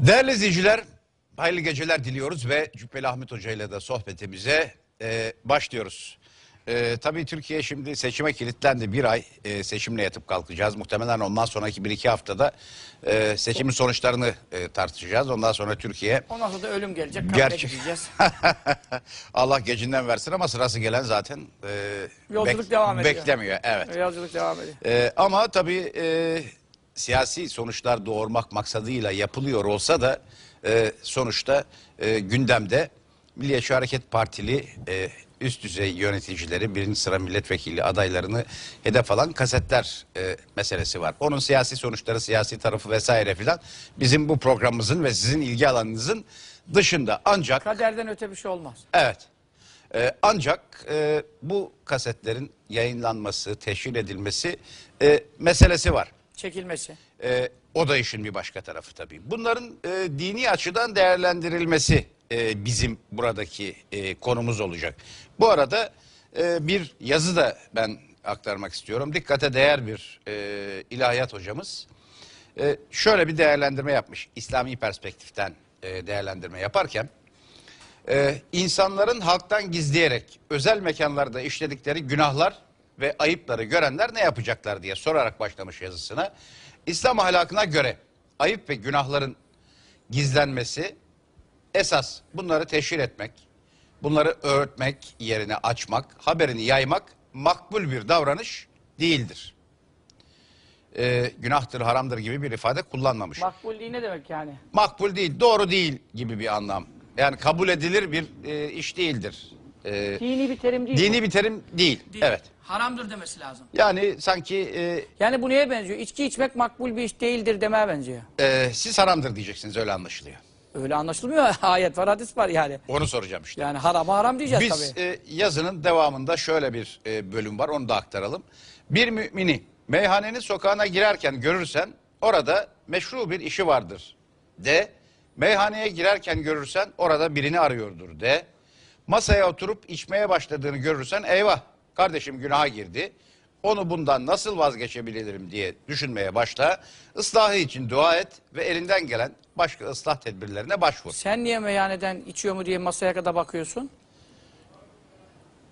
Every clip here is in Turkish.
Değerli izleyiciler, hayırlı geceler diliyoruz ve Cübbeli Ahmet Hoca ile de sohbetimize e, başlıyoruz. E, tabii Türkiye şimdi seçime kilitlendi. Bir ay e, seçimle yatıp kalkacağız. Muhtemelen ondan sonraki bir iki haftada e, seçimin sonuçlarını e, tartışacağız. Ondan sonra Türkiye Ondan sonra da ölüm gelecek. Edeceğiz. Allah gecinden versin ama sırası gelen zaten e, Yolculuk devam ediyor. beklemiyor. Evet. Yolculuk devam ediyor. Ee, ama tabii e, siyasi sonuçlar doğurmak maksadıyla yapılıyor olsa da e, sonuçta e, gündemde Milliyetçi Hareket Partili e, üst düzey yöneticileri birinci sıra milletvekili adaylarını hedef alan kasetler e, meselesi var. Onun siyasi sonuçları, siyasi tarafı vesaire filan bizim bu programımızın ve sizin ilgi alanınızın dışında. Ancak Kaderden öte bir şey olmaz. Evet. Ee, ancak e, bu kasetlerin yayınlanması, teşhir edilmesi e, meselesi var. Çekilmesi. E, o da işin bir başka tarafı tabii. Bunların e, dini açıdan değerlendirilmesi e, bizim buradaki e, konumuz olacak. Bu arada e, bir yazı da ben aktarmak istiyorum. Dikkate değer bir e, ilahiyat hocamız. E, şöyle bir değerlendirme yapmış. İslami perspektiften e, değerlendirme yaparken. Ee, insanların halktan gizleyerek özel mekanlarda işledikleri günahlar ve ayıpları görenler ne yapacaklar diye sorarak başlamış yazısına. İslam ahlakına göre ayıp ve günahların gizlenmesi esas bunları teşhir etmek, bunları örtmek yerine açmak, haberini yaymak makbul bir davranış değildir. Ee, günahtır, haramdır gibi bir ifade kullanmamış Makbulliği ne demek yani? makbul değil, doğru değil gibi bir anlam. Yani kabul edilir bir e, iş değildir. E, Dini bir terim değil. dini bir terim değil. Değil. Evet. Haramdır demesi lazım. Yani sanki e, Yani bu neye benziyor? İçki içmek makbul bir iş değildir demeye benziyor. e, siz haramdır diyeceksiniz öyle anlaşılıyor. Öyle anlaşılmıyor. Ayet var, hadis var yani. Onu soracağım işte. Yani harama haram diyeceğiz Biz tabii. e, yazının devamında şöyle bir e, bölüm var onu da aktaralım. Bir mümini meyhanenin sokağına girerken görürsen orada meşru bir işi vardır de. Meyhaneye girerken görürsen orada birini arıyordur de. Masaya oturup içmeye başladığını görürsen eyvah kardeşim günaha girdi. Onu bundan nasıl vazgeçebilirim diye düşünmeye başla. Islahı için dua et ve elinden gelen başka ıslah tedbirlerine başvur. Sen niye meyhaneden içiyor mu diye masaya kadar bakıyorsun?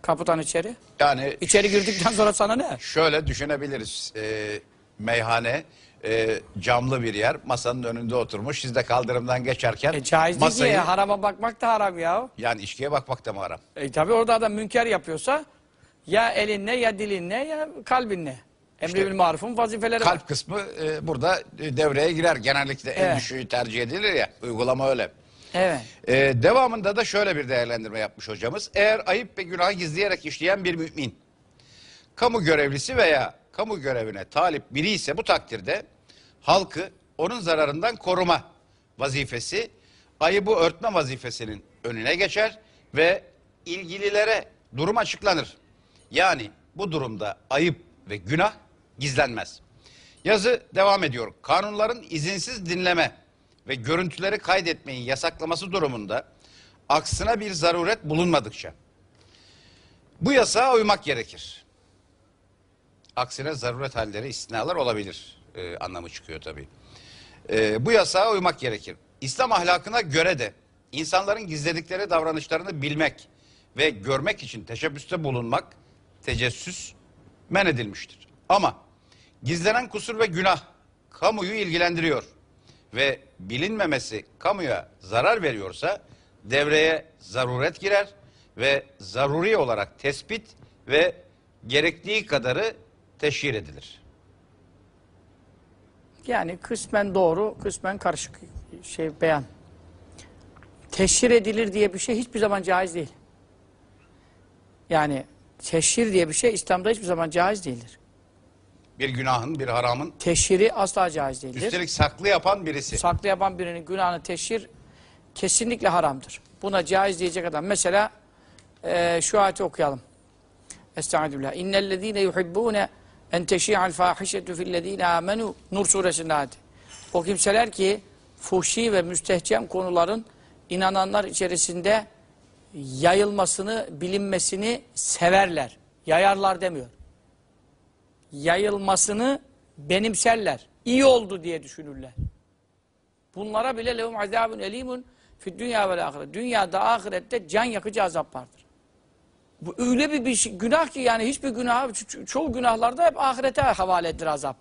Kapıdan içeri. Yani İçeri girdikten sonra sana ne? Şöyle düşünebiliriz. Ee, meyhane e, camlı bir yer. Masanın önünde oturmuş. Siz de kaldırımdan geçerken E caiz değil ki masayı ya. Harama bakmak da haram ya. yani içkiye bakmak da mı haram? E tabi orada adam münker yapıyorsa ya elinle ya dilinle ya kalbinle. Emri İşte bil marufun vazifeleri var. Kalp kısmı e, burada e, devreye girer. Genellikle en Evet. düşüğü tercih edilir ya. Uygulama öyle. Evet. Ee, devamında da şöyle bir değerlendirme yapmış hocamız. Eğer ayıp ve günahı gizleyerek işleyen bir mümin, kamu görevlisi veya kamu görevine talip biri ise bu takdirde halkı onun zararından koruma vazifesi, ayıbı örtme vazifesinin önüne geçer ve ilgililere durum açıklanır. Yani bu durumda ayıp ve günah gizlenmez. Yazı devam ediyor. Kanunların izinsiz dinleme ve görüntüleri kaydetmeyi yasaklaması durumunda aksına bir zaruret bulunmadıkça bu yasağa uymak gerekir. Aksine zaruret halleri istisnalar olabilir e, anlamı çıkıyor tabii. E, bu yasağa uymak gerekir. İslam ahlakına göre de insanların gizledikleri davranışlarını bilmek ve görmek için teşebbüste bulunmak tecessüs men edilmiştir. Ama gizlenen kusur ve günah kamuyu ilgilendiriyor ve bilinmemesi kamuya zarar veriyorsa devreye zaruret girer ve zaruri olarak tespit ve gerektiği kadarı teşhir edilir. Yani kısmen doğru, kısmen karışık şey beyan. Teşhir edilir diye bir şey hiçbir zaman caiz değil. Yani teşhir diye bir şey İslam'da hiçbir zaman caiz değildir. Bir günahın, bir haramın Teşhiri asla caiz değildir. üstelik saklı yapan birisi. Saklı yapan birinin günahını teşhir kesinlikle haramdır. Buna caiz diyecek adam. Mesela eee şu ayeti okuyalım. Estağfirullah. İnnellezîne yuhibbûne en teşî'al fâhişetu fillezîne âmenû. Nur suresinde ayeti. O kimseler ki fuhşi ve müstehcem konuların inananlar içerisinde yayılmasını, bilinmesini severler. Yayarlar demiyor. Yayılmasını benimserler. İyi oldu diye düşünürler. Bunlara bile lehum azabun elimun fi dünya ve ahiret. Dünyada ahirette can yakıcı azap vardır. Bu öyle bir, bir şey- günah ki yani hiçbir günah, ço- ço- çoğu günahlarda hep ahirete havale edilir azap.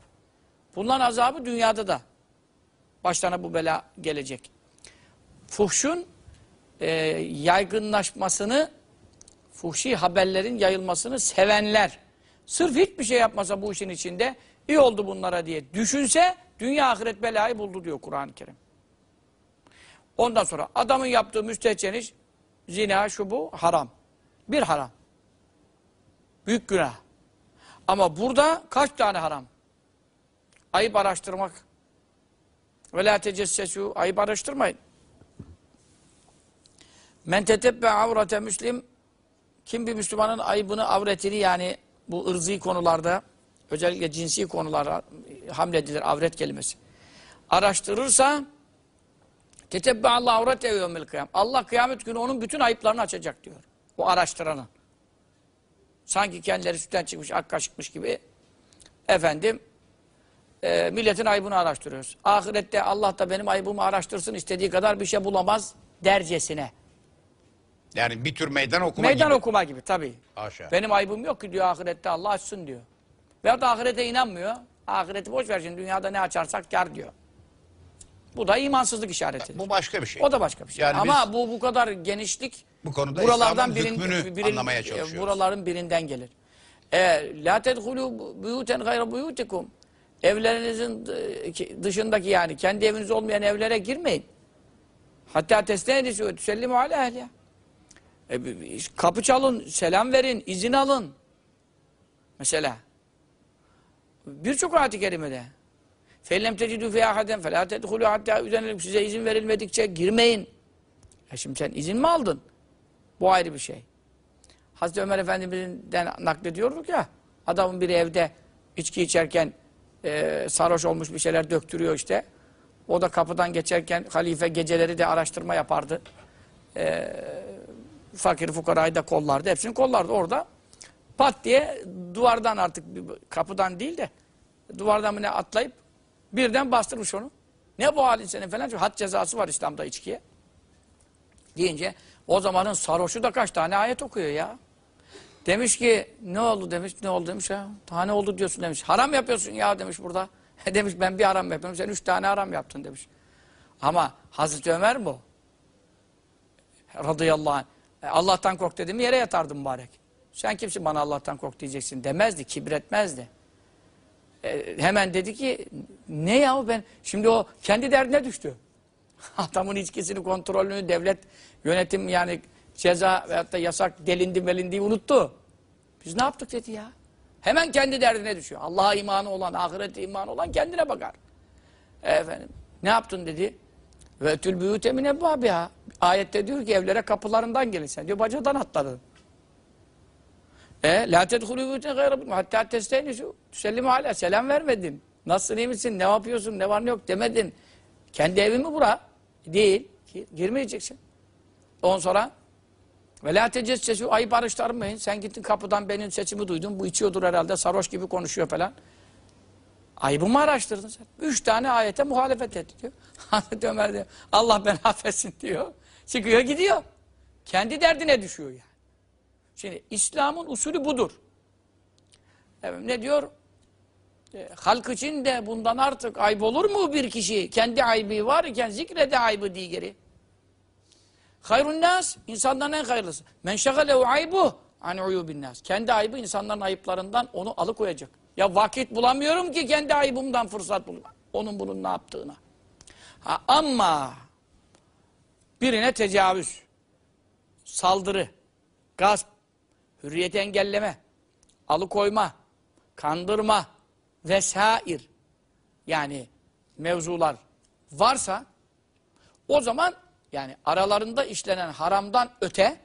Bunların azabı dünyada da. Başlarına bu bela gelecek. Fuhşun e, yaygınlaşmasını, fuhşi haberlerin yayılmasını sevenler, sırf hiçbir şey yapmasa bu işin içinde, iyi oldu bunlara diye düşünse, dünya ahiret belayı buldu diyor Kur'an-ı Kerim. Ondan sonra adamın yaptığı müstehcen iş, zina, şu bu, haram. Bir haram. Büyük günah. Ama burada kaç tane haram? Ayıp araştırmak. Ve la tecessesu. Ayıp araştırmayın. Men tetebbe avrete müslim kim bir Müslümanın ayıbını, avretini yani bu ırzı konularda özellikle cinsi konulara hamledilir avret kelimesi. Araştırırsa tetebbe Allah avrete yevmel kıyam. Allah kıyamet günü onun bütün ayıplarını açacak diyor. O araştıranın. Sanki kendileri sütten çıkmış, ak kaşıkmış gibi efendim e, milletin ayıbını araştırıyoruz. Ahirette Allah da benim ayıbımı araştırsın istediği kadar bir şey bulamaz dercesine. Yani bir tür meydan okuma Meydan gibi. okuma gibi tabii. Haşa. Benim ayıbım yok ki diyor ahirette Allah açsın diyor. Veyahut da ahirete inanmıyor. Ahireti boş ver şimdi dünyada ne açarsak kar diyor. Bu da imansızlık işaretidir. Bu başka bir şey. O da başka bir şey. Yani Ama bu bu kadar genişlik Bu konuda buralardan birin, birin- anlamaya e, çalışıyoruz. Buraların birinden gelir. E, La tedhulu buyuten gayra buyutikum. Evlerinizin ki- dışındaki yani kendi eviniz olmayan evlere girmeyin. Hatta tesnedisü tüsellimu ala ehliya. E, kapı çalın, selam verin, izin alın. Mesela. Birçok ayet-i kerimede. Fellem tecidü fiyahaden felâ tedhulü hatta üzenelim size izin verilmedikçe girmeyin. Ya şimdi sen izin mi aldın? Bu ayrı bir şey. Hazreti Ömer Efendimiz'den naklediyorduk ya. Adamın biri evde içki içerken e, sarhoş olmuş bir şeyler döktürüyor işte. O da kapıdan geçerken halife geceleri de araştırma yapardı. E, fakir fukarayı da kollardı. Hepsini kollardı orada. Pat diye duvardan artık kapıdan değil de duvardan mı ne atlayıp birden bastırmış onu. Ne bu halin senin falan. Çünkü had cezası var İslam'da içkiye. Deyince o zamanın sarhoşu da kaç tane ayet okuyor ya. Demiş ki ne oldu demiş ne oldu demiş ya. Daha ne oldu diyorsun demiş. Haram yapıyorsun ya demiş burada. demiş ben bir haram yapıyorum sen üç tane haram yaptın demiş. Ama Hazreti Ömer o? Radıyallahu anh. E, Allah'tan kork dedim yere yatardı mübarek. Sen kimsin bana Allah'tan kork diyeceksin demezdi, kibretmezdi. E, hemen dedi ki ne yahu ben şimdi o kendi derdine düştü. Adamın içkisini, kontrolünü, devlet yönetim yani ceza veyahut da yasak delindi melindi unuttu. Biz ne yaptık dedi ya. Hemen kendi derdine düşüyor. Allah'a imanı olan, ahirete imanı olan kendine bakar. E, efendim ne yaptın dedi. Ve tül büyüte min ebbabiha. Ayette diyor ki evlere kapılarından gelin sen. Diyor bacadan atladın. E la tedhulü büyüten gayrı hatta testeynisu. Tüsellimu ala. Selam vermedin. Nasılsın iyi misin? Ne yapıyorsun? Ne var ne yok demedin. Kendi evi mi bura? Değil. Girmeyeceksin. Ondan sonra ve la tecessesu ayıp araştırmayın. Sen gittin kapıdan benim sesimi duydun. Bu içiyordur herhalde sarhoş gibi konuşuyor falan. Ayıbı mı araştırdın sen? Üç tane ayete muhalefet etti diyor. Hazreti Ömer diyor. Allah beni affetsin diyor. Çıkıyor gidiyor. Kendi derdine düşüyor yani. Şimdi İslam'ın usulü budur. Evet, ne diyor? E, halk için de bundan artık ayıp olur mu bir kişi? Kendi ayıbı var zikrede ayıbı digeri. Hayrun nas, insanların en hayırlısı. Men şagalehu aybu an uyubin nas. Kendi ayıbı insanların ayıplarından onu alıkoyacak. Ya vakit bulamıyorum ki kendi ayıbımdan fırsat bulma. Onun bunun ne yaptığına. Ha, ama birine tecavüz, saldırı, gasp, hürriyeti engelleme, alıkoyma, kandırma vesair yani mevzular varsa o zaman yani aralarında işlenen haramdan öte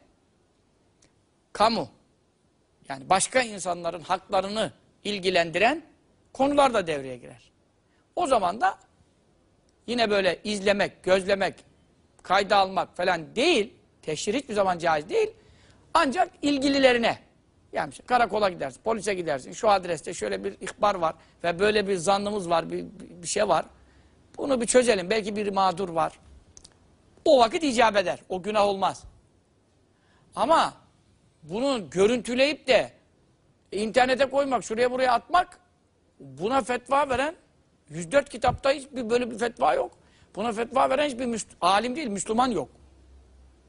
kamu yani başka insanların haklarını ilgilendiren konular da devreye girer. O zaman da yine böyle izlemek, gözlemek, kayda almak falan değil, teşhir hiçbir zaman caiz değil. Ancak ilgililerine, yani işte karakola gidersin, polise gidersin, şu adreste şöyle bir ihbar var ve böyle bir zannımız var, bir, bir şey var. Bunu bir çözelim. Belki bir mağdur var. O vakit icap eder. O günah olmaz. Ama bunu görüntüleyip de internete koymak, şuraya buraya atmak buna fetva veren 104 kitapta hiçbir böyle bir fetva yok. Buna fetva veren hiçbir alim değil, Müslüman yok.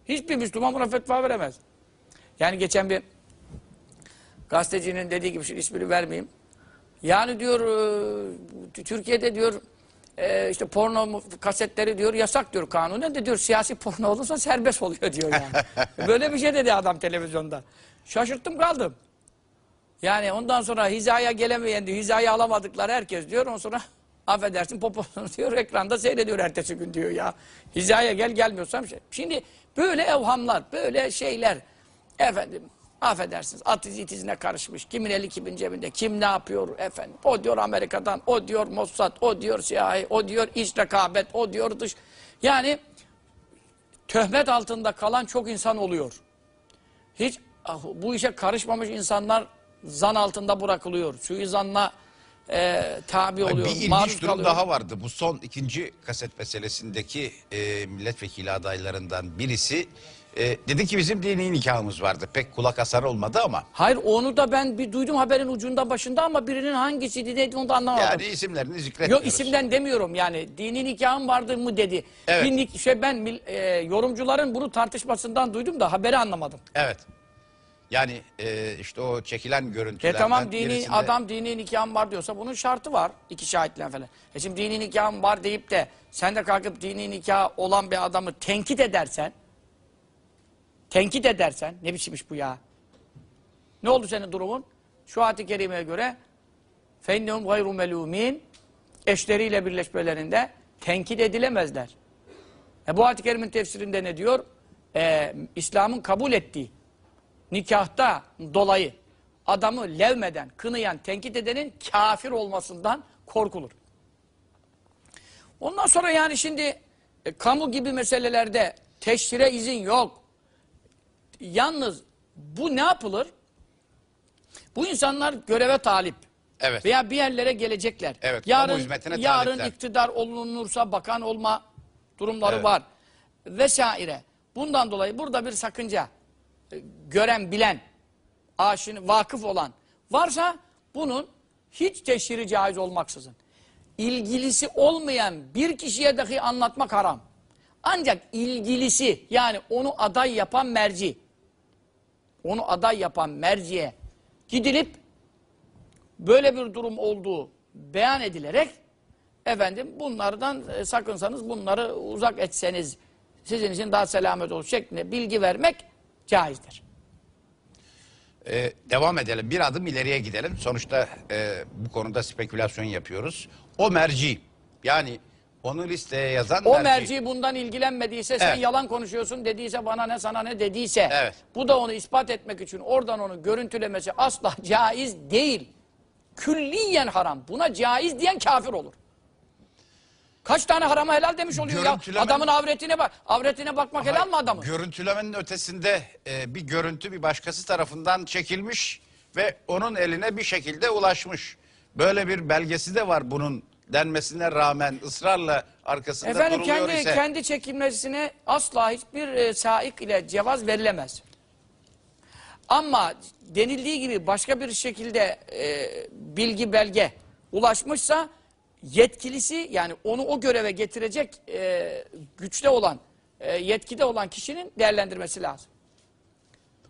Hiçbir Müslüman buna fetva veremez. Yani geçen bir gazetecinin dediği gibi şimdi ismini vermeyeyim. Yani diyor e, Türkiye'de diyor e, işte porno kasetleri diyor yasak diyor kanunen de diyor siyasi porno olursa serbest oluyor diyor yani. Böyle bir şey dedi adam televizyonda. Şaşırttım kaldım. Yani ondan sonra hizaya gelemeyen diyor, hizaya alamadıkları herkes diyor. Ondan sonra affedersin poposunu diyor ekranda seyrediyor ertesi gün diyor ya. Hizaya gel gelmiyorsam şey. Şimdi böyle evhamlar, böyle şeyler efendim affedersiniz at izi itizine karışmış. Kimin eli kimin cebinde, kim ne yapıyor efendim. O diyor Amerika'dan, o diyor Mossad, o diyor CIA, o diyor iç rekabet, o diyor dış. Yani töhmet altında kalan çok insan oluyor. Hiç ah, bu işe karışmamış insanlar zan altında bırakılıyor. Suizanla e, tabi oluyor. Bir ilginç durum kalıyor. daha vardı. Bu son ikinci kaset meselesindeki e, milletvekili adaylarından birisi e, dedi ki bizim dini nikahımız vardı. Pek kulak asar olmadı ama. Hayır onu da ben bir duydum haberin ucunda başında ama birinin hangisiydi neydi onu da anlamadım. Yani isimlerini zikretmiyoruz. Yok isimden demiyorum yani. Dini nikahın vardı mı dedi. Evet. Bir nik- şey ben e, yorumcuların bunu tartışmasından duydum da haberi anlamadım. Evet. Yani e, işte o çekilen E görüntülerden tamam dini birisinde- adam dini nikahım var diyorsa bunun şartı var. iki şahitle falan. E şimdi dini nikahım var deyip de sen de kalkıp dini nikah olan bir adamı tenkit edersen tenkit edersen ne biçimmiş bu ya? Ne oldu senin durumun? Şu ayet-i kerimeye göre fennehum gayru melumin eşleriyle birleşmelerinde tenkit edilemezler. E bu ayet-i kerimin tefsirinde ne diyor? E, İslam'ın kabul ettiği nikahta dolayı adamı levmeden, kınayan, tenkit edenin kafir olmasından korkulur. Ondan sonra yani şimdi e, kamu gibi meselelerde teşhire izin yok. Yalnız bu ne yapılır? Bu insanlar göreve talip. Evet. Veya bir yerlere gelecekler. Evet, yarın, hizmetine yarın talipler. iktidar olunursa bakan olma durumları Evet. var. Vesaire. Bundan dolayı burada bir sakınca e, gören, bilen, aşını, vakıf olan varsa bunun hiç teşhiri caiz olmaksızın ilgilisi olmayan bir kişiye dahi anlatmak haram. Ancak ilgilisi yani onu aday yapan merci onu aday yapan merciye gidilip böyle bir durum olduğu beyan edilerek efendim bunlardan e, sakınsanız bunları uzak etseniz sizin için daha selamet olur şeklinde bilgi vermek caizdir. E, devam edelim. Bir adım ileriye gidelim. Sonuçta e, bu konuda spekülasyon yapıyoruz. O merci yani onu listeye yazan O merci. merci bundan ilgilenmediyse sen Evet. yalan konuşuyorsun dediyse bana ne sana ne dediyse Evet. bu da onu ispat etmek için oradan onu görüntülemesi asla caiz değil. Külliyen haram. Buna caiz diyen kafir olur. Kaç tane harama helal demiş oluyor ya. Görüntüleme- Adamın avretine bak. Avretine bakmak helal mi adamın? Görüntülemenin ötesinde e, bir görüntü bir başkası tarafından çekilmiş ve onun eline bir şekilde ulaşmış. Böyle bir belgesi de var bunun denmesine rağmen ısrarla arkasında Efendim duruluyor kendi ise. kendi çekilmesine asla hiçbir e, saik ile cevaz verilemez. Ama denildiği gibi başka bir şekilde e, bilgi belge ulaşmışsa yetkilisi yani onu o göreve getirecek e, güçte olan e, yetkide olan kişinin değerlendirmesi lazım.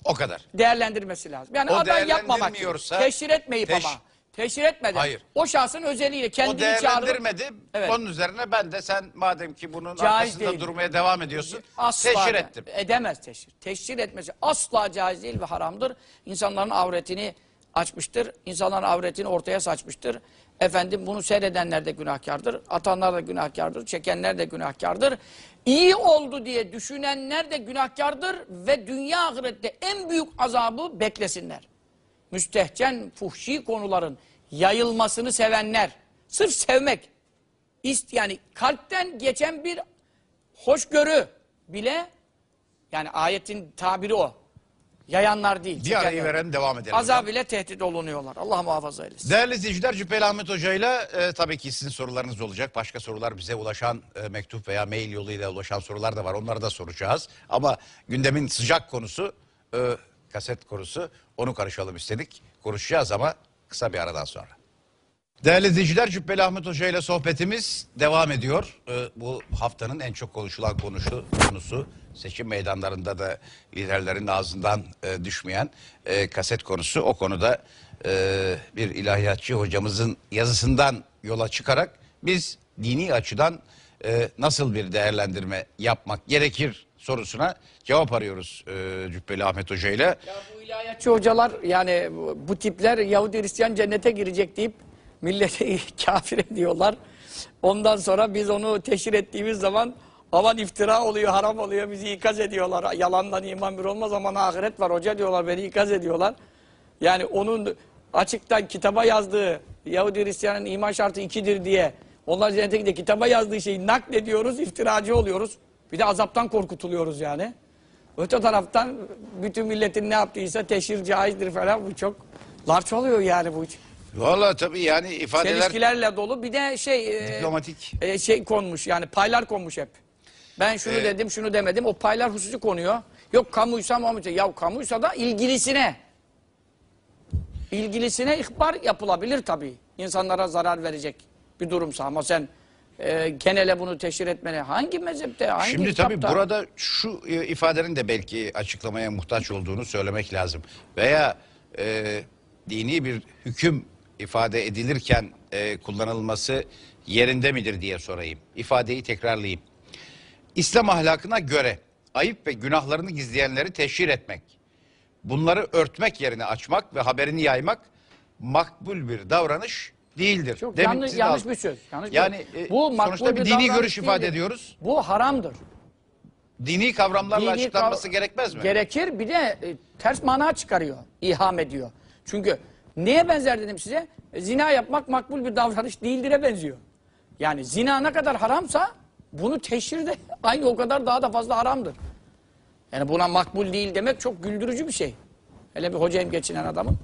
O kadar. Değerlendirmesi lazım. Yani O aday yapmamak. Teşhir etmeyip Teş- ama. Teşhir etmeden. Hayır. O şahsın özelliğiyle O kendini çağırıp değerlendirmedi. Evet. Onun üzerine ben de sen madem ki bunun Caiz arkasında değil. durmaya devam ediyorsun. Asla teşhir ettim. Edemez teşhir. Teşhir etmesi asla caiz değil ve haramdır. İnsanların avretini açmıştır. İnsanların avretini ortaya saçmıştır. Efendim bunu seyredenler de günahkardır. Atanlar da günahkardır. Çekenler de günahkardır. İyi oldu diye düşünenler de günahkardır ve dünya ahirette en büyük azabı beklesinler. Müstehcen, fuhşi konuların yayılmasını sevenler. Sırf sevmek. İst, yani kalpten geçen bir hoşgörü bile yani ayetin tabiri o. Yayanlar değil. Bir arayı verelim devam edelim. Azab ile tehdit olunuyorlar. Allah muhafaza eylesin. Değerli izleyiciler Cübbeli Ahmet Hoca ile e, tabii ki sizin sorularınız olacak. Başka sorular bize ulaşan e, mektup veya mail yoluyla ulaşan sorular da var. Onları da soracağız. Ama gündemin sıcak konusu e, kaset konusu. Onu karışalım istedik. Konuşacağız ama kısa bir aradan sonra. Değerli izleyiciler Cübbeli Ahmet Hoca ile sohbetimiz devam ediyor. Ee, bu haftanın en çok konuşulan konusu, konusu seçim meydanlarında da liderlerin ağzından e, düşmeyen e, kaset konusu. O konuda e, bir ilahiyatçı hocamızın yazısından yola çıkarak biz dini açıdan nasıl bir değerlendirme yapmak gerekir sorusuna cevap arıyoruz e, Cübbeli Ahmet Hoca ile. Ya bu ilahiyatçı hocalar yani bu, tipler Yahudi Hristiyan cennete girecek deyip milleti kafir ediyorlar. Ondan sonra biz onu teşhir ettiğimiz zaman aman iftira oluyor, haram oluyor bizi ikaz ediyorlar. Yalandan iman bir olmaz aman ahiret var hoca diyorlar beni ikaz ediyorlar. Yani onun açıktan kitaba yazdığı Yahudi Hristiyanın iman şartı ikidir diye onlar cennete gidiyor. Kitaba yazdığı şeyi naklediyoruz, iftiracı oluyoruz. Bir de azaptan korkutuluyoruz yani. Öte taraftan bütün milletin ne yaptıysa teşhir caizdir falan bu çok larç oluyor yani bu. Valla tabii yani ifadeler Çelişkilerle dolu bir de şey e, diplomatik. e, şey konmuş yani paylar konmuş hep. Ben şunu Ee, dedim şunu demedim o paylar hususi konuyor. Yok kamuysa mı ya kamuysa da ilgilisine ilgilisine ihbar yapılabilir tabii. İnsanlara zarar verecek bir durumsa ama sen e, genele bunu teşhir etmene hangi mezhepte hangi Şimdi tabii kitapta? burada şu e, ifadenin de belki açıklamaya muhtaç olduğunu söylemek lazım. Veya e, dini bir hüküm ifade edilirken e, kullanılması yerinde midir diye sorayım. İfadeyi tekrarlayayım. İslam ahlakına göre ayıp ve günahlarını gizleyenleri teşhir etmek, bunları örtmek yerine açmak ve haberini yaymak makbul bir davranış değildir. Çok Demin yanlış, yanlış bir söz. Yanlış bir Yani söz. e, bu sonuçta bir dini görüş ifade değildir. ediyoruz. Bu haramdır. Dini kavramlarla Dini açıklanması kav- gerekmez mi? Gerekir bir de e, ters mana çıkarıyor, iham ediyor. Çünkü neye benzer dedim size? E, Zina yapmak makbul bir davranış değildir'e benziyor. Yani zina ne kadar haramsa bunu teşhir de aynı o kadar daha da fazla haramdır. Yani buna makbul değil demek çok güldürücü bir şey. Hele bir hocayım geçinen adamın.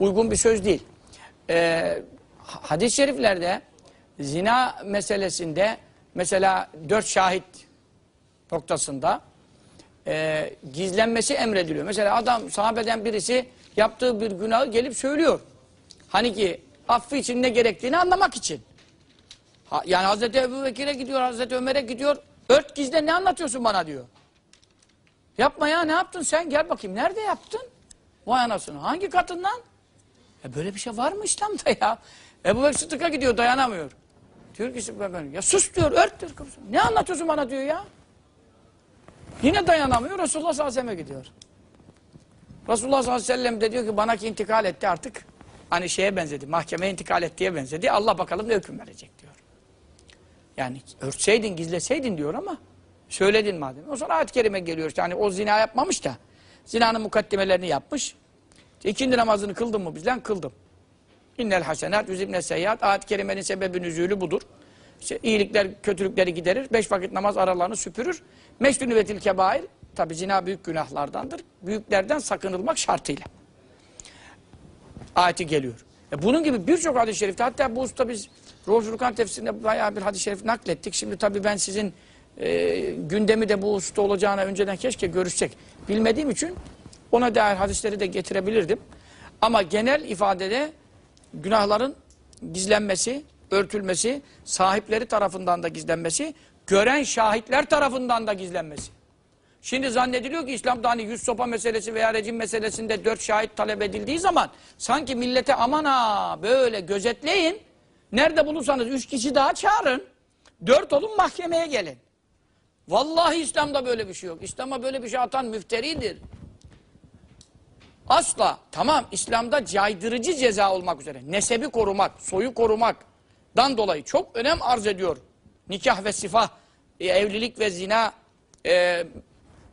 Uygun bir söz değil. Ee, hadis-i şeriflerde zina meselesinde mesela dört şahit noktasında e, gizlenmesi emrediliyor. Mesela adam sahabeden birisi yaptığı bir günahı gelip söylüyor. Hani ki affı için ne gerektiğini anlamak için. Ha, yani Hazreti Ebu Bekir'e gidiyor, Hazreti Ömer'e gidiyor. Ört gizle ne anlatıyorsun bana diyor. Yapma ya ne yaptın sen gel bakayım. Nerede yaptın? Vay anasını. Hangi katından? E böyle bir şey var mı İslam'da ya? Ebu Bekir Sıddık'a gidiyor dayanamıyor. Diyor ki ben, ya sus diyor ört diyor. Ne anlatıyorsun bana diyor ya. Yine dayanamıyor Resulullah sallallahu aleyhi ve sellem'e gidiyor. Resulullah sallallahu aleyhi ve sellem de diyor ki bana ki intikal etti artık. Hani şeye benzedi mahkemeye intikal ettiğe benzedi. Allah bakalım ne hüküm verecek diyor. Yani örtseydin gizleseydin diyor ama söyledin madem. O sonra ayet-i kerime geliyor. Yani o zina yapmamış da zinanın mukaddimelerini yapmış. İkindi namazını kıldın mı bizden? Kıldım. İnnel hasenat yüzibne seyyiat. Ayet-i kerimenin sebebi nüzülü budur. İşte iyilikler, kötülükleri giderir. Beş vakit namaz aralarını süpürür. Meşrunüvetil kebair. Tabi zina büyük günahlardandır. Büyüklerden sakınılmak şartıyla. Ayeti geliyor. E bunun gibi birçok hadis-i şerifte hatta bu usta biz Ruhul Furkan tefsirinde bayağı bir hadis-i şerif naklettik. Şimdi tabii ben sizin e, gündemi de bu usta olacağına önceden keşke görüşecek. Bilmediğim için ona dair hadisleri de getirebilirdim. Ama genel ifadede günahların gizlenmesi, örtülmesi, sahipleri tarafından da gizlenmesi, gören şahitler tarafından da gizlenmesi. Şimdi zannediliyor ki İslam'da hani yüz sopa meselesi veya rejim meselesinde dört şahit talep edildiği zaman sanki millete aman ha böyle gözetleyin. Nerede bulursanız üç kişi daha çağırın. Dört olun mahkemeye gelin. Vallahi İslam'da böyle bir şey yok. İslam'a böyle bir şey atan müfteridir. Asla. Tamam İslam'da caydırıcı ceza olmak üzere. Nesebi korumak, soyu korumaktan dolayı çok önem arz ediyor. Nikah ve sifah, e, evlilik ve zina e,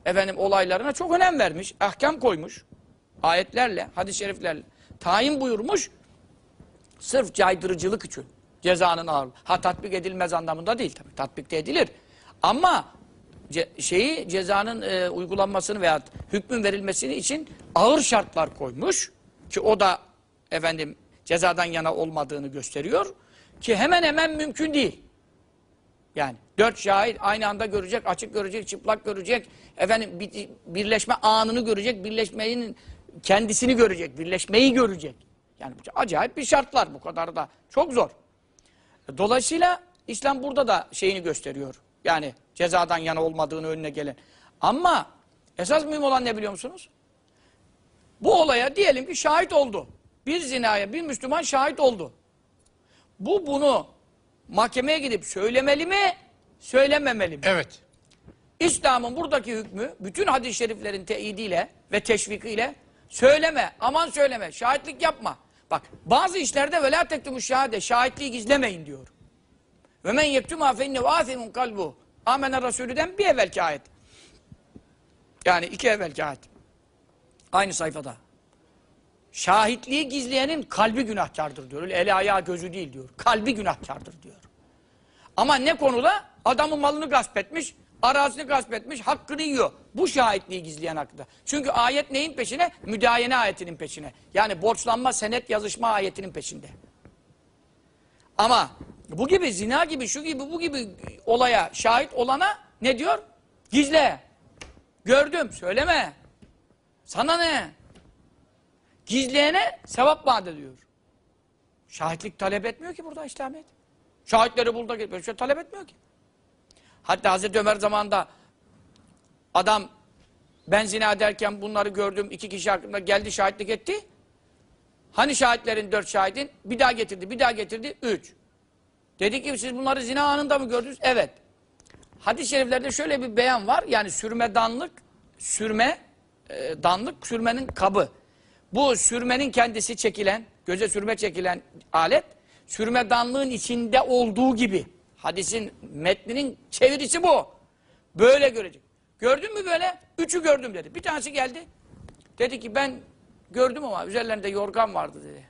efendim olaylarına çok önem vermiş. Ahkam koymuş. Ayetlerle, hadis-i şeriflerle. Tayin buyurmuş. Sırf caydırıcılık için. Cezanın ağırlığı. Ha tatbik edilmez anlamında değil tabii. Tatbik de edilir. Ama ce- şeyi cezanın e, uygulanmasını veya hükmün verilmesini için ağır şartlar koymuş ki o da efendim cezadan yana olmadığını gösteriyor ki hemen hemen mümkün değil. Yani dört şahit aynı anda görecek, açık görecek, çıplak görecek, efendim bir- birleşme anını görecek, birleşmenin kendisini görecek, birleşmeyi görecek. Yani acayip bir şartlar bu kadar da çok zor. Dolayısıyla İslam burada da şeyini gösteriyor. Yani cezadan yana olmadığını önüne gelen. Ama esas mühim olan ne biliyor musunuz? Bu olaya diyelim ki şahit oldu. Bir zinaya bir Müslüman şahit oldu. Bu bunu mahkemeye gidip söylemeli mi, söylememeli mi? Evet. İslam'ın buradaki hükmü bütün hadis-i şeriflerin teyidiyle ve teşvikiyle söyleme, aman söyleme, şahitlik yapma. Bak bazı işlerde velâ tektumû şahade, şahitliği gizlemeyin diyor. Ve men yektuma fe innehu âthimun kalbu. Amener Resulü'den bir evvelki ayet. Yani iki evvelki ayet. Aynı sayfada. Şahitliği gizleyenin kalbi günahkardır diyor. Öyle eli ayağı gözü değil diyor. Kalbi günahkardır diyor. Ama ne konuda? Adamın malını gasp etmiş, arazisini gasp etmiş, hakkını yiyor. Bu şahitliği gizleyen hakkında. Çünkü ayet neyin peşine? Müdayene ayetinin peşine. Yani borçlanma, senet yazışma ayetinin peşinde. Ama bu gibi zina gibi, şu gibi, bu gibi olaya şahit olana ne diyor? Gizle. Gördüm, söyleme. Sana ne? Gizleyene sevap vaat ediyor. Şahitlik talep etmiyor ki burada İslamiyet. Şahitleri bul da gel. Böyle şey talep etmiyor ki. Hatta Hazreti Ömer zamanında adam ben zina derken bunları gördüm. iki kişi hakkında geldi şahitlik etti. Hani şahitlerin dört şahidin? Bir daha getirdi, bir daha getirdi. Üç. Dedi ki siz bunları zina anında mı gördünüz? Evet. Hadis-i şeriflerde şöyle bir beyan var. Yani sürme danlık, sürme e, danlık, sürmenin kabı. Bu sürmenin kendisi çekilen, göze sürme çekilen alet, sürme danlığın içinde olduğu gibi. Hadisin metninin çevirisi bu. Böyle görecek. Gördün mü böyle? Üçü gördüm dedi. Bir tanesi geldi. Dedi ki ben gördüm ama üzerlerinde yorgan vardı dedi.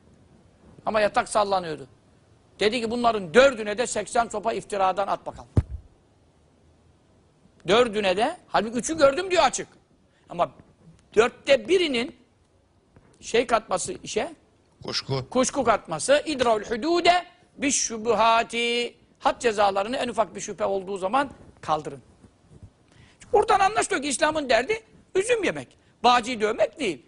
Ama yatak sallanıyordu. Dedi ki bunların dördüne de 80 sopa iftiradan at bakalım. Dördüne de, halbuki üçü gördüm diyor açık. Ama dörtte birinin şey katması işe, Kuşku. kuşku katması, idravül hudude bir şubuhati, had cezalarını en ufak bir şüphe olduğu zaman kaldırın. Buradan anlaşılıyor ki İslam'ın derdi üzüm yemek. Bağcıyı dövmek değil.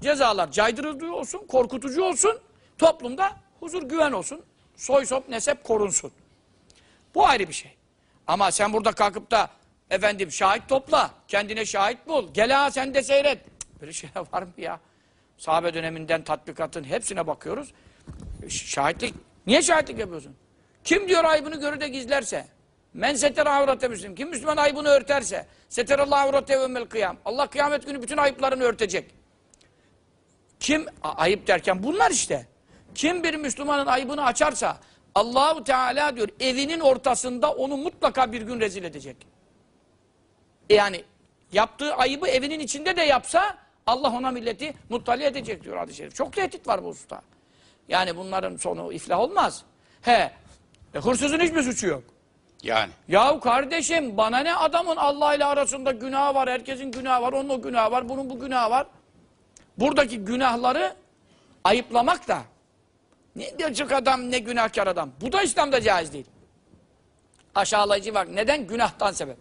Cezalar caydırıcı olsun, korkutucu olsun, toplumda huzur güven olsun, soy sop nesep korunsun. Bu ayrı bir şey. Ama sen burada kalkıp da efendim şahit topla, kendine şahit bul, gel ha sen de seyret. Böyle şeyler var mı ya? Sahabe döneminden tatbikatın hepsine bakıyoruz. Ş- Şahitlik, niye şahitlik yapıyorsun? Kim diyor ayıbını görür de gizlerse? Men seter avrate müslim. Kim Müslüman ayıbını örterse? Seterallahu avrate ve kıyam. Allah kıyamet günü bütün ayıplarını örtecek. Kim ayıp derken bunlar işte. Kim bir Müslümanın ayıbını açarsa Allahu Teala diyor evinin ortasında onu mutlaka bir gün rezil edecek. Yani yaptığı ayıbı evinin içinde de yapsa Allah ona milleti muttali edecek diyor hadis-i şerif. Çok tehdit var bu hususta. Yani bunların sonu iflah olmaz. He, e, hırsızın hiçbir suçu yok. Yani. Yahu kardeşim bana ne adamın Allah ile arasında günahı var. Herkesin günahı var. Onun o günahı var. Bunun bu günahı var. Buradaki günahları ayıplamak da ne gıcık adam ne günahkar adam. Bu da İslam'da caiz değil. Aşağılayıcı bak. Neden? Günahtan sebep.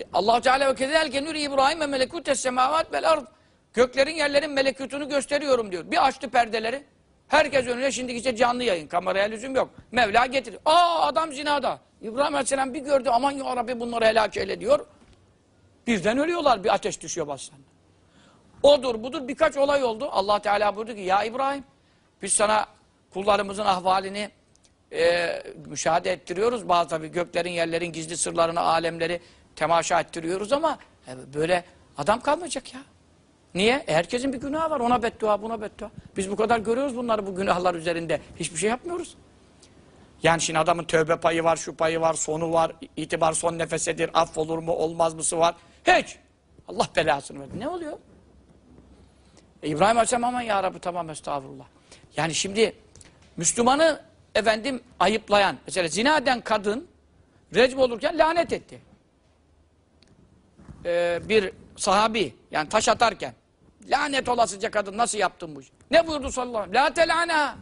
E, allah Teala ve kezelke nuri İbrahim ve melekutes semavat vel ard. Göklerin yerlerin melekutunu gösteriyorum diyor. Bir açtı perdeleri. Herkes önüne şimdi işte canlı yayın. Kameraya lüzum yok. Mevla getiriyor. Aa adam zinada. İbrahim Aleyhisselam bir gördü. Aman ya Rabbi bunları helak eyle diyor. Birden ölüyorlar. Bir ateş düşüyor başlarına. Odur budur birkaç olay oldu. Allah Teala buyurdu ki ya İbrahim biz sana kullarımızın ahvalini e, müşahede ettiriyoruz. Bazı tabii göklerin yerlerin gizli sırlarını alemleri temaşa ettiriyoruz ama e, böyle adam kalmayacak ya. Niye? E, herkesin bir günahı var. Ona beddua buna beddua. Biz bu kadar görüyoruz bunları bu günahlar üzerinde. Hiçbir şey yapmıyoruz. Yani şimdi adamın tövbe payı var, şu payı var, sonu var, itibar son nefesedir, affolur mu, olmaz mısı var. Hiç. Allah belasını verdi. Ne oluyor? E, İbrahim Aleyhisselam aman ya Rabbi tamam estağfurullah. Yani şimdi Müslümanı efendim ayıplayan, mesela zina eden kadın recm olurken lanet etti. e, bir sahabi yani taş atarken lanet olasıca kadın nasıl yaptın bu? Ne buyurdu sallallahu aleyhi ve sellem? La telana.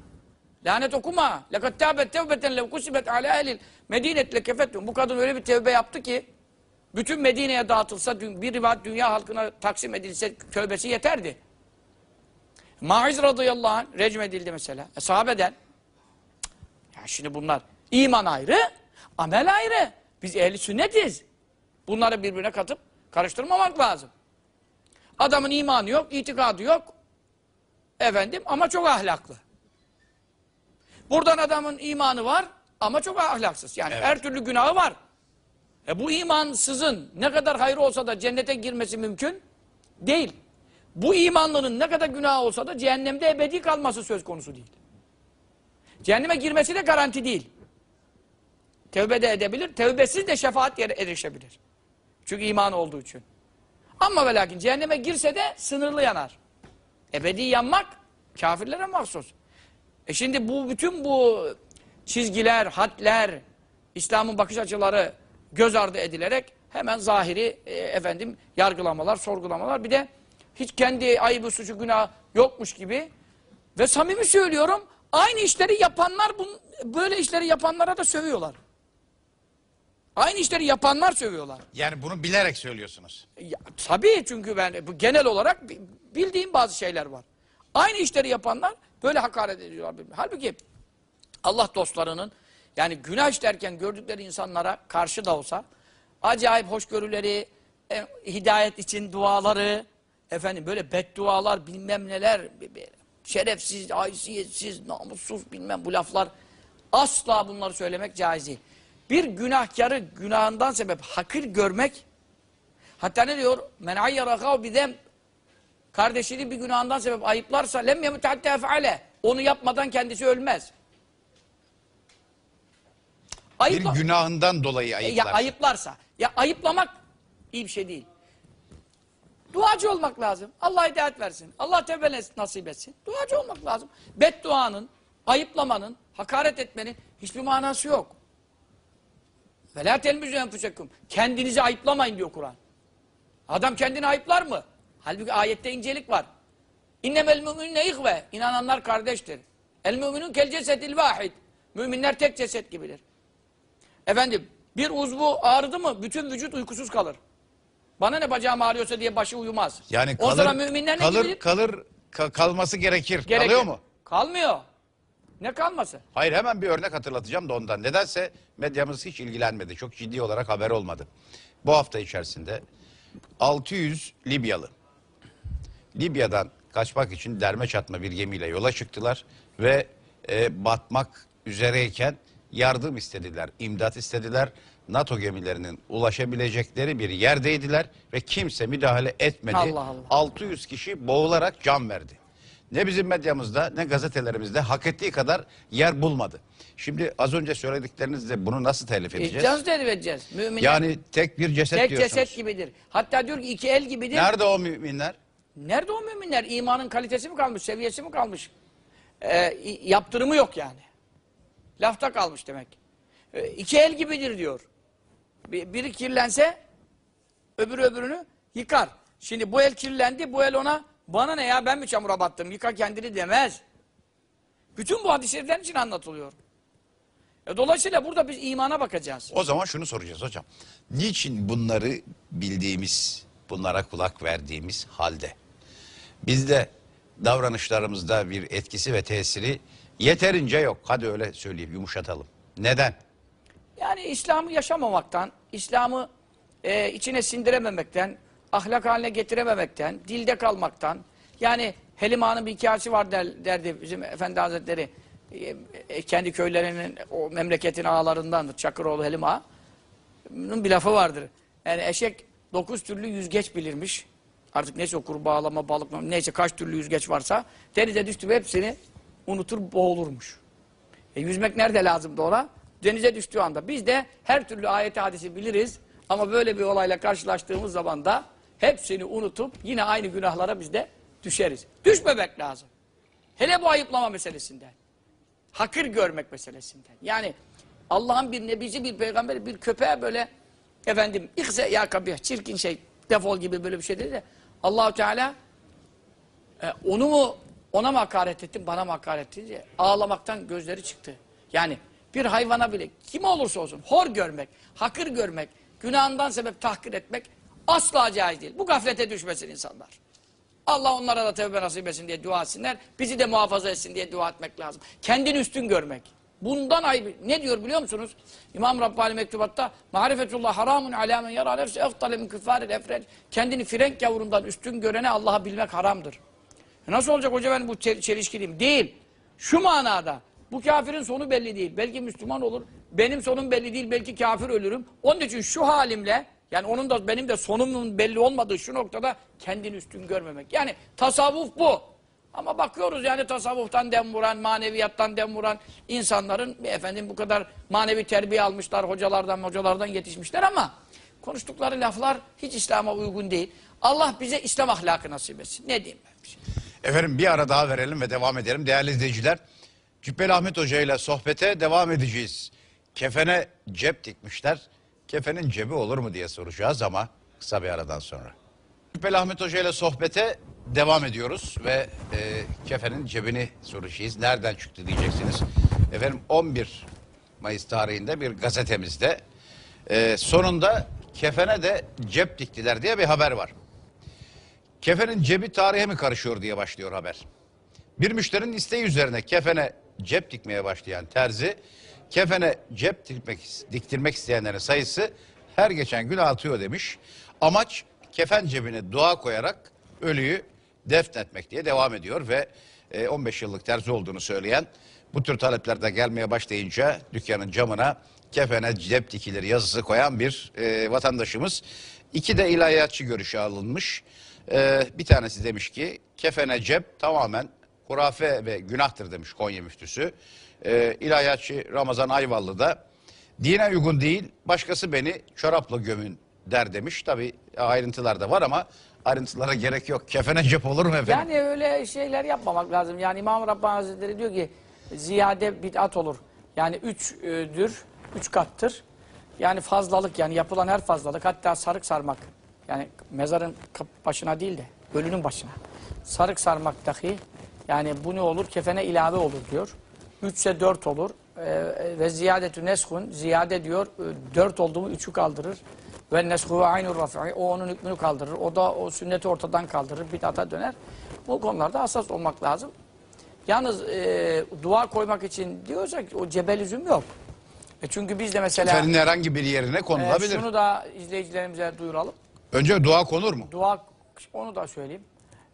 Lanet okuma. Lekad tâbet tevbeten lev kusibet alâ ehlil medinet lekefetun. Bu kadın öyle bir tevbe yaptı ki bütün Medine'ye dağıtılsa bir rivayet dünya halkına taksim edilse tövbesi yeterdi. Maiz radıyallahu anh recm edildi mesela. E, sahabeden. Ya şimdi bunlar iman ayrı, amel ayrı. Biz ehli sünnetiz. Bunları birbirine katıp karıştırmamak lazım. Adamın imanı yok, itikadı yok. Efendim ama çok ahlaklı. Buradan adamın imanı var ama çok ahlaksız. Yani Evet. her türlü günahı var. E bu imansızın ne kadar hayrı olsa da cennete girmesi mümkün değil. Bu imanlının ne kadar günahı olsa da cehennemde ebedi kalması söz konusu değil. Cehenneme girmesi de garanti değil. Tevbe de edebilir, tevbesiz de şefaat yere erişebilir. Çünkü iman olduğu için. Ama ve lakin cehenneme girse de sınırlı yanar. Ebedi yanmak kafirlere mahsus. E şimdi bu bütün bu çizgiler, hadler, İslam'ın bakış açıları göz ardı edilerek hemen zahiri e, efendim yargılamalar, sorgulamalar bir de hiç kendi ayıbı, suçu, günah yokmuş gibi ve samimi söylüyorum aynı işleri yapanlar böyle işleri yapanlara da sövüyorlar. Aynı işleri yapanlar sövüyorlar. Yani bunu bilerek söylüyorsunuz. Ya, tabii çünkü ben bu genel olarak bi- bildiğim bazı şeyler var. Aynı işleri yapanlar böyle hakaret ediyorlar. Halbuki Allah dostlarının yani günah işlerken gördükleri insanlara karşı da olsa acayip hoşgörüleri, e, hidayet için duaları, efendim böyle beddualar bilmem neler, şerefsiz, haysiyetsiz, namussuz bilmem bu laflar asla bunları söylemek caiz değil. Bir günahkarı günahından sebep hakir görmek Hatta ne diyor? Men ayyara bidem kardeşini bir günahından sebep ayıplarsa lem yemut hatta feale. Onu yapmadan kendisi ölmez. Bir Ayıpla günahından dolayı E, ayıplar. ya ayıplarsa. Ya ayıplamak iyi bir şey değil. Duacı olmak lazım. Allah hidayet versin. Allah tevbe nasip etsin. Duacı olmak lazım. Bedduanın, ayıplamanın, hakaret etmenin hiçbir manası yok. Ve la telmizü. Kendinizi ayıplamayın diyor Kur'an. Adam kendini ayıplar mı? Halbuki ayette incelik var. İnnemel müminne ihve. İnananlar kardeştir. El müminun kel cesedil vahid. Müminler tek ceset gibidir. Efendim bir uzvu ağrıdı mı bütün vücut uykusuz kalır. Bana ne bacağım ağrıyorsa diye başı uyumaz. Yani o kalır, zaman müminler ne kalır, gibidir? kalır, ka- kalması gerekir. Gerekir. Kalıyor mu? Kalmıyor. Ne kalması? Hayır hemen bir örnek hatırlatacağım da ondan. Nedense medyamız hiç ilgilenmedi. Çok ciddi olarak haber olmadı. Bu hafta içerisinde 600 Libyalı Libya'dan kaçmak için derme çatma bir gemiyle yola çıktılar ve e, batmak üzereyken yardım istediler, imdat istediler. NATO gemilerinin ulaşabilecekleri bir yerdeydiler ve kimse müdahale etmedi. Allah Allah. 600 kişi boğularak can verdi. Ne bizim medyamızda ne gazetelerimizde hak ettiği kadar yer bulmadı. Şimdi az önce söylediklerinizde bunu nasıl telif edeceğiz? İhtiyaç telif edeceğiz. Müminler Yani tek bir ceset tek diyorsunuz. ceset gibidir. Hatta diyor ki iki el gibidir. Nerede o müminler? Nerede o müminler? İmanın kalitesi mi kalmış, seviyesi mi kalmış? İ- yaptırımı yok yani. Lafta kalmış demek. Ee, iki el gibidir diyor. Bir- Biri kirlense öbürü öbürünü yıkar. Şimdi bu el kirlendi, bu el ona bana ne ya ben mi çamura battım, yıka kendini demez. Bütün bu şerifler için anlatılıyor. E, dolayısıyla burada biz imana bakacağız. O zaman şunu soracağız hocam. Niçin bunları bildiğimiz, bunlara kulak verdiğimiz halde bizde davranışlarımızda bir etkisi ve tesiri yeterince yok. Hadi öyle söyleyeyim, yumuşatalım. Neden? Yani İslam'ı yaşamamaktan, İslam'ı e, içine sindirememekten, ahlak haline getirememekten, dilde kalmaktan, yani Helima'nın bir hikayesi var der, derdi bizim Efendi Hazretleri, e, e, kendi köylerinin, o memleketin ağalarındandır, Çakıroğlu Helima. Bunun bir lafı vardır. Yani eşek dokuz türlü yüzgeç bilirmiş. Artık neyse o kuru bağlama, balık, neyse kaç türlü yüzgeç varsa denize düştü mü hepsini unutur boğulurmuş. E, yüzmek nerede lazımdı ona? Denize düştüğü anda. Biz de her türlü ayeti hadisi biliriz. Ama böyle bir olayla karşılaştığımız zaman da hepsini unutup yine aynı günahlara biz de düşeriz. Düşmemek lazım. Hele bu ayıplama meselesinden. Hakir görmek meselesinden. Yani Allah'ın bir nebisi, bir peygamberi, bir köpeğe böyle efendim ikse ya kabih, çirkin şey defol gibi böyle bir şey dedi de Allahu Teala e, onu mu ona mı hakaret ettin bana mı hakaret ettin diye ağlamaktan gözleri çıktı. Yani bir hayvana bile kim olursa olsun hor görmek, hakır görmek, günahından sebep tahkir etmek asla caiz değil. Bu gaflete düşmesin insanlar. Allah onlara da tevbe nasip etsin diye dua etsinler. Bizi de muhafaza etsin diye dua etmek lazım. Kendini üstün görmek. Bundan ayıp. Ne diyor biliyor musunuz? İmam Rabbani mektubatta Marifetullah haramun ala men yara nefsi eftale min küffaril efrec. Kendini frenk yavrundan üstün görene Allah'ı bilmek haramdır. E Nasıl olacak hoca ben bu çel- çelişkiliyim? Değil. Şu manada. Bu kafirin sonu belli değil. Belki Müslüman olur. Benim sonum belli değil. Belki kafir ölürüm. Onun için şu halimle yani onun da benim de sonumun belli olmadığı şu noktada kendini üstün görmemek. Yani tasavvuf bu. Ama bakıyoruz yani tasavvuftan dem vuran, maneviyattan dem vuran insanların efendim bu kadar manevi terbiye almışlar, hocalardan hocalardan yetişmişler ama konuştukları laflar hiç İslam'a uygun değil. Allah bize İslam ahlakı nasip etsin. Ne diyeyim ben? şey? Efendim bir ara daha verelim ve devam edelim. Değerli izleyiciler, Cübbeli Ahmet Hoca ile sohbete devam edeceğiz. Kefene cep dikmişler. Kefenin cebi olur mu diye soracağız ama kısa bir aradan sonra. Cübbeli Ahmet Hoca ile sohbete devam ediyoruz ve e, kefenin cebini soracağız. Nereden çıktı diyeceksiniz. Efendim 11 Mayıs tarihinde bir gazetemizde e, sonunda kefene de cep diktiler diye bir haber var. Kefenin cebi tarihe mi karışıyor diye başlıyor haber. Bir müşterinin isteği üzerine kefene cep dikmeye başlayan terzi, kefene cep dikmek, diktirmek isteyenlerin sayısı her geçen gün artıyor demiş. Amaç kefen cebine dua koyarak ölüyü defnetmek diye devam ediyor ve e, 15 yıllık terzi olduğunu söyleyen bu tür talepler de gelmeye başlayınca dükkanın camına kefene cep dikilir yazısı koyan bir e, vatandaşımız. İki de ilahiyatçı görüşü alınmış. Ee, bir tanesi demiş ki kefene cep tamamen hurafe ve günahtır demiş Konya müftüsü. Ee, ilahiyatçı Ramazan Ayvallı da dine uygun değil başkası beni çorapla gömün der demiş. Tabi ayrıntılar da var ama ayrıntılara gerek yok. Kefene cep olur mu efendim? Yani öyle şeyler yapmamak lazım. Yani İmam Rabbani Hazretleri diyor ki ziyade bid'at olur. Yani üçdür, üç kattır. Yani fazlalık yani yapılan her fazlalık hatta sarık sarmak. Yani mezarın başına değil de ölünün başına. Sarık sarmak dahi yani bu ne olur? Kefene ilave olur diyor. Üçse dört olur. Ee, ve ziyadetü neshun ziyade diyor e, dört oldu mu üçü kaldırır. Ve neshu aynur rafi'i o onun hükmünü kaldırır. O da o sünneti ortadan kaldırır. Bid'ata döner. Bu konularda hassas olmak lazım. Yalnız e, dua koymak için diyorsak o cebelizm yok. E çünkü biz de mesela Kefenin herhangi bir yerine e, konulabilir. şunu da izleyicilerimize duyuralım. Önce dua konur mu? Dua onu da söyleyeyim.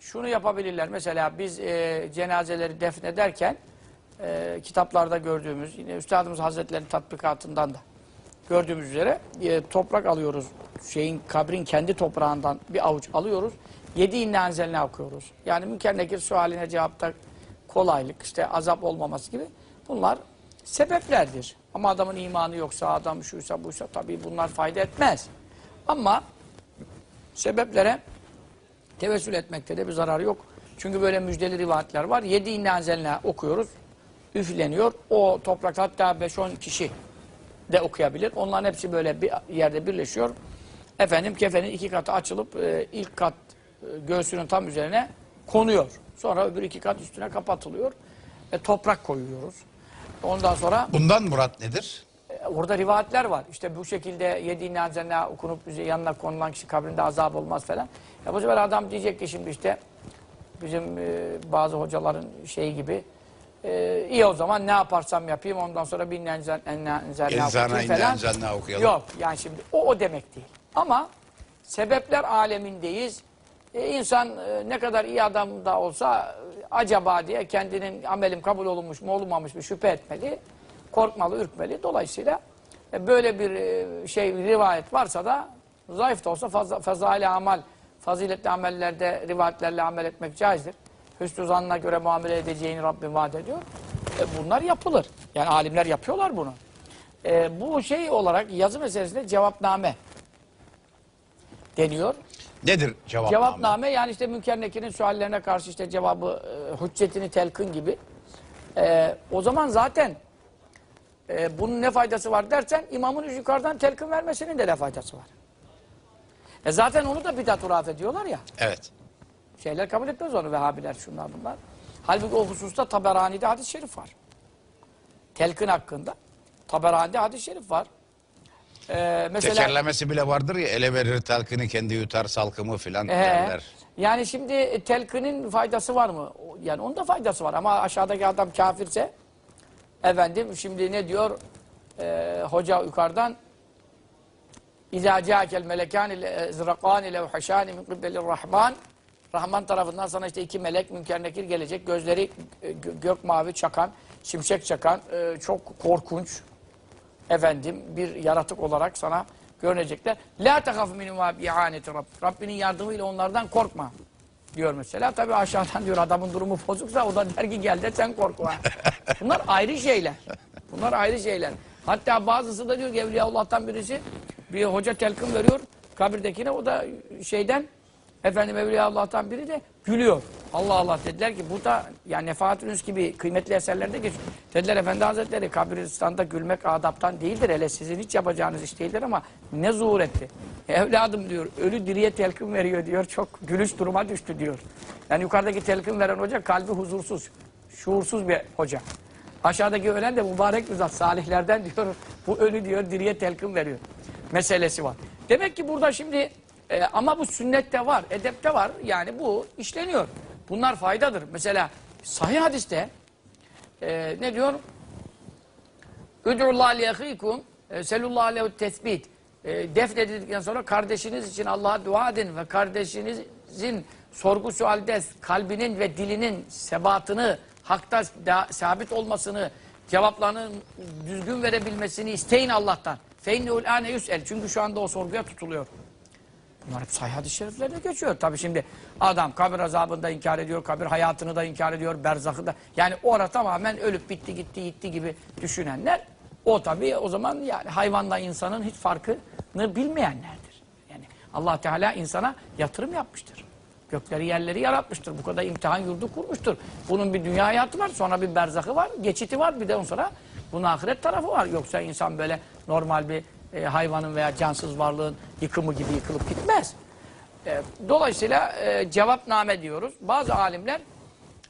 Şunu yapabilirler. Mesela biz e, cenazeleri defnederken e, kitaplarda gördüğümüz yine Üstadımız Hazretleri'nin tatbikatından da gördüğümüz üzere e, toprak alıyoruz. Şeyin kabrin kendi toprağından bir avuç alıyoruz. Yedi inne anzeline okuyoruz. Yani münker nekir sualine cevapta kolaylık, işte azap olmaması gibi bunlar sebeplerdir. Ama adamın imanı yoksa, adam şuysa buysa tabii bunlar fayda etmez. Ama sebeplere tevessül etmekte de bir zarar yok. Çünkü böyle müjdeli rivayetler var. Yedi inne anzeline okuyoruz. Üfleniyor. O toprak hatta 5-10 kişi de okuyabilir. Onların hepsi böyle bir yerde birleşiyor. Efendim kefenin iki katı açılıp e, ilk kat e, göğsünün tam üzerine konuyor. Sonra öbür iki kat üstüne kapatılıyor. E, toprak koyuyoruz. Ondan sonra Bundan murat nedir? Orada rivayetler var. İşte bu şekilde yediğin anzenle okunup yanına konulan kişi kabrinde azap olmaz falan. Ya bu sefer adam diyecek ki şimdi işte bizim e, bazı hocaların şeyi gibi e, iyi o zaman ne yaparsam yapayım ondan sonra bin Enzana okuyayım falan. okuyalım. Yok yani şimdi o o demek değil. Ama sebepler alemindeyiz. E, insan e, ne kadar iyi adam da olsa e, acaba diye kendinin amelim kabul olunmuş mu olunmamış mı şüphe etmeli. Korkmalı, ürkmeli. Dolayısıyla e, böyle bir e, şey rivayet varsa da zayıf da olsa fazla, fazaili amal, faziletli amellerde rivayetlerle amel etmek caizdir. Hüsnü zannına göre muamele edeceğini Rabbim vaat ediyor. E, bunlar yapılır. Yani alimler yapıyorlar bunu. E, bu şey olarak yazı meselesinde cevapname deniyor. Nedir cevap? Cevapname yani işte Münker Nekir'in suallerine karşı işte cevabı, e, hüccetini telkın gibi. E, o zaman zaten e, bunun ne faydası var dersen imamın yukarıdan telkın vermesinin de ne faydası var. E zaten onu da bidat uraf ediyorlar ya. Evet. Şeyler kabul etmez onu Vehhabiler şunlar bunlar. Halbuki o hususta Taberani'de hadis-i şerif var. Telkin hakkında. Taberani'de hadis-i şerif var. Ee, mesela Tekerlemesi bile vardır ya ele verir talkını kendi yutar salkımı filan Ee, derler. yani şimdi telkinin faydası var mı? Yani onun da faydası var ama aşağıdaki adam kafirse efendim şimdi ne diyor Ee, hoca yukarıdan İzâ câkel melekân ile ezrakân ile vhaşân min kıbbelir rahman Rahman tarafından sana işte iki melek münker gelecek. Gözleri e, gö- gök mavi çakan, şimşek çakan, e, çok korkunç efendim bir yaratık olarak sana görünecekler. La tehaf minhuma bi'aneti Rabb. Rabbinin yardımıyla onlardan korkma diyor mesela. Tabi aşağıdan diyor adamın durumu bozuksa o da der ki gel de sen korkma. Bunlar ayrı şeyler. Bunlar ayrı şeyler. Hatta bazısı da diyor ki Evliyaullah'tan birisi bir hoca telkin veriyor kabirdekine o da şeyden efendim Evliyaullah'tan biri de gülüyor. Allah Allah dediler ki bu da yani Nefahatül Üns gibi kıymetli eserlerde geçiyor. Dediler Efendi Hazretleri kabristan'da gülmek adaptan değildir. Hele sizin hiç yapacağınız iş değildir ama ne zuhur etti. Evladım diyor ölü diriye telkin veriyor diyor. Çok gülüş duruma düştü diyor. Yani yukarıdaki telkin veren hoca kalbi huzursuz. Şuursuz bir hoca. Aşağıdaki ölen de mübarek bir zat salihlerden diyor. Bu ölü diyor diriye telkin veriyor. Meselesi var. Demek ki burada şimdi e, ama bu sünnette var, edepte var. Yani bu işleniyor. Bunlar faydadır. Mesela sahih hadiste e, ne diyor? Üd'ullâh liyekhîkum selullâh lehu tesbit. E, defnedildikten sonra kardeşiniz için Allah'a dua edin ve kardeşinizin sorgu sualde kalbinin ve dilinin sebatını, hakta sabit olmasını, cevaplarını düzgün verebilmesini isteyin Allah'tan. Feinnehul âne yüs'el. Çünkü şu anda o sorguya tutuluyor. Bunlar hep sahih şeriflerde geçiyor. Tabi şimdi adam kabir azabını da inkar ediyor, kabir hayatını da inkar ediyor, berzakı da. Yani orada tamamen ölüp bitti gitti gitti gibi düşünenler o tabi o zaman yani hayvanla insanın hiç farkını bilmeyenlerdir. Yani Allah Teala insana yatırım yapmıştır. Gökleri yerleri yaratmıştır. Bu kadar imtihan yurdu kurmuştur. Bunun bir dünya hayatı var, sonra bir berzakı var, geçiti var, bir de ondan sonra bunun ahiret tarafı var. Yoksa insan böyle normal bir e, hayvanın veya cansız varlığın yıkımı gibi yıkılıp gitmez. E, dolayısıyla e, cevapname diyoruz. Bazı alimler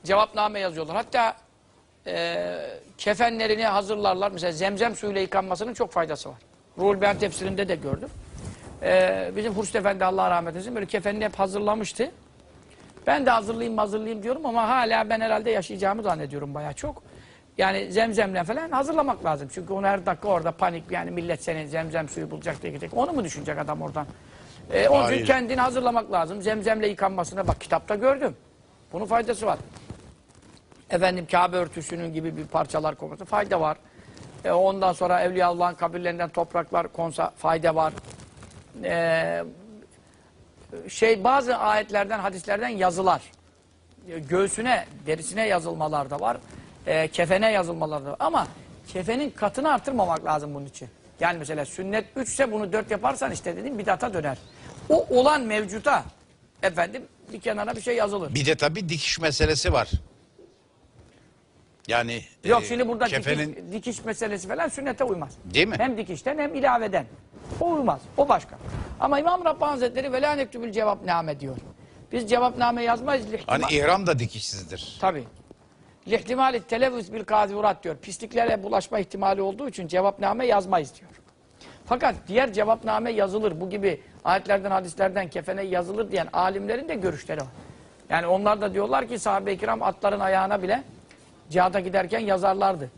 cevapname yazıyorlar. Hatta e, kefenlerini hazırlarlar. Mesela zemzem suyuyla yıkanmasının çok faydası var. Ruhul Beyan tefsirinde de gördüm. E, bizim Hurşit Efendi Allah rahmet eylesin böyle kefenini hep hazırlamıştı. Ben de hazırlayayım hazırlayayım diyorum ama hala ben herhalde yaşayacağımı zannediyorum bayağı çok. Yani zemzemle falan hazırlamak lazım. Çünkü onu her dakika orada panik yani millet senin zemzem suyu bulacak diye gidecek. Onu mu düşünecek adam oradan? Ee, onun için kendini hazırlamak lazım. Zemzemle yıkanmasına bak kitapta gördüm. Bunun faydası var. Efendim Kabe örtüsünün gibi bir parçalar konması fayda var. Ee, ondan sonra Evliyaullah'ın kabirlerinden topraklar konsa fayda var. Ee, şey bazı ayetlerden, hadislerden yazılar. E, Göğsüne, derisine yazılmalar da var. E, kefene yazılmalar da var. Ama kefenin katını artırmamak lazım bunun için. Yani mesela sünnet 3 ise bunu 4 yaparsan işte dedim bidata döner. O olan mevcuta efendim bir kenara bir şey yazılır. Bir de tabii dikiş meselesi var. Yani Yok e, şimdi burada kefenin dikiş, dikiş meselesi falan sünnete uymaz. Değil mi? Hem dikişten hem ilaveden. O uymaz. O başka. Ama İmam Rabbani Hazretleri velâ nektübül cevapname diyor. Biz cevapname yazmayız. hani ihram da dikişsizdir. Tabii. Lihtimali televüz bil kaziurat diyor. Pisliklere bulaşma ihtimali olduğu için cevapname yazmayız diyor. Fakat diğer cevapname yazılır. Bu gibi ayetlerden, hadislerden kefene yazılır diyen alimlerin de görüşleri var. Yani onlar da diyorlar ki sahabe-i kiram atların ayağına bile cihada giderken yazarlardı.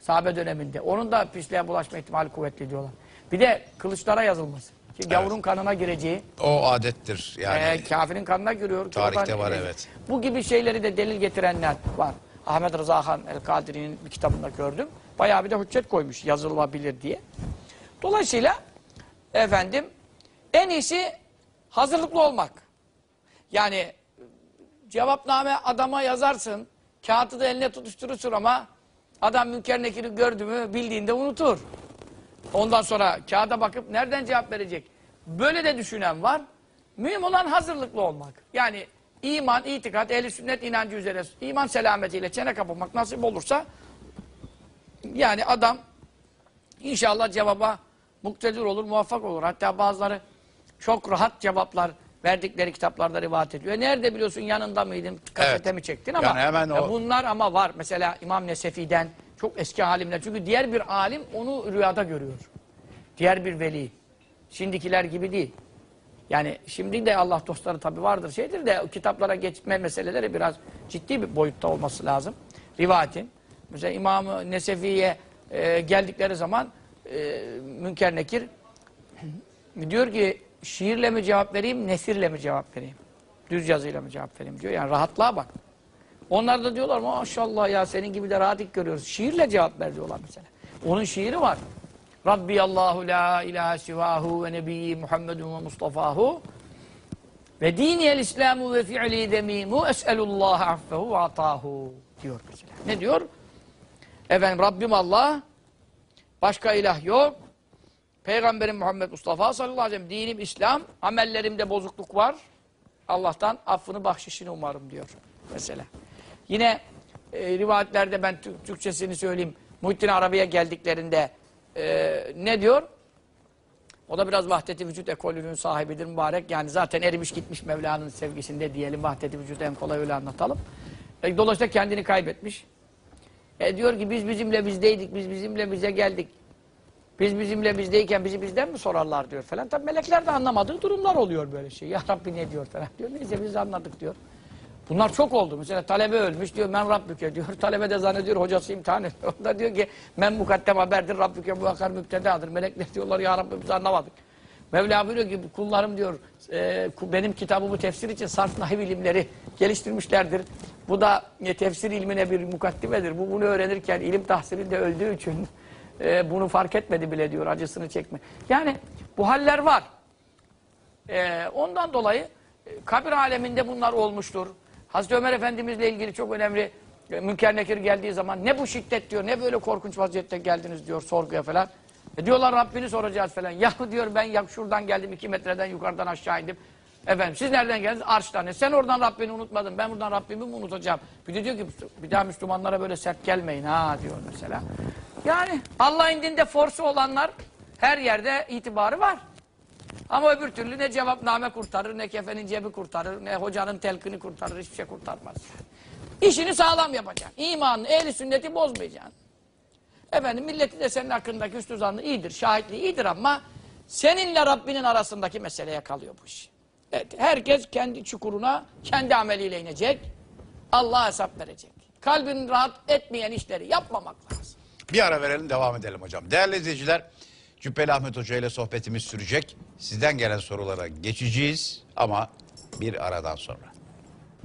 Sahabe döneminde. Onun da pisliğe bulaşma ihtimali kuvvetli diyorlar. Bir de kılıçlara yazılması. Ki gavurun kanına gireceği, O adettir yani. ee, kafirin kanına giriyor. Tarihte var, evet. Bu gibi şeyleri de delil getirenler var. Ahmet Rıza Han el-Kadiri'nin bir kitabında gördüm. Bayağı bir de hüccet koymuş yazılabilir diye. Dolayısıyla efendim en iyisi hazırlıklı olmak. Yani cevapname adama yazarsın. Kağıtı da eline tutuşturursun ama adam münker nekiri gördü mü bildiğinde unutur. Ondan sonra kağıda bakıp nereden cevap verecek? Böyle de düşünen var. Mühim olan hazırlıklı olmak. Yani iman, itikat, ehli sünnet inancı üzere iman selametiyle çene kapamak nasip olursa yani adam inşallah cevaba muktedir olur, muvaffak olur. Hatta bazıları çok rahat cevaplar verdikleri kitaplarda rivayet ediyor. E nerede biliyorsun yanında mıydın? Kasete Evet. mi çektin ama Yani hemen e o- bunlar ama var. Mesela İmam Nesefi'den çok eski alimler. Çünkü diğer bir alim onu rüyada görüyor. Diğer bir veli. Şimdikiler gibi değil. Yani şimdi de Allah dostları tabi vardır şeydir de kitaplara geçme meseleleri biraz ciddi bir boyutta olması lazım. Rivayetin. Mesela İmam-ı Nesefi'ye e, geldikleri zaman e, Münker Nekir diyor ki şiirle mi cevap vereyim, nesirle mi cevap vereyim? Düz yazıyla mı cevap vereyim diyor. Yani rahatlığa bak. Onlar da diyorlar maşallah ya senin gibi de rahat görüyoruz. Şiirle cevap ver diyorlar mesela. Onun şiiri var. Rabbi Allahu la ilahe sivahu ve nebiyyi Muhammedun ve Mustafahu ve diniyel İslamu ve fi'li demimu es'elullah affehu ve atahu diyor mesela. Ne diyor? Efendim Rabbim Allah başka ilah yok. Peygamberim Muhammed Mustafa sallallahu aleyhi ve sellem dinim İslam, amellerimde bozukluk var. Allah'tan affını bahşişini umarım diyor mesela. Yine e, rivayetlerde ben Türk- Türkçesini söyleyeyim. Muhittin Arabi'ye geldiklerinde e, ne diyor? O da biraz vahdeti vücut ekolünün sahibidir mübarek. Yani zaten erimiş gitmiş Mevla'nın sevgisinde diyelim. Vahdeti vücudu en kolay öyle anlatalım. E, dolayısıyla kendini kaybetmiş. E, diyor ki biz bizimle bizdeydik, biz bizimle bize geldik. Biz bizimle bizdeyken bizi bizden mi sorarlar diyor falan. Tabi melekler de anlamadığı durumlar oluyor böyle şey. Ya Rabbi ne diyor falan diyor. Neyse biz anladık diyor. Bunlar çok oldu. Mesela talebe ölmüş diyor men Rabbüke diyor. Talebe de zannediyor hocası imtihan ediyor. O da diyor ki men mukaddem haberdir Rabbüke muhakkar müptedadır. Melekler diyorlar ya Rabbi biz anlamadık. Mevla buyuruyor ki kullarım diyor e, benim kitabımı tefsir için sarf nahiv ilimleri geliştirmişlerdir. Bu da e, tefsir ilmine bir mukaddimedir. Bu bunu öğrenirken ilim tahsilinde öldüğü için e, bunu fark etmedi bile diyor acısını çekme. Yani bu haller var. E, ondan dolayı e, kabir aleminde bunlar olmuştur. Hazreti Ömer Efendimizle ilgili çok önemli e, Münker Nekir geldiği zaman ne bu şiddet diyor, ne böyle korkunç vaziyette geldiniz diyor sorguya falan. E diyorlar Rabbini soracağız falan. Ya diyor ben ya şuradan geldim iki metreden yukarıdan aşağı indim. Efendim siz nereden geldiniz? Arş'tan. E sen oradan Rabbini unutmadın. Ben buradan Rabbimi mi unutacağım? Bir de diyor ki bir daha Müslümanlara böyle sert gelmeyin ha diyor mesela. Yani Allah indinde forsu olanlar her yerde itibarı var. Ama öbür türlü ne cevapname kurtarır, ne kefenin cebi kurtarır, ne hocanın telkini kurtarır, hiçbir şey kurtarmaz. İşini sağlam yapacaksın. İmanını, ehli sünneti bozmayacaksın. Efendim milleti de senin hakkındaki üstü zannı iyidir, şahitliği iyidir ama seninle Rabbinin arasındaki meseleye kalıyor bu iş. Evet, herkes kendi çukuruna, kendi ameliyle inecek. Allah'a hesap verecek. Kalbinin rahat etmeyen işleri yapmamak lazım. Bir ara verelim devam edelim hocam. Değerli izleyiciler Cübbeli Ahmet Hoca ile sohbetimiz sürecek. Sizden gelen sorulara geçeceğiz ama bir aradan sonra.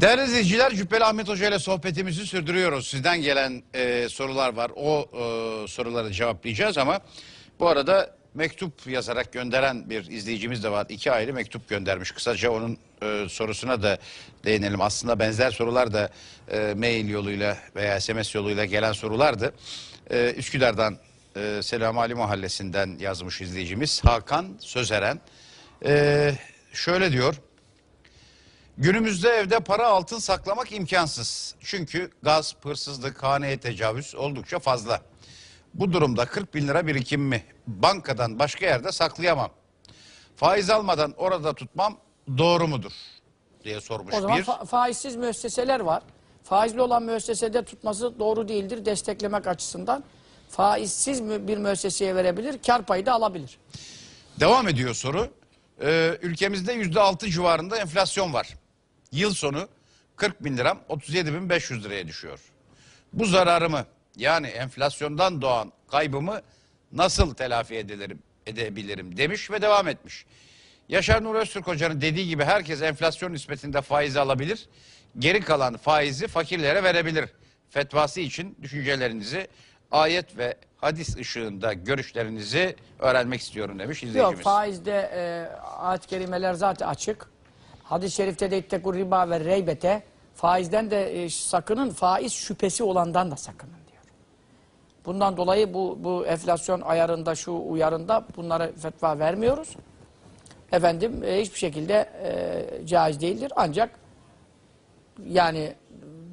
Değerli izleyiciler Cübbeli Ahmet Hoca ile sohbetimizi sürdürüyoruz. Sizden gelen e, sorular var. O e, soruları cevaplayacağız ama bu arada mektup yazarak gönderen bir izleyicimiz de var. İki ayrı mektup göndermiş. Kısaca onun e, sorusuna da değinelim. Aslında benzer sorular da e, mail yoluyla veya SMS yoluyla gelen sorulardı. E, Üsküdar'dan e, Selam Ali Mahallesi'nden yazmış izleyicimiz Hakan Sözeren. E, şöyle diyor. Günümüzde evde para altın saklamak imkansız. Çünkü gaz, hırsızlık, haneye tecavüz oldukça fazla. Bu durumda 40 bin lira birikimimi bankadan başka yerde saklayamam. Faiz almadan orada tutmam doğru mudur? diye sormuş O zaman bir. fa- faizsiz müesseseler var. Faizli olan müessesede tutması doğru değildir desteklemek açısından. Faizsiz bir müesseseye verebilir, kar payı da alabilir. Devam ediyor soru. Ee, ülkemizde yüzde altı civarında enflasyon var. Yıl sonu 40 bin liram 37 bin 500 liraya düşüyor. Bu zararımı yani enflasyondan doğan kaybımı nasıl telafi edebilirim, edebilirim demiş ve devam etmiş. Yaşar Nur Öztürk Hoca'nın dediği gibi herkes enflasyon nispetinde faiz alabilir. Geri kalan faizi fakirlere verebilir. Fetvası için düşüncelerinizi ayet ve hadis ışığında görüşlerinizi öğrenmek istiyorum demiş izleyicimiz. Yok faizde e, ayet-i kerimeler zaten açık. Hadis-i şerifte de ittekur riba ve reybete faizden de e, sakının faiz şüphesi olandan da sakının diyor. Bundan dolayı bu, bu enflasyon ayarında şu uyarında bunlara fetva vermiyoruz. Efendim e, hiçbir şekilde e, caiz değildir. Ancak yani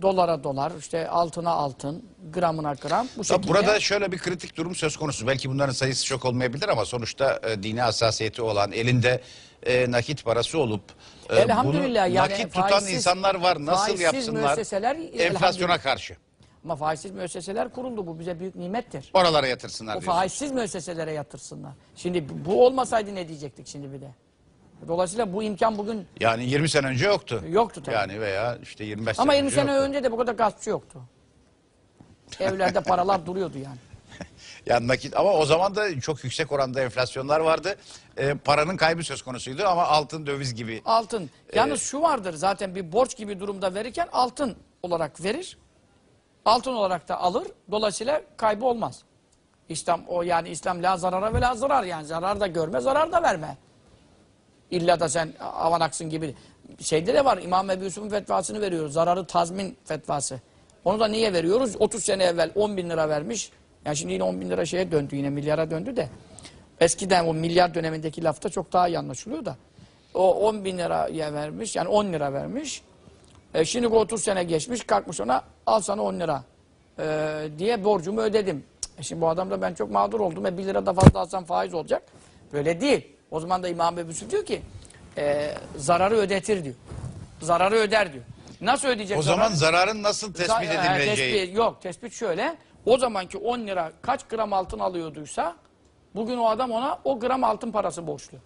dolara dolar, işte altına altın, gramına gram. Bu şekilde. burada şöyle bir kritik durum söz konusu. Belki bunların sayısı çok olmayabilir ama sonuçta e, dini hassasiyeti olan, elinde e, nakit parası olup e, Elhamdülillah bunu yani nakit tutan faizsiz- insanlar var. Nasıl faizsiz yapsınlar? müesseseler, Enflasyona elhamdülillah. karşı. Ama faizsiz müesseseler kuruldu. Bu bize büyük nimettir. Oralara yatırsınlar O diyorsun. faizsiz müesseselere yatırsınlar. Şimdi bu olmasaydı ne diyecektik şimdi bir de? Dolayısıyla bu imkan bugün Yani 20 sene önce yoktu. Yoktu tabii. Yani veya işte 25 ama sene 20 önce sene yoktu. önce de bu kadar gaspçı yoktu. Evlerde paralar duruyordu yani. Yani nakit ama o zaman da çok yüksek oranda enflasyonlar vardı. E, paranın kaybı söz konusuydu ama altın döviz gibi. Altın. Yalnız şu vardır zaten bir borç gibi durumda verirken altın olarak verir. Altın olarak da alır. Dolayısıyla kaybı olmaz. İslam o yani İslam la zarara ve la zarar yani zarar da görme zarar da verme. İlla da sen avanaksın gibi. Şeyde de var İmam Ebu Yusuf'un fetvasını veriyoruz. Zararı tazmin fetvası. Onu da niye veriyoruz? 30 sene evvel 10 bin lira vermiş. Yani şimdi yine 10 bin lira şeye döndü yine milyara döndü de. Eskiden o milyar dönemindeki lafta çok daha iyi anlaşılıyor da. O 10 bin liraya vermiş yani 10 lira vermiş. E şimdi bu 30 sene geçmiş kalkmış ona al sana 10 lira e, diye borcumu ödedim. E şimdi bu adam da ben çok mağdur oldum. E 1 lira da fazla alsam faiz olacak. Böyle değil. O zaman da İmam Ebu Yusuf diyor ki e, zararı ödetir diyor. Zararı öder diyor. Nasıl ödeyecek O zararı? zaman zararın nasıl tespit e, edileceği. tespit- yok tespit şöyle. O zamanki 10 lira kaç gram altın alıyorduysa bugün o adam ona o gram altın parası borçlu.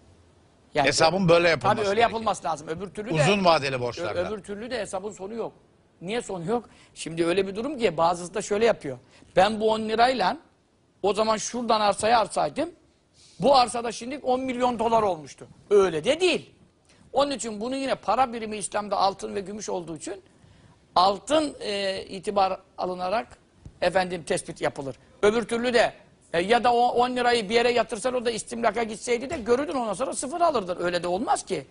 Yani Hesabın böyle yapılması Tabii öyle yapılması lazım. Öbür türlü de Uzun vadeli borçlardan. öbür türlü de hesabın sonu yok. Niye sonu yok? Şimdi öyle bir durum ki bazısı da şöyle yapıyor. Ben bu 10 lirayla o zaman şuradan arsayı arsaydım bu arsada şimdi 10 milyon dolar olmuştu. Öyle de değil. Onun için bunu yine para birimi İslam'da altın ve gümüş olduğu için altın e, itibar alınarak efendim tespit yapılır. Öbür türlü de e, ya da o 10 lirayı bir yere yatırsan o da istimlaka gitseydi de görürdün ondan sonra sıfır alırdın. Öyle de olmaz ki.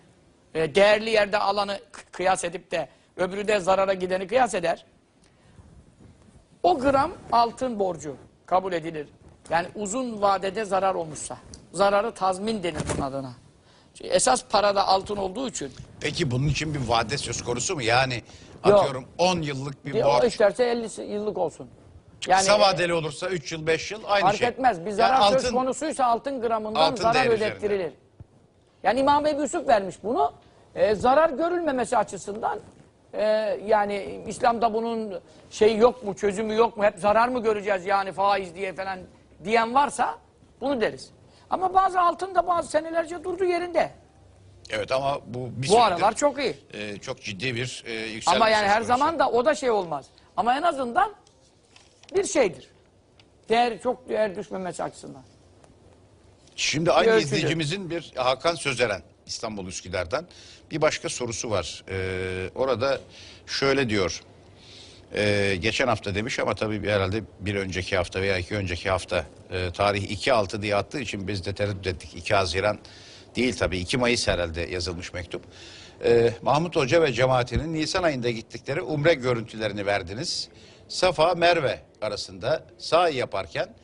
E, değerli yerde alanı kıyas edip de öbürü de zarara gideni kıyas eder. O gram altın borcu kabul edilir. Yani uzun vadede zarar olmuşsa. Zararı tazmin denir bunun adına. Çünkü esas parada altın olduğu için. Peki bunun için bir vade söz konusu mu? Yani atıyorum 10 yıllık bir E, o borç. isterse 50 yıllık olsun. Yani Kısa vadeli olursa 3 yıl 5 yıl aynı fark şey. etmez. Bir Yani zarar söz altın- konusuysa altın gramından Altın zarar ödettirilir. üzerinde. Yani İmam Ebu Yusuf vermiş bunu. E, zarar görülmemesi açısından e, yani İslam'da bunun şey yok mu, çözümü yok mu, hep zarar mı göreceğiz yani faiz diye falan diyen varsa bunu deriz. Ama bazı altın da bazı senelerce durdu yerinde. Evet ama bu bir Bu süredir, aralar çok iyi. e, çok ciddi bir e, yükselme Ama yani söz her konusu. zaman da o da şey olmaz. Ama en azından bir şeydir. Değer çok değer düşmemesi açısından. Şimdi aynı ölçülü. izleyicimizin bir Hakan Sözeren İstanbul Üsküdar'dan bir başka sorusu var. Ee, orada şöyle diyor. Ee, geçen hafta demiş ama tabii bir- herhalde bir önceki hafta veya iki önceki hafta e, tarih 2.6 diye attığı için biz de tereddüt ettik. 2 Haziran değil tabii 2 Mayıs herhalde yazılmış mektup. Ee, Mahmut Hoca ve cemaatinin Nisan ayında gittikleri umre görüntülerini verdiniz. Safa Merve arasında sahi yaparken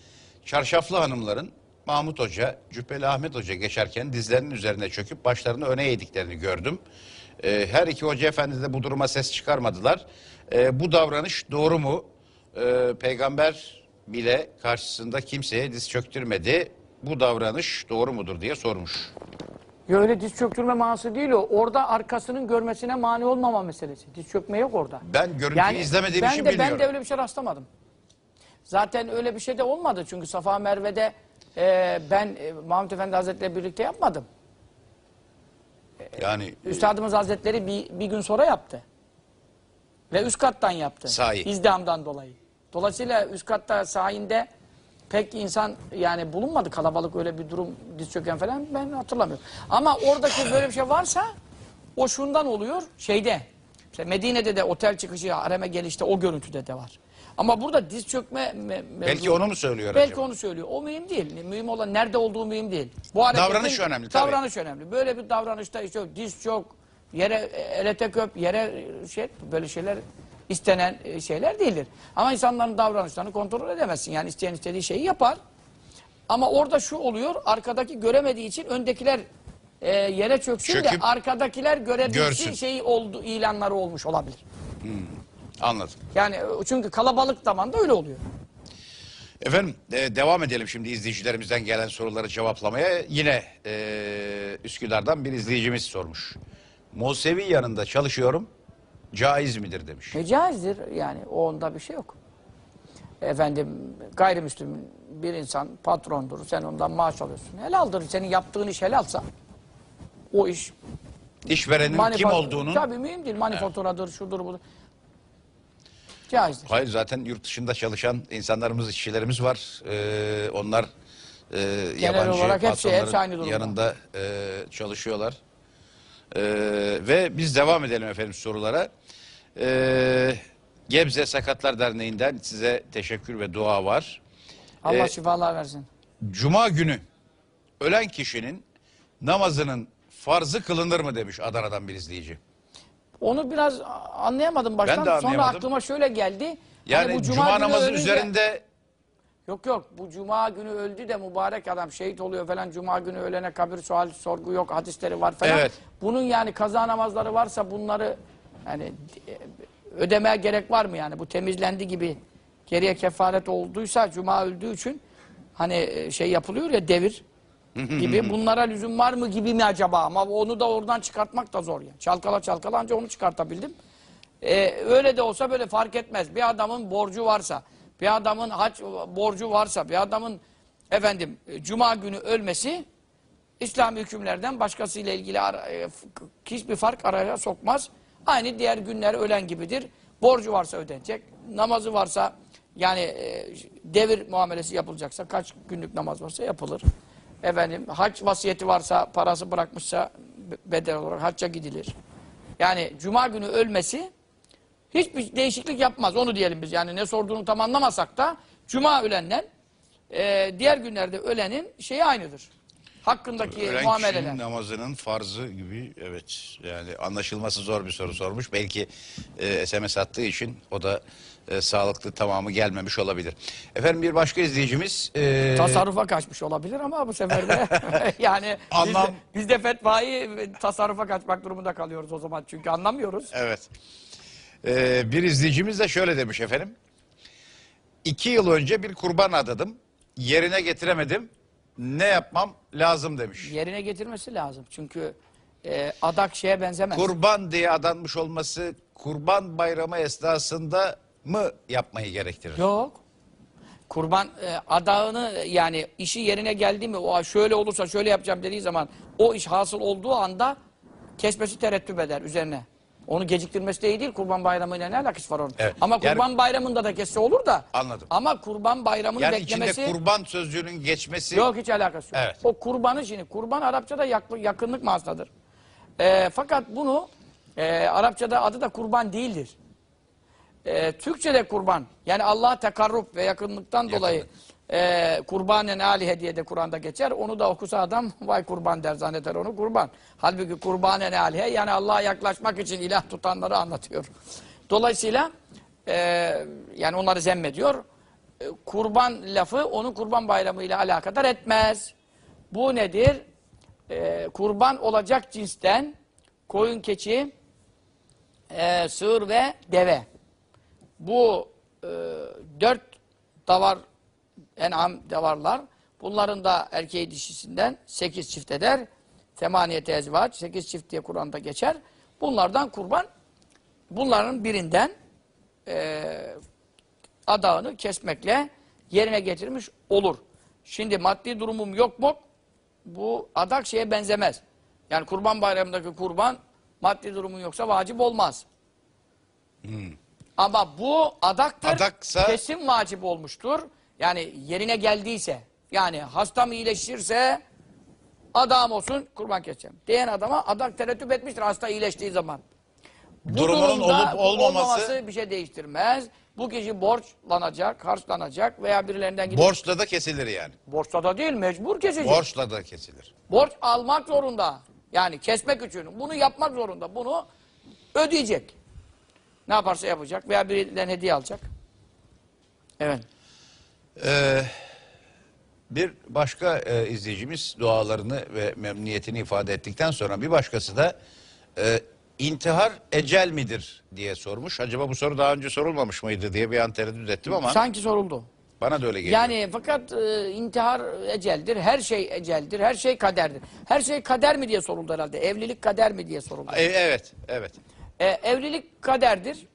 çarşaflı hanımların Mahmut Hoca, Cübbeli Ahmet Hoca geçerken dizlerinin üzerine çöküp başlarını öne eğdiklerini gördüm. Ee, her iki hoca efendi de bu duruma ses çıkarmadılar. Ee, bu davranış doğru mu? Ee, peygamber bile karşısında kimseye diz çöktürmedi. Bu davranış doğru mudur diye sormuş. Ya öyle diz çöktürme manası değil o. Orada arkasının görmesine mani olmama meselesi. Diz çökme yok orada. Ben görüntüyü izlemediğim ben için de, bilmiyorum. Ben de öyle bir şey rastlamadım. Zaten öyle bir şey de olmadı. Çünkü Safa Merve'de e, ben e, Mahmut Efendi Hazretleri birlikte yapmadım. Yani Üstadımız Hazretleri bir, bir gün sonra yaptı. Ve üst kattan yaptı. Sahi. İzdamdan dolayı. Dolayısıyla üst katta sahinde pek insan yani bulunmadı. Kalabalık öyle bir durum diz çöken falan ben hatırlamıyorum. Ama oradaki böyle bir şey varsa o şundan oluyor şeyde. Medine'de de otel çıkışı hareme gelişte o görüntüde de var. Ama burada diz çökme me- belki onu mu söylüyor Belki acaba? onu söylüyor. O mühim değil. Mühim olan nerede olduğu mühim değil. Bu hareketin- Davranış önemli, tabii. Davranış önemli. Böyle bir davranışta işte diz çok, yere ele tek öp, yere şey böyle şeyler istenen e, şeyler değildir. Ama insanların davranışlarını kontrol edemezsin. Yani isteyen istediği şeyi yapar. Ama orada şu oluyor, arkadaki göremediği için öndekiler e, yere çöksün de Çöküp arkadakiler görebilsin şeyi oldu, ilanları olmuş olabilir. Anladım. Yani e, çünkü kalabalık zamanda öyle oluyor. Efendim e, devam edelim şimdi izleyicilerimizden gelen soruları cevaplamaya. Yine e, Üsküdar'dan bir izleyicimiz sormuş. Musevi yanında çalışıyorum. Caiz midir demiş. E caizdir yani o onda bir şey yok. Efendim gayrimüslim bir insan patrondur sen ondan maaş alıyorsun. Helaldir senin yaptığın iş helalsa o iş İşverenin kim olduğunun... Tabii mühim değil manifaturadır şudur budur. Caizdir. Hayır zaten yurt dışında çalışan insanlarımız, işçilerimiz var. Ee, onlar e, yabancı olarak hepsi- patronların hepsi aynı durumda. yanında e, çalışıyorlar. Ee, ve biz devam edelim efendim sorulara. Ee, Gebze Sakatlar Derneği'nden size teşekkür ve dua var. Allah E, şifalar versin. Cuma günü ölen kişinin namazının farzı kılınır mı demiş Adana'dan bir izleyici. Onu biraz anlayamadım baştan. Ben de Sonra anlayamadım. aklıma şöyle geldi. Yani Hani bu cuma, günü namazı ölünce- üzerinde Yok yok bu cuma günü öldü de mübarek adam şehit oluyor falan. Cuma günü ölene kabir sual sorgu yok hadisleri var falan. Evet. Bunun yani kaza namazları varsa bunları yani e, ödemeye gerek var mı yani? Bu temizlendi gibi geriye kefaret olduysa cuma öldüğü için hani e, şey yapılıyor ya devir gibi bunlara lüzum var mı gibi mi acaba? Ama onu da oradan çıkartmak da zor yani. Çalkala çalkala anca onu çıkartabildim. Ee, öyle de olsa böyle fark etmez. Bir adamın borcu varsa, bir adamın hac borcu varsa, bir adamın efendim e, cuma günü ölmesi İslami hükümlerden başkasıyla ilgili e, hiçbir fark araya sokmaz. Aynı diğer günler ölen gibidir. Borcu varsa ödenecek. Namazı varsa yani e, devir muamelesi yapılacaksa kaç günlük namaz varsa yapılır. Efendim hac vasiyeti varsa parası bırakmışsa be- bedel olarak hacca gidilir. Yani cuma günü ölmesi hiçbir değişiklik yapmaz. Onu diyelim biz. Yani ne sorduğunu tam anlamasak da cuma ölenden e, diğer günlerde ölenin şeyi aynıdır. Hakkındaki Ölen muameleler. namazının farzı gibi evet yani anlaşılması zor bir soru sormuş. Belki e, SMS attığı için o da e, sağlıklı tamamı gelmemiş olabilir. Efendim bir başka izleyicimiz e, Tasarrufa kaçmış olabilir ama bu sefer de yani Anlam- biz, de, biz de fetvayı tasarrufa kaçmak durumunda kalıyoruz o zaman. Çünkü anlamıyoruz. evet E, bir izleyicimiz de şöyle demiş efendim. İki yıl önce bir kurban adadım. Yerine getiremedim. Ne yapmam lazım demiş. Yerine getirmesi lazım. Çünkü e, adak şeye benzemez. Kurban diye adanmış olması kurban bayramı esnasında mı yapmayı gerektirir? Yok. Kurban e, adağını yani işi yerine geldi mi o şöyle olursa şöyle yapacağım dediği zaman o iş hasıl olduğu anda kesmesi terettüp eder üzerine. Onu geciktirmesi de iyi değil. Kurban bayramıyla ne alakası var onun? Evet. Ama Yani- kurban bayramında da kesse olur da. Anladım. Ama kurban bayramını Yani beklemesi içinde kurban sözcüğünün geçmesi yok hiç alakası yok. Evet. O kurbanı şimdi kurban Arapçada yaklı- yakınlık manasındadır. E, fakat bunu e, Arapçada adı da kurban değildir. E, Türkçe'de kurban yani Allah'a tekarrub ve yakınlıktan dolayı e, kurbanen alihe diye de Kur'an'da geçer. Onu da okusa adam vay kurban der zanneder onu kurban. Halbuki kurbanen alihe yani Allah'a yaklaşmak için ilah tutanları anlatıyor. Dolayısıyla e, yani onları zemmediyor. E, kurban lafı onun kurban bayramıyla alakadar etmez. Bu nedir? E, kurban olacak cinsten koyun keçi, e, sığır ve deve. Bu e, dört davar, en'am davarlar. Bunların da erkeği dişisinden sekiz çift eder. Temaniyete ezvaç, sekiz çift diye Kur'an'da geçer. Bunlardan kurban, bunların birinden e, adağını kesmekle yerine getirmiş olur. Şimdi maddi durumum yok mu? Bu adak şeye benzemez. Yani kurban bayramındaki kurban maddi durumun yoksa vacip olmaz. Ama bu adaktır. Adaksa- Kesin vacip olmuştur. Yani yerine geldiyse. Yani hastam iyileşirse adam olsun kurban keseceğim. Diyen adama adak tereddüt etmiştir hasta iyileştiği zaman. Bu Durumunun durumda olup bu olmaması- bir şey değiştirmez. Bu kişi borçlanacak, harçlanacak veya birilerinden gidip borçla da kesilir yani. borçla da değil mecbur kesecek. Borçla da kesilir. Borç almak zorunda. Yani kesmek için. Bunu yapmak zorunda. Bunu ödeyecek. Ne yaparsa yapacak veya birinden hediye alacak. Evet. Ee, bir başka e, izleyicimiz dualarını ve memnuniyetini ifade ettikten sonra bir başkası da e, intihar ecel midir diye sormuş. Acaba bu soru daha önce sorulmamış mıydı diye bir an tereddüt ettim ama Sanki soruldu. bana da öyle geliyor. Yani fakat e, intihar eceldir, her şey eceldir, her şey kaderdir. Her şey kader mi diye soruldu herhalde. Evlilik kader mi diye soruldu. E, evet, evet. E, evlilik kaderdir.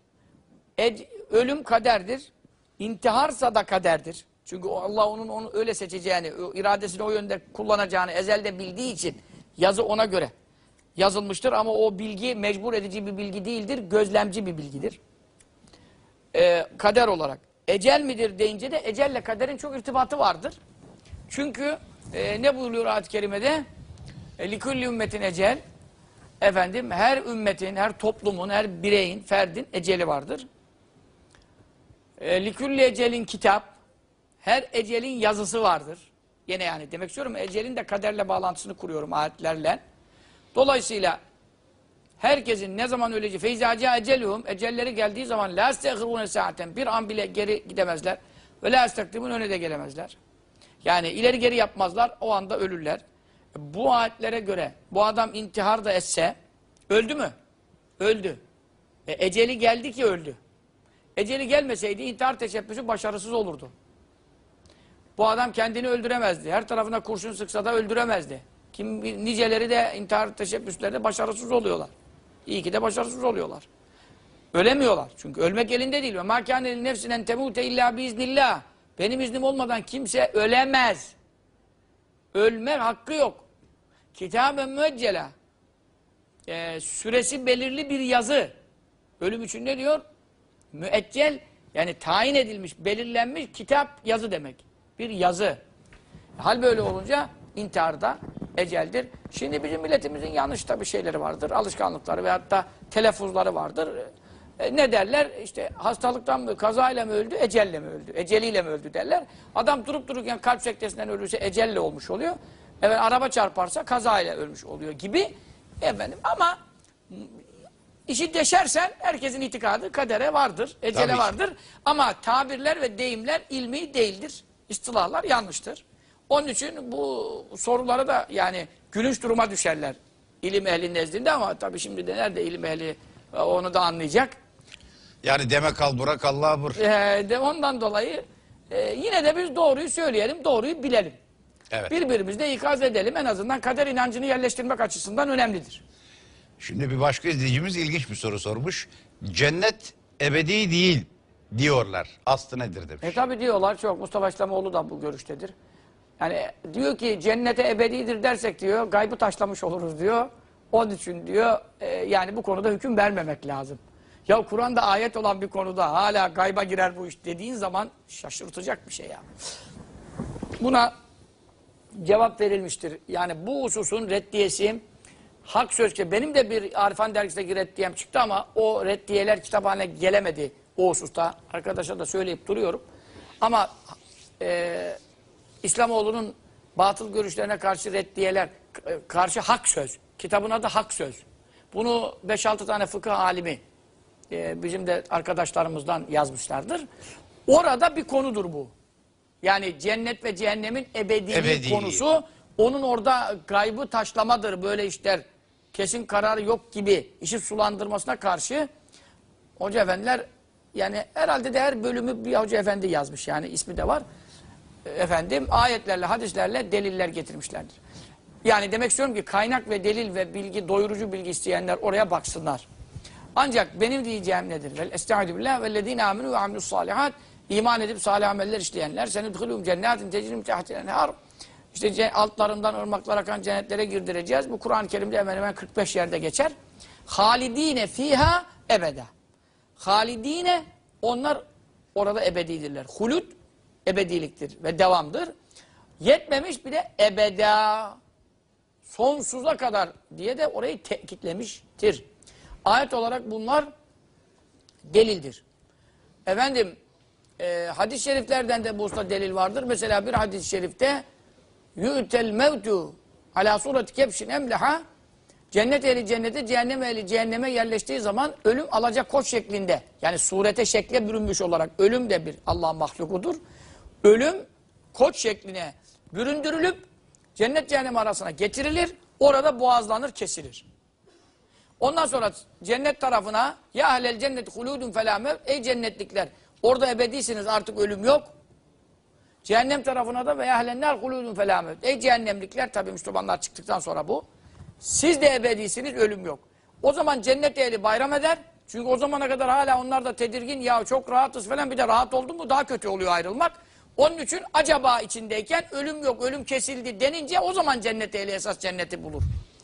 Ec- ölüm kaderdir. İntiharsa da kaderdir. Çünkü Allah onun onu öyle seçeceğini, iradesini o yönde kullanacağını ezelde bildiği için yazı ona göre yazılmıştır. Ama o bilgi mecbur edici bir bilgi değildir, gözlemci bir bilgidir. E, kader olarak. Ecel midir deyince de ecelle kaderin çok irtibatı vardır. Çünkü e, ne buyuruyor ayet-i kerimede? E, likulli ümmetin ecel. Efendim her ümmetin, her toplumun, her bireyin, ferdin eceli vardır. E, likulli ecelin kitap. Her ecelin yazısı vardır. Yine yani demek istiyorum ecelin de kaderle bağlantısını kuruyorum ayetlerle. Dolayısıyla herkesin ne zaman öleceği feyzaca eceluhum ecelleri geldiği zaman la estehirune saaten bir an bile geri gidemezler ve la estekdimun öne de gelemezler. Yani ileri geri yapmazlar o anda ölürler. Bu ayetlere göre bu adam intihar da etse öldü mü? Öldü. E, eceli geldi ki öldü. Eceli gelmeseydi intihar teşebbüsü başarısız olurdu. Bu adam kendini öldüremezdi. Her tarafına kurşun sıksa da öldüremezdi. Kim niceleri de intihar teşebbüslerinde başarısız oluyorlar. İyi ki de başarısız oluyorlar. Ölemiyorlar. Çünkü ölmek elinde değil. Ve mâ kâne nefsinen temûte illâ biiznillah. Benim iznim olmadan kimse ölemez. Ölme hakkı yok. Kitaben müeccela. Ee, süresi belirli bir yazı. Ölüm için ne diyor? Müeccel yani tayin edilmiş, belirlenmiş kitap yazı demek. Bir yazı. Hal böyle olunca intihar da eceldir. Şimdi bizim milletimizin yanlış tabii şeyleri vardır. Alışkanlıkları ve hatta telaffuzları vardır. E, ne derler? İşte hastalıktan mı, kazayla mı öldü, ecelle mi öldü? Eceliyle mi öldü derler. Adam durup dururken kalp sektesinden ölürse ecelle olmuş oluyor. Evet araba çarparsa kazayla ölmüş oluyor gibi. Efendim ama işi deşersen herkesin itikadı kadere vardır, ecele Tabii ki. vardır. Ama tabirler ve deyimler ilmi değildir. İstilahlar yanlıştır. Onun için bu soruları da yani gülünç duruma düşerler. İlim ehli nezdinde ama tabii şimdi de nerede ilim ehli e, onu da anlayacak. Yani demek al burak Allah bur. Ee, de ondan dolayı e, yine de biz doğruyu söyleyelim, doğruyu bilelim. Evet. Birbirimizi de ikaz edelim. En azından kader inancını yerleştirmek açısından önemlidir. Şimdi bir başka izleyicimiz ilginç bir soru sormuş. Cennet ebedi değil diyorlar. Aslı nedir demiş. E tabi diyorlar çok. Mustafa İslamoğlu da bu görüştedir. Yani diyor ki cennete ebedidir dersek diyor gaybı taşlamış oluruz diyor. Onun için diyor e, yani bu konuda hüküm vermemek lazım. Ya Kur'an'da ayet olan bir konuda hala gayba girer bu iş dediğin zaman şaşırtacak bir şey ya. Buna cevap verilmiştir. Yani bu hususun reddiyesi hak söz ki benim de bir Arifan dergisindeki reddiyem çıktı ama o reddiyeler kitaphaneye gelemedi o hususta. Arkadaşa da söyleyip duruyorum. Ama e, İslamoğlu'nun batıl görüşlerine karşı reddiyeler, e, karşı hak söz. Kitabın adı hak söz. Bunu 5-6 tane fıkıh alimi e, bizim de arkadaşlarımızdan yazmışlardır. Orada bir konudur bu. Yani cennet ve cehennemin Ebediliği. konusu onun orada gaybı taşlamadır. Böyle işler kesin kararı yok gibi işi sulandırmasına karşı hoca efendiler yani herhalde de her bölümü bir hoca efendi yazmış yani ismi de var. Efendim ayetlerle hadislerle deliller getirmişlerdir. Yani demek istiyorum ki kaynak ve delil ve bilgi doyurucu bilgi isteyenler oraya baksınlar. Ancak benim diyeceğim nedir? Vel estaizu billah vellezine aminu ve amilus salihat iman edip salih ameller işleyenler senudhulum cennetin tecrim tahtil enhar işte altlarından ırmaklar akan cennetlere girdireceğiz. Bu Kur'an-ı Kerim'de hemen hemen 45 yerde geçer. Halidine fiha ebeda. Halidine onlar orada ebedidirler. Hulut ebediliktir ve devamdır. Yetmemiş bir de ebeda sonsuza kadar diye de orayı tekitlemiştir. Ayet olarak bunlar delildir. Efendim e, hadis-i şeriflerden de bu usta delil vardır. Mesela bir hadis-i şerifte yu'tel mevtu ala surati kebşin emleha cennet ehli cennete, cehennem ehli cehenneme yerleştiği zaman ölüm alacak koç şeklinde yani surete şekle bürünmüş olarak ölüm de bir Allah mahlukudur. Ölüm koç şekline büründürülüp cennet cehennem arasına getirilir. Orada boğazlanır, kesilir. Ondan sonra cennet tarafına ya ehlel cennet huludun felâ mevt. Ey cennetlikler orada ebedisiniz artık ölüm yok. Cehennem tarafına da ve ehlenler huludun felâ mevt. Ey cehennemlikler tabi Müslümanlar çıktıktan sonra bu. Siz de ebedisiniz ölüm yok. O zaman cennet ehli bayram eder. Çünkü o zamana kadar hala onlar da tedirgin ya çok rahatız falan bir de rahat oldu mu daha kötü oluyor ayrılmak. Onun için acaba içindeyken ölüm yok ölüm kesildi denince o zaman cennet ehli esas cenneti bulur.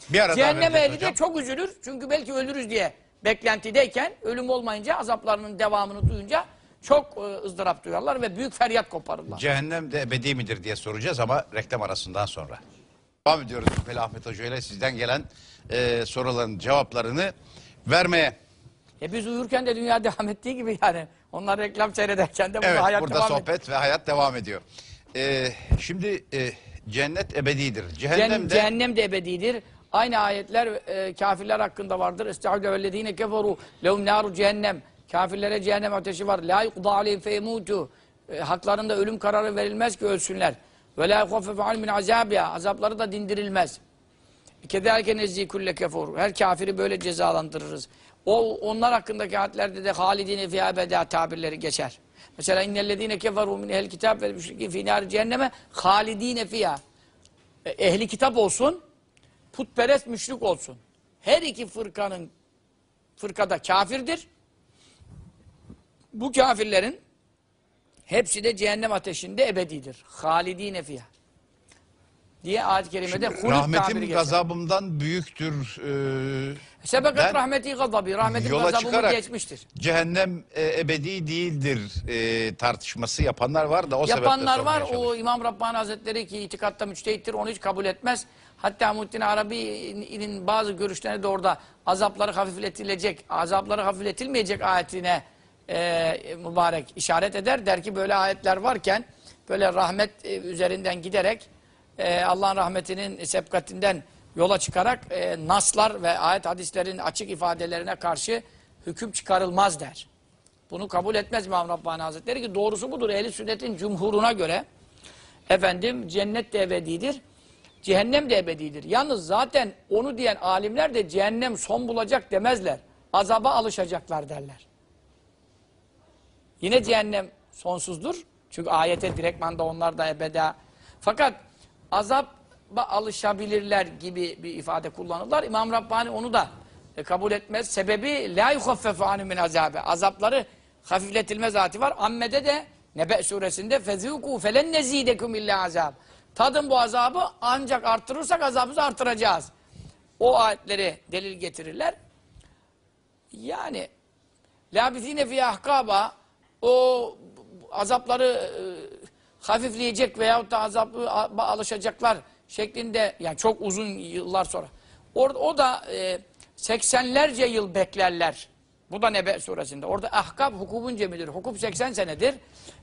Bir ara Cehennem ehli de hocam. çok üzülür. Çünkü belki ölürüz diye beklentideyken ölüm olmayınca azaplarının devamını duyunca çok e, ızdırap duyarlar ve büyük feryat koparırlar. Cehennem de ebedi midir diye soracağız ama reklam arasından sonra. Devam ediyoruz Şüpheli Ahmet Hoca ile sizden gelen e, soruların cevaplarını vermeye. E biz uyurken de dünya devam ettiği gibi yani. Onlar reklam seyrederken de burada Evet hayat burada devam ediyor. sohbet ve hayat devam ediyor. E, şimdi e, cennet ebedidir. Cehennem, Cehennem de cehennem de ebedidir. Aynı ayetler e, kafirler hakkında vardır. Estaizu vellezine keferu lehum naru cehennem. Kafirlere cehennem ateşi var. La yuqda aleyhim feyemutu. E, haklarında ölüm kararı verilmez ki ölsünler. Ve la yukhaffafu anhum min azabiha. Azapları da dindirilmez. Kedalike nezzi kulle kefur. Her kafiri böyle cezalandırırız. O onlar hakkındaki ayetlerde de halidine fiha ebeda tabirleri geçer. Mesela innellezine keferu min ehli kitab ve müşrikin fi nar cehenneme halidine fiha. E, Ehli kitap olsun, putperest müşrik olsun. Her iki fırkanın fırkada kafirdir. Bu kafirlerin hepsi de cehennem ateşinde ebedidir. Halidine fiha. Diye ayet-i kerimede tabiri rahmetim gazabımdan büyüktür. E, Sebekat rahmeti gazabı. Rahmetin yola gazabımı geçmiştir. cehennem e, ebedi değildir e, tartışması yapanlar var da o Yapanlar var. O. İmam Rabbani Hazretleri ki itikatta müçtehittir. Onu hiç kabul etmez. Hatta Muhittin Arabi'nin bazı görüşlerine de orada azapları hafifletilecek, azapları hafifletilmeyecek ayetine e, mübarek işaret eder. Der ki böyle ayetler varken böyle rahmet e, üzerinden giderek e, Allah'ın rahmetinin sepkatinden yola çıkarak e, naslar ve ayet hadislerin açık ifadelerine karşı hüküm çıkarılmaz der. Bunu kabul etmez İmam Rabbani Hazretleri ki doğrusu budur. Ehli sünnetin cumhuruna göre efendim cennet de ebedidir. Cehennem de ebedidir. Yalnız zaten onu diyen alimler de cehennem son bulacak demezler. Azaba alışacaklar derler. Yine cehennem sonsuzdur. Çünkü ayete direktmanda onlar da ebeda. Fakat azaba alışabilirler gibi bir ifade kullanırlar. İmam Rabbani onu da e, kabul etmez. Sebebi la yuhaffefu anhu min azabe. Azapları hafifletilme zati var. Amme'de de Nebe suresinde fezûkû felen nezîdekum illa azab. Tadın bu azabı ancak arttırırsak azabımızı artıracağız. O ayetleri delil getirirler. Yani labithine fi ahkaba o azapları e, hafifleyecek veyahut da azabı a- alışacaklar şeklinde yani çok uzun yıllar sonra. Orada o da e, 80'lerce yıl beklerler. Bu da Nebe suresinde. Orada ahkab hukukun cemidir. Hukuk 80 senedir.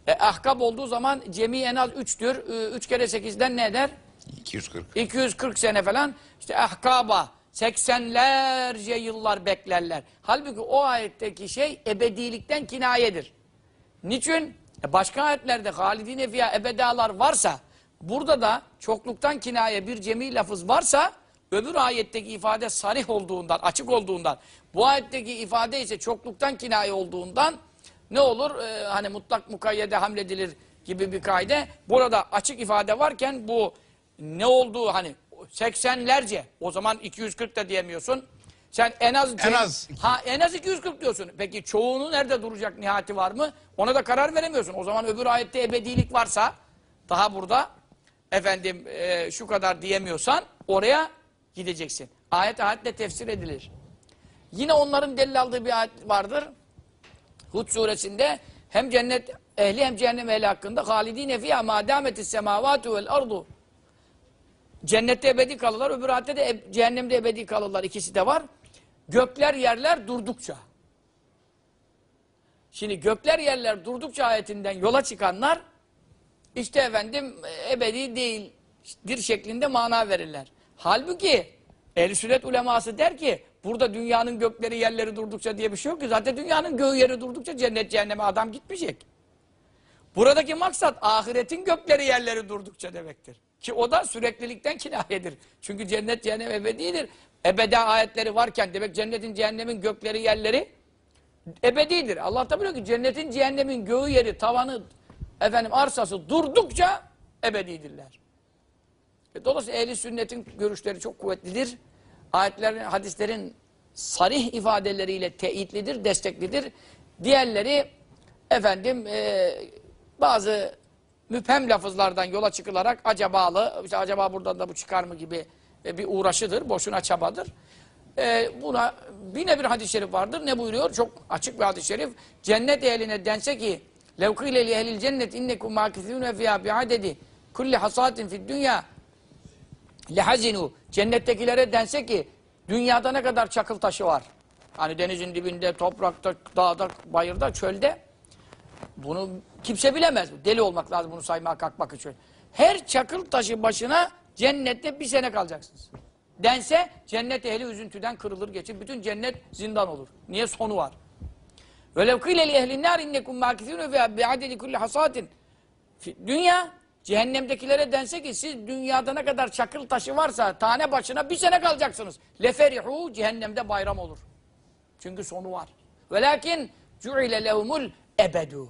E, ahkab olduğu zaman cemi en az 3'tür. 3 kere 8'den ne eder? 240. 240 sene falan işte ahkaba 80'lerce yıllar beklerler. Halbuki o ayetteki şey ebedilikten kinayedir. Niçin? E başka ayetlerde halidine fiyah ebedalar varsa burada da çokluktan kinaye bir cemi lafız varsa öbür ayetteki ifade sarih olduğundan, açık olduğundan bu ayetteki ifade ise çokluktan kinaye olduğundan ne olur? Ee, hani mutlak mukayyede hamledilir gibi bir kaide. Burada açık ifade varken bu ne olduğu hani 80'lerce o zaman 240 da diyemiyorsun. Sen en az En az ha en az 240 diyorsun. Peki çoğunu nerede duracak nihati var mı? Ona da karar veremiyorsun. O zaman öbür ayette ebedilik varsa daha burada efendim e, şu kadar diyemiyorsan oraya gideceksin. Ayet ayetle tefsir edilir. Yine onların delil aldığı bir ayet vardır. Hud suresinde hem cennet ehli hem cehennem ehli hakkında halidine fiyâ mâ dâmetis semâvâtu vel ardu Cennette ebedi kalırlar, öbür ayette de cehennemde ebedi kalırlar. İkisi de var. Gökler yerler durdukça. Şimdi gökler yerler durdukça ayetinden yola çıkanlar işte efendim ebedi değildir şeklinde mana verirler. Halbuki ehl sünnet uleması der ki burada dünyanın gökleri yerleri durdukça diye bir şey yok ki. Zaten dünyanın göğü yeri durdukça cennet cehenneme adam gitmeyecek. Buradaki maksat ahiretin gökleri yerleri durdukça demektir. Ki o da süreklilikten kinayedir. Çünkü cennet cehennem ebedidir. Ebeda ayetleri varken demek cennetin cehennemin gökleri yerleri ebedidir. Allah da biliyor ki cennetin cehennemin göğü yeri tavanı efendim arsası durdukça ebedidirler. E, Dolayısıyla ehli sünnetin görüşleri çok kuvvetlidir. Ayetlerin, hadislerin sarih ifadeleriyle teyitlidir, desteklidir. Diğerleri efendim e, bazı müphem lafızlardan yola çıkılarak acabalı, işte acaba buradan da bu çıkar mı gibi e, bir uğraşıdır, boşuna çabadır. E, buna bir ne bir hadis-i şerif vardır. Ne buyuruyor? Çok açık bir hadis-i şerif. Cennet ehline dense ki levkile li ehlil cennet innekum makifûne fiyâ bi'adedi kulli hasatin fid dünya lehazinu cennettekilere dense ki dünyada ne kadar çakıl taşı var. Hani denizin dibinde, toprakta, dağda, bayırda, çölde. Bunu kimse bilemez. Deli olmak lazım bunu saymaya kalkmak için. Her çakıl taşı başına cennette bir sene kalacaksınız. Dense cennet ehli üzüntüden kırılır geçir. Bütün cennet zindan olur. Niye? Sonu var. وَلَوْ قِيلَ لِيَهْلِ النَّارِ اِنَّكُمْ مَاكِثُونَ فِيهَا بِعَدَدِ كُلِّ حَصَاتٍ Dünya, cehennemdekilere dense ki siz dünyada ne kadar çakıl taşı varsa tane başına bir sene kalacaksınız. Leferihu cehennemde bayram olur. Çünkü sonu var. Velakin cu'ile lehumul ebedu.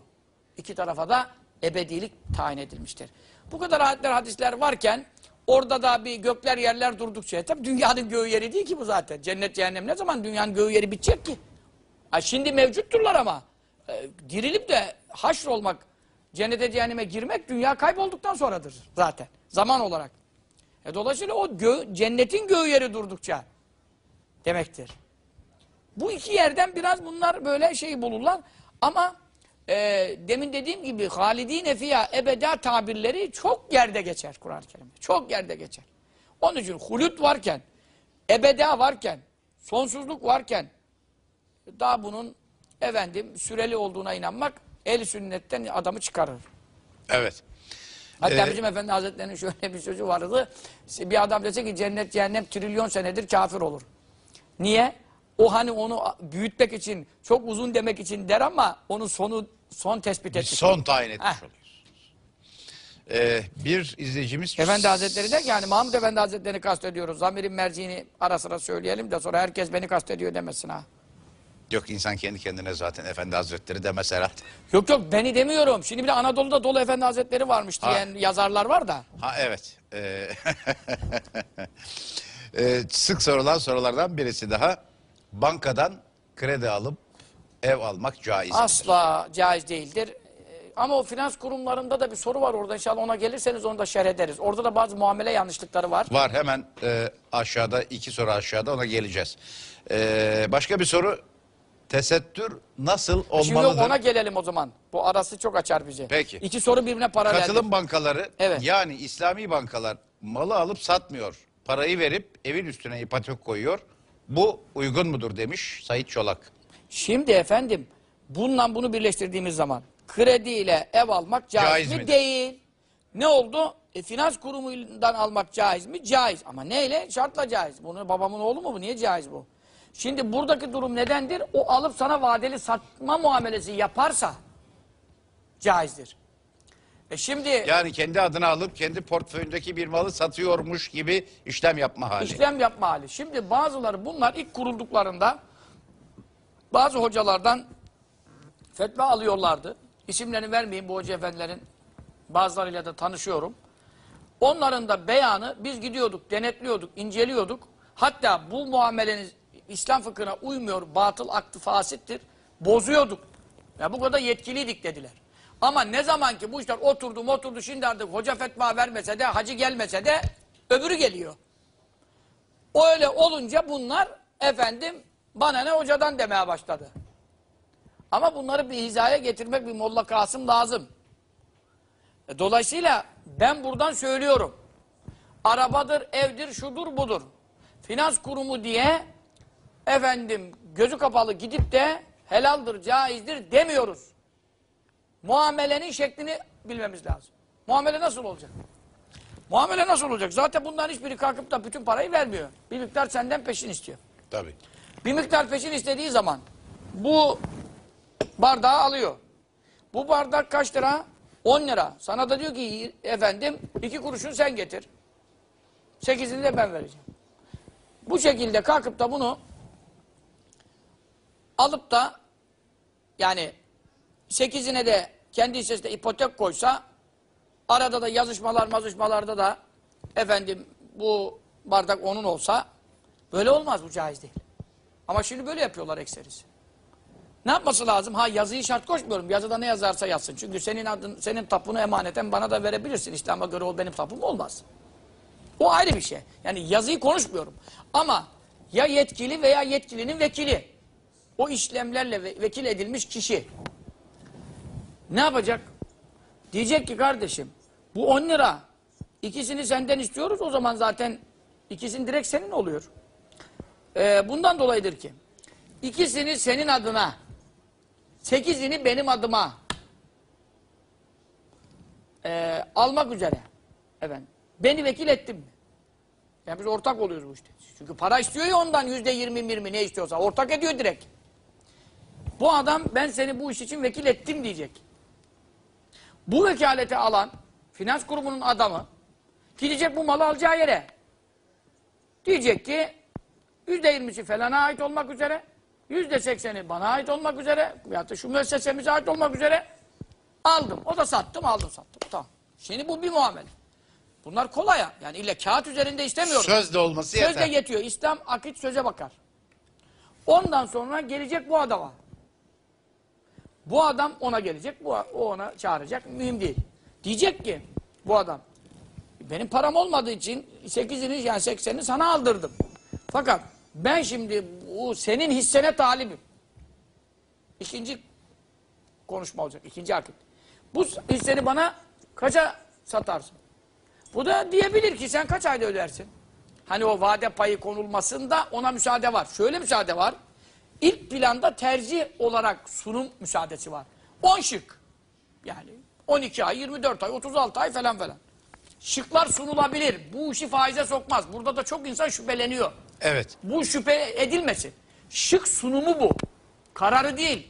İki tarafa da ebedilik tayin edilmiştir. Bu kadar ayetler, hadisler varken orada da bir gökler yerler durdukça tabi dünyanın göğü yeri değil ki bu zaten. Cennet cehennem ne zaman dünyanın göğü yeri bitecek ki? Ha şimdi mevcutturlar ama e, dirilip de haşr olmak, cennete cehenneme girmek dünya kaybolduktan sonradır zaten. Zaman olarak. E, dolayısıyla o gö cennetin göğü yeri durdukça demektir. Bu iki yerden biraz bunlar böyle şey bulurlar. Ama e, demin dediğim gibi halidine fiyâ ebeda tabirleri çok yerde geçer Kur'an-ı Kerim'de. Çok yerde geçer. Onun için hulut varken, ebeda varken, sonsuzluk varken daha bunun efendim süreli olduğuna inanmak el sünnetten adamı çıkarır. Evet. Hatta Ee, bizim Efendi Hazretleri'nin şöyle bir sözü vardı. Bir adam dese ki cennet cehennem trilyon senedir kafir olur. Niye? O hani onu büyütmek için, çok uzun demek için der ama onun sonu son tespit etmiş. son tayin etmiş Heh. oluyoruz. Ee, bir izleyicimiz... Efendi Hazretleri der ki yani Mahmud Efendi Hazretleri'ni kastediyoruz. Zamirin merciğini ara sıra söyleyelim de sonra herkes beni kastediyor demesin ha. Yok insan kendi kendine zaten Efendi Hazretleri demez herhalde. Yok yok beni demiyorum. Şimdi bir de Anadolu'da dolu Efendi Hazretleri varmış Ha. diyen yazarlar var da. Ha evet. Ee, ee, sık sorulan sorulardan birisi daha. Bankadan kredi alıp ev almak caiz? Asla caiz değildir. Ee, Ama o finans kurumlarında da bir soru var orada. İnşallah ona gelirseniz onu da şerh ederiz. Orada da bazı muamele yanlışlıkları var. Var hemen e, aşağıda iki soru aşağıda ona geleceğiz. Ee, başka bir soru. Tesettür nasıl Şimdi olmalıdır? ona gelelim o zaman. Bu arası çok açar bizi. Peki. İki soru birbirine paraleldir. Katılım bankaları Evet. yani İslami bankalar malı alıp satmıyor. Parayı verip evin üstüne ipotek koyuyor. Bu uygun mudur demiş Sayit Çolak. Şimdi efendim bununla bunu birleştirdiğimiz zaman krediyle ev almak caiz, Caiz mi? midir? Değil. Ne oldu? E, finans kurumundan almak caiz mi? Caiz. Ama neyle? Şartla caiz. Bunu babamın oğlu mu bu? Niye caiz bu? Şimdi buradaki durum nedendir? O alıp sana vadeli satma muamelesi yaparsa caizdir. E şimdi Yani kendi adına alıp kendi portföyündeki bir malı satıyormuş gibi işlem yapma hali. işlem yapma hali. Şimdi bazıları bunlar ilk kurulduklarında bazı hocalardan fetva alıyorlardı. İsimlerini vermeyeyim bu hoca efendilerin bazılarıyla da tanışıyorum. Onların da beyanı biz gidiyorduk, denetliyorduk, inceliyorduk. Hatta bu muameleniz İslam fıkhına uymuyor, batıl aktı fasittir. Bozuyorduk. Ya bu kadar yetkiliydik dediler. Ama ne zaman ki bu işler oturdu oturdu şimdi artık hoca fetva vermese de hacı gelmese de öbürü geliyor. Öyle olunca bunlar efendim bana ne hocadan demeye başladı. Ama bunları bir hizaya getirmek bir Molla Kasım lazım. E, Dolayısıyla ben buradan söylüyorum. Arabadır, evdir, şudur, budur. Finans kurumu diye efendim gözü kapalı gidip de helaldir, caizdir demiyoruz. Muamelenin şeklini bilmemiz lazım. Muamele nasıl olacak? Muamele nasıl olacak? Zaten bunların hiçbiri kalkıp da bütün parayı vermiyor. Bir miktar senden peşin istiyor. Tabii. Bir miktar peşin istediği zaman bu bardağı alıyor. Bu bardak kaç lira? 10 lira. Sana da diyor ki efendim iki kuruşun sen getir. Sekizini de ben vereceğim. Bu şekilde kalkıp da bunu alıp da yani sekizine de kendi hissesine ipotek koysa arada da yazışmalar mazışmalarda da efendim bu bardak onun olsa böyle olmaz bu caiz değil. Ama şimdi böyle yapıyorlar ekserisi. Ne yapması lazım? Ha yazıyı şart koşmuyorum. Yazıda ne yazarsa yazsın. Çünkü senin adın, senin tapunu emaneten bana da verebilirsin. İslam'a göre o benim tapum olmaz. O ayrı bir şey. Yani yazıyı konuşmuyorum. Ama ya yetkili veya yetkilinin vekili. O işlemlerle ve- vekil edilmiş kişi. Ne yapacak? Diyecek ki kardeşim bu 10 lira. İkisini senden istiyoruz o zaman zaten ikisinin direkt senin oluyor. Ee, bundan dolayıdır ki ikisini senin adına sekizini benim adıma ee, almak üzere efendim beni vekil ettin mi? Yani biz ortak oluyoruz bu işte. Çünkü para istiyor ya ondan yüzde yirmi yirmi ne istiyorsa ortak ediyor direkt. Bu adam ben seni bu iş için vekil ettim diyecek. Bu vekaleti alan finans kurumunun adamı gidecek bu malı alacağı yere. Diyecek ki yüzde yirmisi falana ait olmak üzere, yüzde sekseni bana ait olmak üzere, ya da şu müessesemize ait olmak üzere aldım. O da sattım, aldım, sattım. Tamam. Şimdi bu bir muamele. Bunlar kolay ya. Yani illa kağıt üzerinde istemiyorum. Sözde olması Söz de yeter. yetiyor. İslam akit söze bakar. Ondan sonra gelecek bu adama. Bu adam ona gelecek, bu o ona çağıracak. Mühim değil. Diyecek ki bu adam benim param olmadığı için 8'ini yani 80'ini sana aldırdım. Fakat ben şimdi bu senin hissene talibim. İkinci konuşma olacak. ikinci akit. Bu hisseni bana kaça satarsın? Bu da diyebilir ki sen kaç ayda ödersin? Hani o vade payı konulmasında ona müsaade var. Şöyle müsaade var. İlk planda tercih olarak sunum müsaadesi var. 10 şık. Yani 12 ay, 24 ay, 36 ay falan falan. Şıklar sunulabilir. Bu işi faize sokmaz. Burada da çok insan şüpheleniyor. Evet. Bu şüphe edilmesin. Şık sunumu bu. Kararı değil.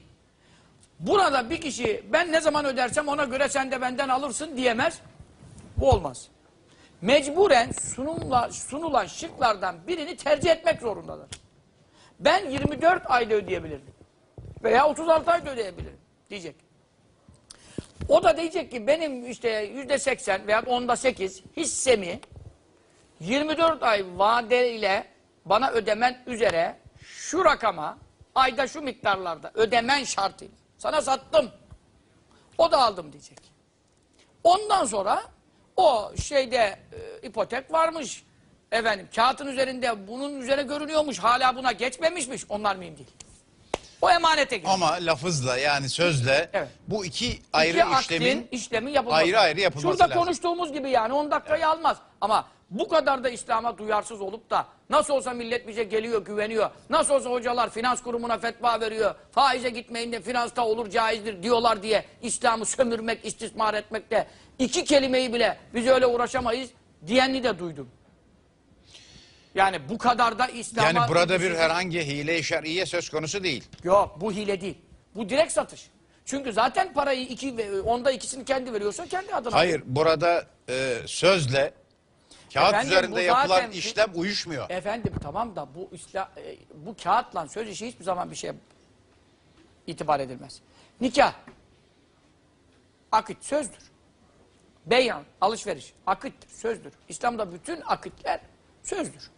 Burada bir kişi ben ne zaman ödersem ona göre sen de benden alırsın diyemez. Bu olmaz. Mecburen sunumla, sunulan şıklardan birini tercih etmek zorundadır. Ben 24 ayda ödeyebilirim. Veya 36 ayda ödeyebilirim diyecek. O da diyecek ki benim işte yüzde 80 veya onda 8 hissemi 24 ay vadeyle bana ödemen üzere şu rakama ayda şu miktarlarda ödemen şartıyla sana sattım. O da aldım diyecek. Ondan sonra o şeyde e, ipotek varmış. Efendim kağıtın üzerinde bunun üzerine görünüyormuş. Hala buna geçmemişmiş. Onlar mühim değil. O emanete gidiyor. Ama lafızla yani sözle Evet. bu iki ayrı İki akdin, işlemin işlemin yapılması. ayrı ayrı yapılması Şurada lazım. konuştuğumuz gibi yani 10 dakikayı almaz. Ama bu kadar da İslam'a duyarsız olup da nasıl olsa millet bize geliyor, güveniyor. Nasıl olsa hocalar finans kurumuna fetva veriyor. Faize gitmeyin de finansta olur caizdir diyorlar diye İslam'ı sömürmek, istismar etmekte iki kelimeyi bile biz öyle uğraşamayız diyenini de duydum. Yani bu kadar da İslam'a... yani burada bir herhangi hile-i şer'iye söz konusu değil. Yok bu hile değil. Bu direkt satış. Çünkü zaten parayı iki, onda ikisini kendi veriyorsa kendi adına. Hayır burada e, sözle kağıt Efendim, üzerinde bu yapılan zaten- işlem uyuşmuyor. Efendim tamam da bu İslam, e, bu kağıtla söz işi hiçbir zaman bir şey itibar edilmez. Nikah. Akit sözdür. Beyan, alışveriş, akittir, sözdür. İslam'da bütün akitler sözdür.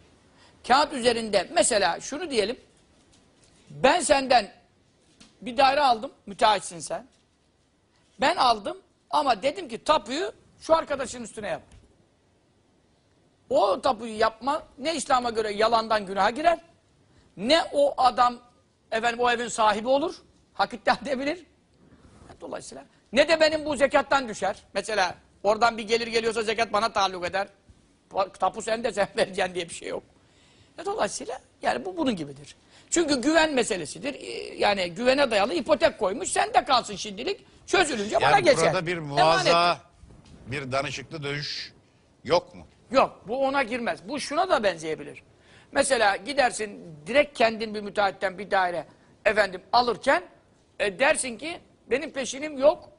Kağıt üzerinde mesela şunu diyelim. Ben senden bir daire aldım, müteahhitsin sen. Ben aldım ama dedim ki tapuyu şu arkadaşın üstüne yap. O tapuyu yapma ne İslam'a göre yalandan günaha girer, ne o adam efendim o evin sahibi olur, hak iddia edebilir. Dolayısıyla ne de benim bu zekattan düşer. Mesela oradan bir gelir geliyorsa zekat bana taalluk eder. Tapu sen de sen vereceksin diye bir şey yok. E dolayısıyla yani bu bunun gibidir. Çünkü güven meselesidir. Ee, Yani güvene dayalı ipotek koymuş. Sen de kalsın şimdilik. Çözülünce bana Yani geçer. burada bir muvaza, bir danışıklı dövüş yok mu? Yok bu ona girmez. Bu şuna da benzeyebilir. Mesela gidersin direkt kendin bir müteahhitten bir daire efendim alırken e, dersin ki benim peşinim yok.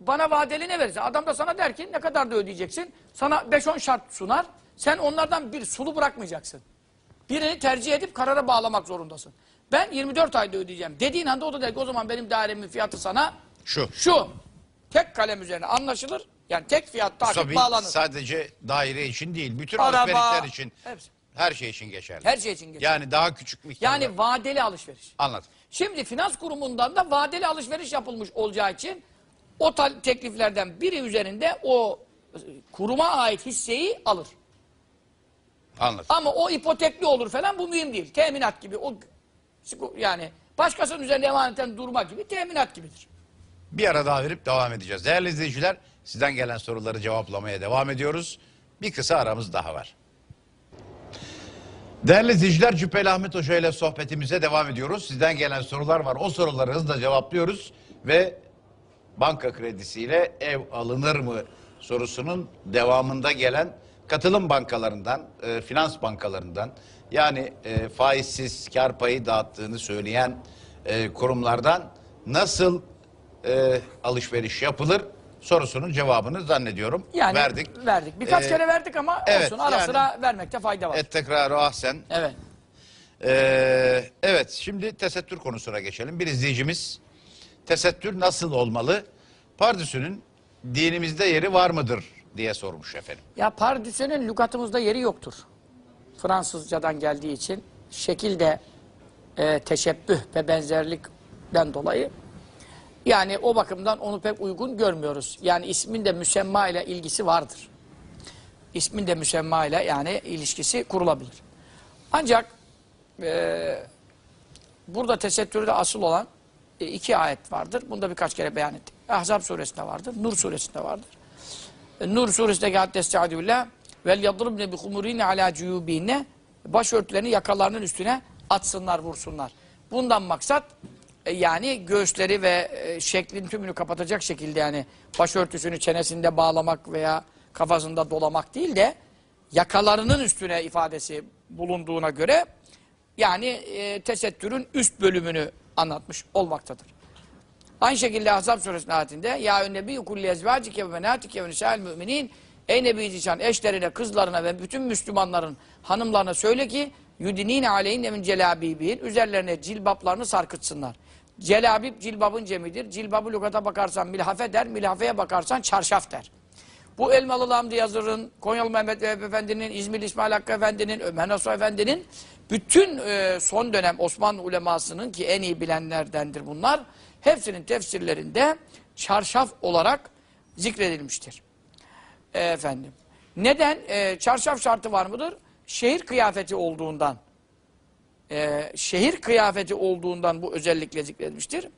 bana vadeli ne verirse. Adam da sana der ki ne kadar da ödeyeceksin. Sana 5-10 şart sunar. Sen onlardan bir sulu bırakmayacaksın. Birini tercih edip karara bağlamak zorundasın. Ben 24 ayda ödeyeceğim. Dediğin anda o da der ki o zaman benim dairemin fiyatı sana Şu. şu. Tek kalem üzerine anlaşılır. Yani tek fiyat takip Tabii bağlanır. sadece daire için değil, bütün Araba, alışverişler için, hepsi. her şey için geçerli. Her şey için geçerli. Yani daha küçük miktarlar. Yani vadeli alışveriş. Anladım. Şimdi finans kurumundan da vadeli alışveriş yapılmış olacağı için o tekliflerden biri üzerinde o e, kuruma ait hisseyi alır. Anladım. Ama o ipotekli olur falan bu mühim değil. Teminat gibi o yani başkasının üzerinde emaneten durma gibi teminat gibidir. Bir ara daha verip devam edeceğiz. Değerli izleyiciler, sizden gelen soruları cevaplamaya devam ediyoruz. Bir kısa aramız daha var. Değerli izleyiciler, Cübbeli Ahmet Hoca ile sohbetimize devam ediyoruz. Sizden gelen sorular var. O soruları hızla cevaplıyoruz ve banka kredisiyle ev alınır mı sorusunun devamında gelen katılım bankalarından, e, finans bankalarından yani e, faizsiz kar payı dağıttığını söyleyen e, kurumlardan nasıl e, alışveriş yapılır sorusunun cevabını zannediyorum Yani verdik. Verdik. Birkaç Ee, kere verdik ama evet, olsun ara yani- sıra vermekte fayda var. Et tekrarı ahsen. Evet. Ee, evet şimdi tesettür konusuna geçelim. Bir izleyicimiz tesettür nasıl olmalı? Pardüsünün dinimizde yeri var mıdır diye sormuş efendim. Ya pardüsenin lügatımızda yeri yoktur. Fransızcadan geldiği için şekilde e, teşebbüh ve benzerlikten dolayı yani o bakımdan onu pek uygun görmüyoruz. Yani ismin de müsemma ile ilgisi vardır. İsmin de müsemma ile yani ilişkisi kurulabilir. Ancak e, burada tesettürde asıl olan e, iki ayet vardır. Bunda birkaç kere beyan ettik. Ahzab suresinde vardır, Nur suresinde vardır. Nur suresindeki hadde estaizu billah vel yadribne bi humurine ala cuyubine başörtülerini yakalarının üstüne atsınlar vursunlar. Bundan maksat e, yani göğüsleri ve e, şeklin tümünü kapatacak şekilde yani başörtüsünü çenesinde bağlamak veya kafasında dolamak değil de yakalarının üstüne ifadesi bulunduğuna göre yani e, tesettürün üst bölümünü anlatmış olmaktadır. Aynı şekilde Ahzab suresinin ayetinde Ya nebi kulli ezvacike ve menatike ve nisa'il müminin Ey Nebi Zişan eşlerine, kızlarına ve bütün Müslümanların hanımlarına söyle ki yudinine aleyhinne min celabibihin üzerlerine cilbaplarını sarkıtsınlar. Celabib cilbabın cemidir. Cilbabı lügata bakarsan milhafe der, milhafeye bakarsan çarşaf der. Bu Elmalı Hamdi Yazır'ın, Konyalı Mehmet Vehbi Efendi'nin, İzmir İsmail Hakkı Efendi'nin, Ömer Nasuh Efendi'nin bütün e, son dönem Osmanlı ulemasının ki en iyi bilenlerdendir bunlar. Hepsinin tefsirlerinde çarşaf olarak zikredilmiştir. E, efendim. Neden? E, çarşaf şartı var mıdır? Şehir kıyafeti olduğundan. E, şehir kıyafeti olduğundan bu özellikle zikredilmiştir.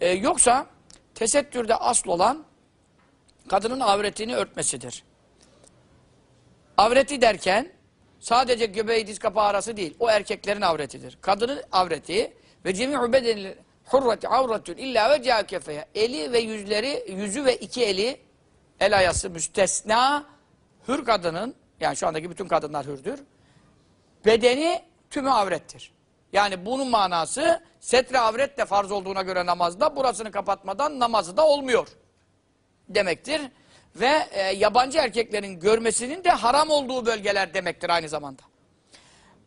E, yoksa tesettürde asıl olan kadının avretini örtmesidir. Avreti derken sadece göbeği diz kapağı arası değil. O erkeklerin avretidir. Kadının avreti ve cemi'u bedenil hurreti avretun illa ve kefeye. Eli ve yüzleri, yüzü ve iki eli el ayası müstesna hür kadının yani şu andaki bütün kadınlar hürdür. Bedeni tümü avrettir. Yani bunun manası setre avret de farz olduğuna göre namazda burasını kapatmadan namazı da olmuyor demektir. Ve e, yabancı erkeklerin görmesinin de haram olduğu bölgeler demektir aynı zamanda.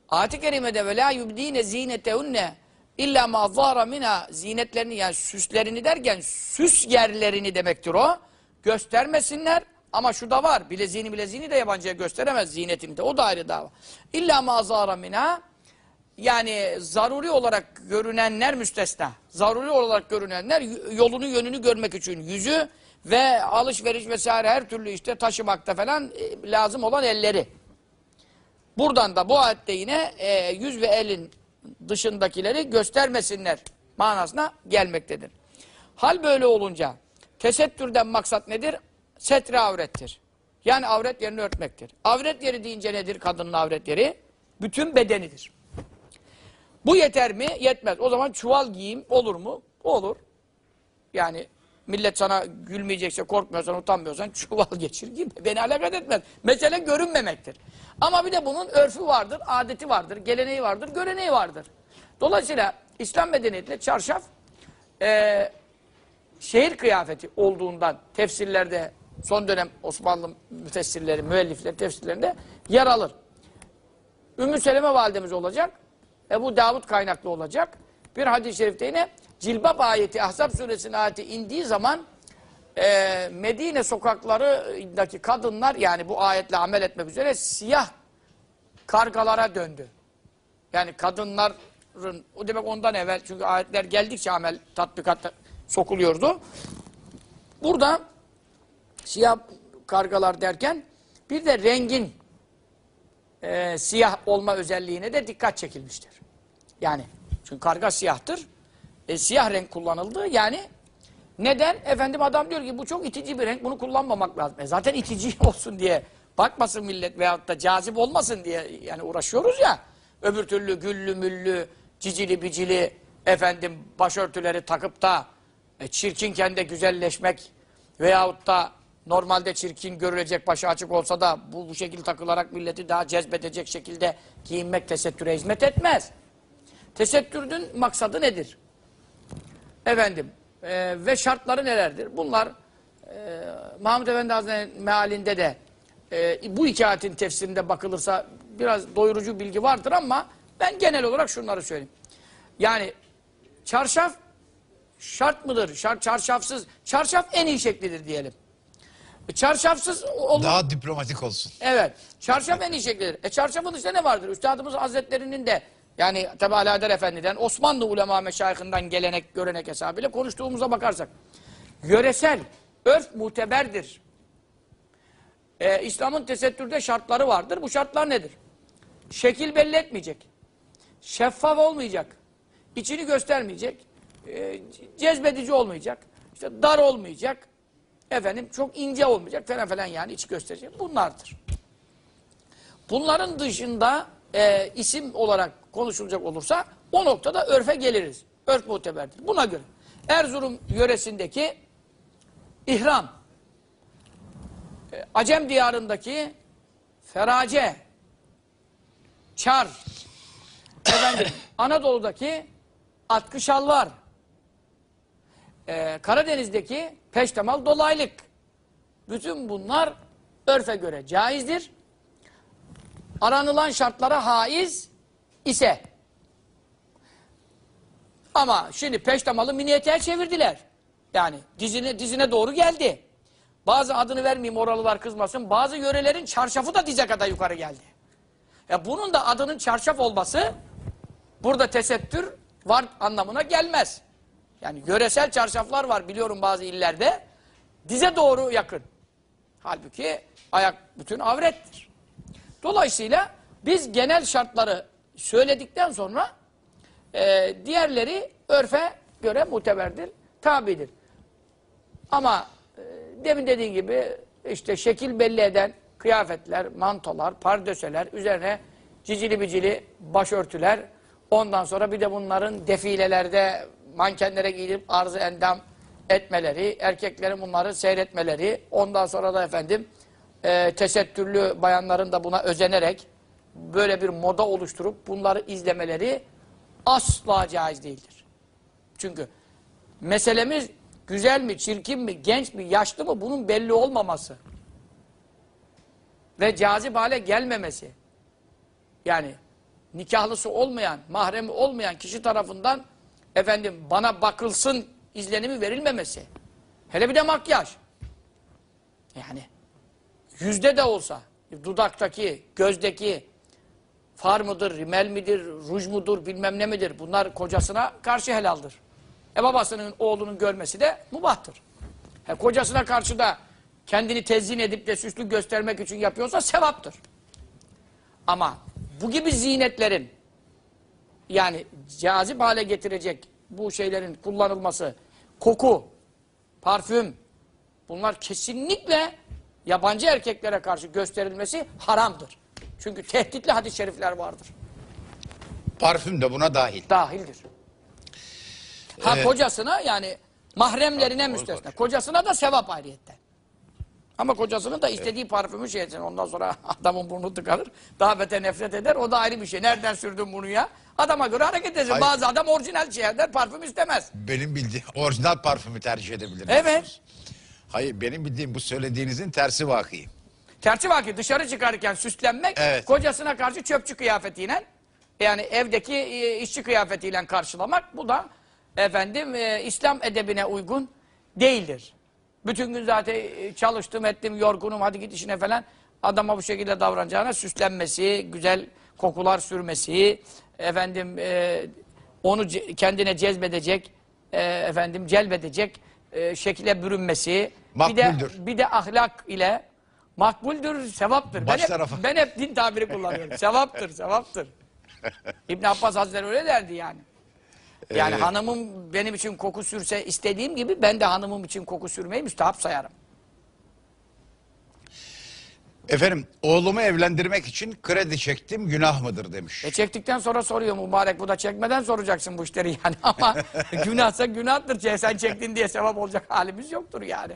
Ayet-i kerimede ve la yubdine zinetehunne illa ma zahara mina zinetlerini yani süslerini derken süs yerlerini demektir o. Göstermesinler ama şu da var. Bileziğini bileziğini de yabancıya gösteremez zinetini de. O da ayrı dava. İlla ma zahara mina yani zaruri olarak görünenler müstesna. Zaruri olarak görünenler yolunu yönünü görmek için yüzü ve alışveriş vesaire her türlü işte taşımakta falan e, lazım olan elleri. Buradan da bu ayette yine e, yüz ve elin dışındakileri göstermesinler manasına gelmektedir. Hal böyle olunca tesettürden maksat nedir? Setre avrettir. Yani avret yerini örtmektir. Avret yeri deyince nedir kadının avret yeri? Bütün bedenidir. Bu yeter mi? Yetmez. O zaman çuval giyim olur mu? Olur. Yani millet sana gülmeyecekse, korkmuyorsan, utanmıyorsan çuval geçir gibi. Beni alakadar etmez. Mesele görünmemektir. Ama bir de bunun örfü vardır, adeti vardır, geleneği vardır, göreneği vardır. Dolayısıyla İslam medeniyetinde çarşaf e, şehir kıyafeti olduğundan tefsirlerde son dönem Osmanlı müfessirleri, müellifleri tefsirlerinde yer alır. Ümmü Seleme validemiz olacak. Ebu Davud kaynaklı olacak. Bir hadis-i şerifte yine Cilbab ayeti, Ahzab suresinin ayeti indiği zaman e, Medine sokaklarındaki kadınlar yani bu ayetle amel etmek üzere siyah kargalara döndü. Yani kadınların, o demek ondan evvel çünkü ayetler geldikçe amel tatbikatta sokuluyordu. Burada siyah kargalar derken bir de rengin e, siyah olma özelliğine de dikkat çekilmiştir. Yani çünkü karga siyahtır. E, siyah renk kullanıldı. Yani neden? Efendim adam diyor ki bu çok itici bir renk. Bunu kullanmamak lazım. E, zaten itici olsun diye bakmasın millet veyahut da cazip olmasın diye yani uğraşıyoruz ya. Öbür türlü güllü müllü, cicili bicili efendim başörtüleri takıp da e, çirkinken de güzelleşmek veyahut da normalde çirkin görülecek başı açık olsa da bu, bu şekilde takılarak milleti daha cezbedecek şekilde giyinmek tesettüre hizmet etmez. Tesettürün maksadı nedir? Efendim e, ve şartları nelerdir? Bunlar e, Mahmud Efendi Hazretleri'nin mealinde de e, bu iki ayetin tefsirinde bakılırsa biraz doyurucu bilgi vardır ama ben genel olarak şunları söyleyeyim. Yani çarşaf şart mıdır? Şar, çarşafsız. Çarşaf en iyi şeklidir diyelim. E, çarşafsız olur. Daha diplomatik olsun. Evet. Çarşaf en iyi şeklidir. E çarşafın dışında ne vardır? Üstadımız Hazretlerinin de yani tabi Alaeddin Efendi'den Osmanlı ulema meşayihinden gelenek, görenek hesabıyla konuştuğumuza bakarsak. Yöresel, örf muteberdir. E, İslam'ın tesettürde şartları vardır. Bu şartlar nedir? Şekil belli etmeyecek. Şeffaf olmayacak. içini göstermeyecek. E, cezbedici olmayacak. işte dar olmayacak. Efendim çok ince olmayacak falan falan yani iç gösterecek. Bunlardır. Bunların dışında e, isim olarak konuşulacak olursa o noktada örfe geliriz. Örf muteberdir. Buna göre Erzurum yöresindeki ihram, e, Acem diyarındaki ferace, çar, efendim, Anadolu'daki atkı şalvar, e, Karadeniz'deki peştemal dolaylık. Bütün bunlar örfe göre caizdir. Aranılan şartlara haiz ise. Ama şimdi peştemalı mini çevirdiler. Yani dizine, dizine doğru geldi. Bazı adını vermeyeyim oralılar kızmasın. Bazı yörelerin çarşafı da dize kadar yukarı geldi. Ya bunun da adının çarşaf olması burada tesettür var anlamına gelmez. Yani yöresel çarşaflar var biliyorum bazı illerde. Dize doğru yakın. Halbuki ayak bütün avrettir. Dolayısıyla biz genel şartları söyledikten sonra e, diğerleri örfe göre muteberdir, tabidir. Ama e, demin dediğim gibi işte şekil belli eden kıyafetler, mantolar, pardöseler, üzerine cicili bicili başörtüler, ondan sonra bir de bunların defilelerde mankenlere giydirip arzı endam etmeleri, erkeklerin bunları seyretmeleri, ondan sonra da efendim e, tesettürlü bayanların da buna özenerek böyle bir moda oluşturup bunları izlemeleri asla caiz değildir. Çünkü meselemiz güzel mi, çirkin mi, genç mi, yaşlı mı bunun belli olmaması ve cazip hale gelmemesi. Yani nikahlısı olmayan, mahremi olmayan kişi tarafından efendim bana bakılsın izlenimi verilmemesi. Hele bir de makyaj. Yani yüzde de olsa dudaktaki, gözdeki far mıdır, rimel midir, ruj mudur, bilmem ne midir bunlar kocasına karşı helaldir. E babasının oğlunun görmesi de mubahtır. E kocasına karşı da kendini tezyin edip de süslü göstermek için yapıyorsa sevaptır. Ama bu gibi zinetlerin yani cazip hale getirecek bu şeylerin kullanılması, koku, parfüm bunlar kesinlikle yabancı erkeklere karşı gösterilmesi haramdır. Çünkü tehditli hadis-i şerifler vardır. Parfüm de buna dahil. Dahildir. Ha Ee, kocasına yani mahremlerine müstesna. Kocasına da sevap ayrıyetten. Ama kocasının da istediği parfümü şey etsin. Ondan sonra adamın burnu tıkanır. Daha beter nefret eder. O da ayrı bir şey. Nereden sürdün bunu ya? Adama göre hareket etsin. Hayır. Bazı adam orijinal şey eder. Parfüm istemez. Benim bildiğim orijinal parfümü tercih edebilir Evet. Hayır benim bildiğim bu söylediğinizin tersi vakı. Tersi vakit dışarı çıkarken süslenmek Evet. kocasına karşı çöpçü kıyafetiyle yani evdeki e, işçi kıyafetiyle karşılamak bu da efendim e, İslam edebine uygun değildir. Bütün gün zaten e, çalıştım ettim yorgunum hadi git işine falan adama bu şekilde davranacağına süslenmesi, güzel kokular sürmesi, efendim e, onu ce- kendine cezbedecek, e, efendim celbedecek e, şekile bürünmesi, bir de Makbuldür. bir de ahlak ile makbuldür, sevaptır. Baş ben, hep, ben hep din tabiri kullanıyorum. sevaptır, sevaptır. İbn Abbas Hazretleri öyle derdi yani. Yani Evet. hanımım benim için koku sürse istediğim gibi ben de hanımım için koku sürmeyi müstahap sayarım. Efendim oğlumu evlendirmek için kredi çektim günah mıdır demiş. E çektikten sonra soruyor mübarek bu da çekmeden soracaksın bu işleri yani ama günahsa günahtır. Sen çektin diye sevap olacak halimiz yoktur yani.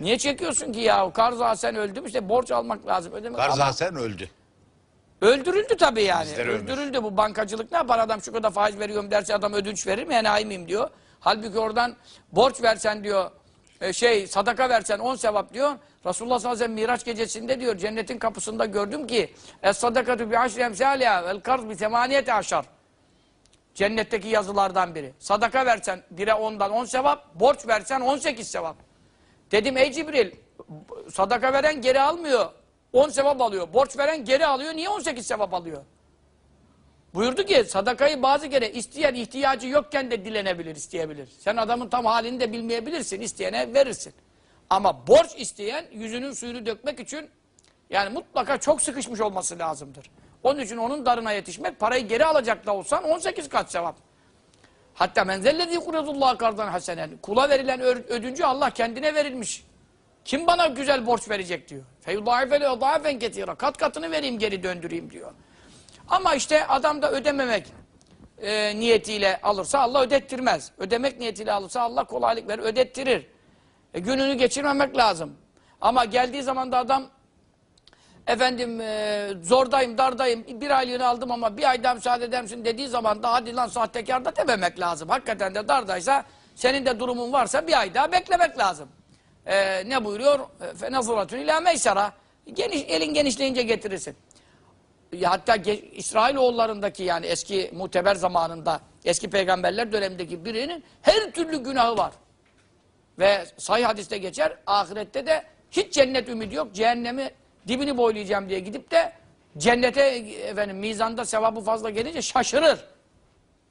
Niye çekiyorsun ki ya? Karza sen öldü mü işte borç almak lazım. Ödemek ama Karzasen öldü. öldürüldü tabii yani. Bizler ölmüş. öldürüldü bu bankacılık ne yapar adam şu kadar faiz veriyorum derse adam ödünç verir mi enayi miyim diyor. Halbuki oradan borç versen diyor e, şey sadaka versen on sevap diyor. Resulullah sallallahu aleyhi ve sellem Miraç gecesinde diyor cennetin kapısında gördüm ki es sadakatu bi aşri emsaliha vel karz bi semaniyete aşar. Cennetteki yazılardan biri. Sadaka versen bire ondan on sevap, borç versen on sekiz sevap. Dedim ey Cibril sadaka veren geri almıyor. 10 sevap alıyor. Borç veren geri alıyor. Niye 18 sevap alıyor? Buyurdu ki sadakayı bazı kere isteyen ihtiyacı yokken de dilenebilir, isteyebilir. Sen adamın tam halini de bilmeyebilirsin. isteyene verirsin. Ama borç isteyen yüzünün suyunu dökmek için yani mutlaka çok sıkışmış olması lazımdır. Onun için onun darına yetişmek parayı geri alacak da olsan 18 kat sevap. Hatta menzellezî kuredullah kardan hasenen. Kula verilen ödüncü Allah kendine verilmiş. Kim bana güzel borç verecek diyor. Feyudâifele odâifen ketîra. Kat katını vereyim geri döndüreyim diyor. Ama işte adam da ödememek e, niyetiyle alırsa Allah ödettirmez. Ödemek niyetiyle alırsa Allah kolaylık verir, ödettirir. E, gününü geçirmemek lazım. Ama geldiği zaman da adam efendim e, zordayım, dardayım, bir aylığını aldım ama bir ay daha müsaade eder misin dediği zaman da hadi lan sahtekar da dememek lazım. Hakikaten de dardaysa, senin de durumun varsa bir ay daha beklemek lazım. E, ne buyuruyor? Fenazuratun ila meysara. Geniş, elin genişleyince getirirsin. Ya hatta İsrailoğullarındaki yani eski muteber zamanında, eski peygamberler dönemindeki birinin her türlü günahı var. Ve sahih hadiste geçer, ahirette de hiç cennet ümidi yok, cehennemi dibini boylayacağım diye gidip de cennete efendim mizanda sevabı fazla gelince şaşırır.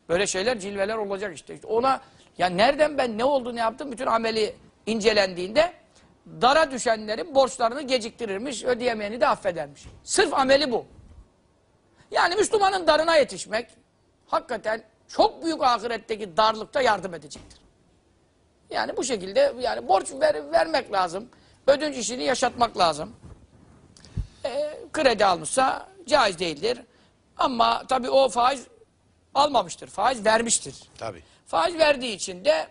Böyle şeyler, cilveler olacak işte. İşte ona ya nereden ben ne oldu ne yaptım bütün ameli incelendiğinde dara düşenlerin borçlarını geciktirirmiş, ödeyemeyeni de affedermiş. Sırf ameli bu. Yani Müslümanın darına yetişmek hakikaten çok büyük ahiretteki darlıkta yardım edecektir. Yani bu şekilde yani borç ver, vermek lazım. Ödünç işini yaşatmak lazım. Ee, kredi almışsa caiz değildir. Ama tabii o faiz almamıştır. Faiz vermiştir. Tabii. Faiz verdiği için de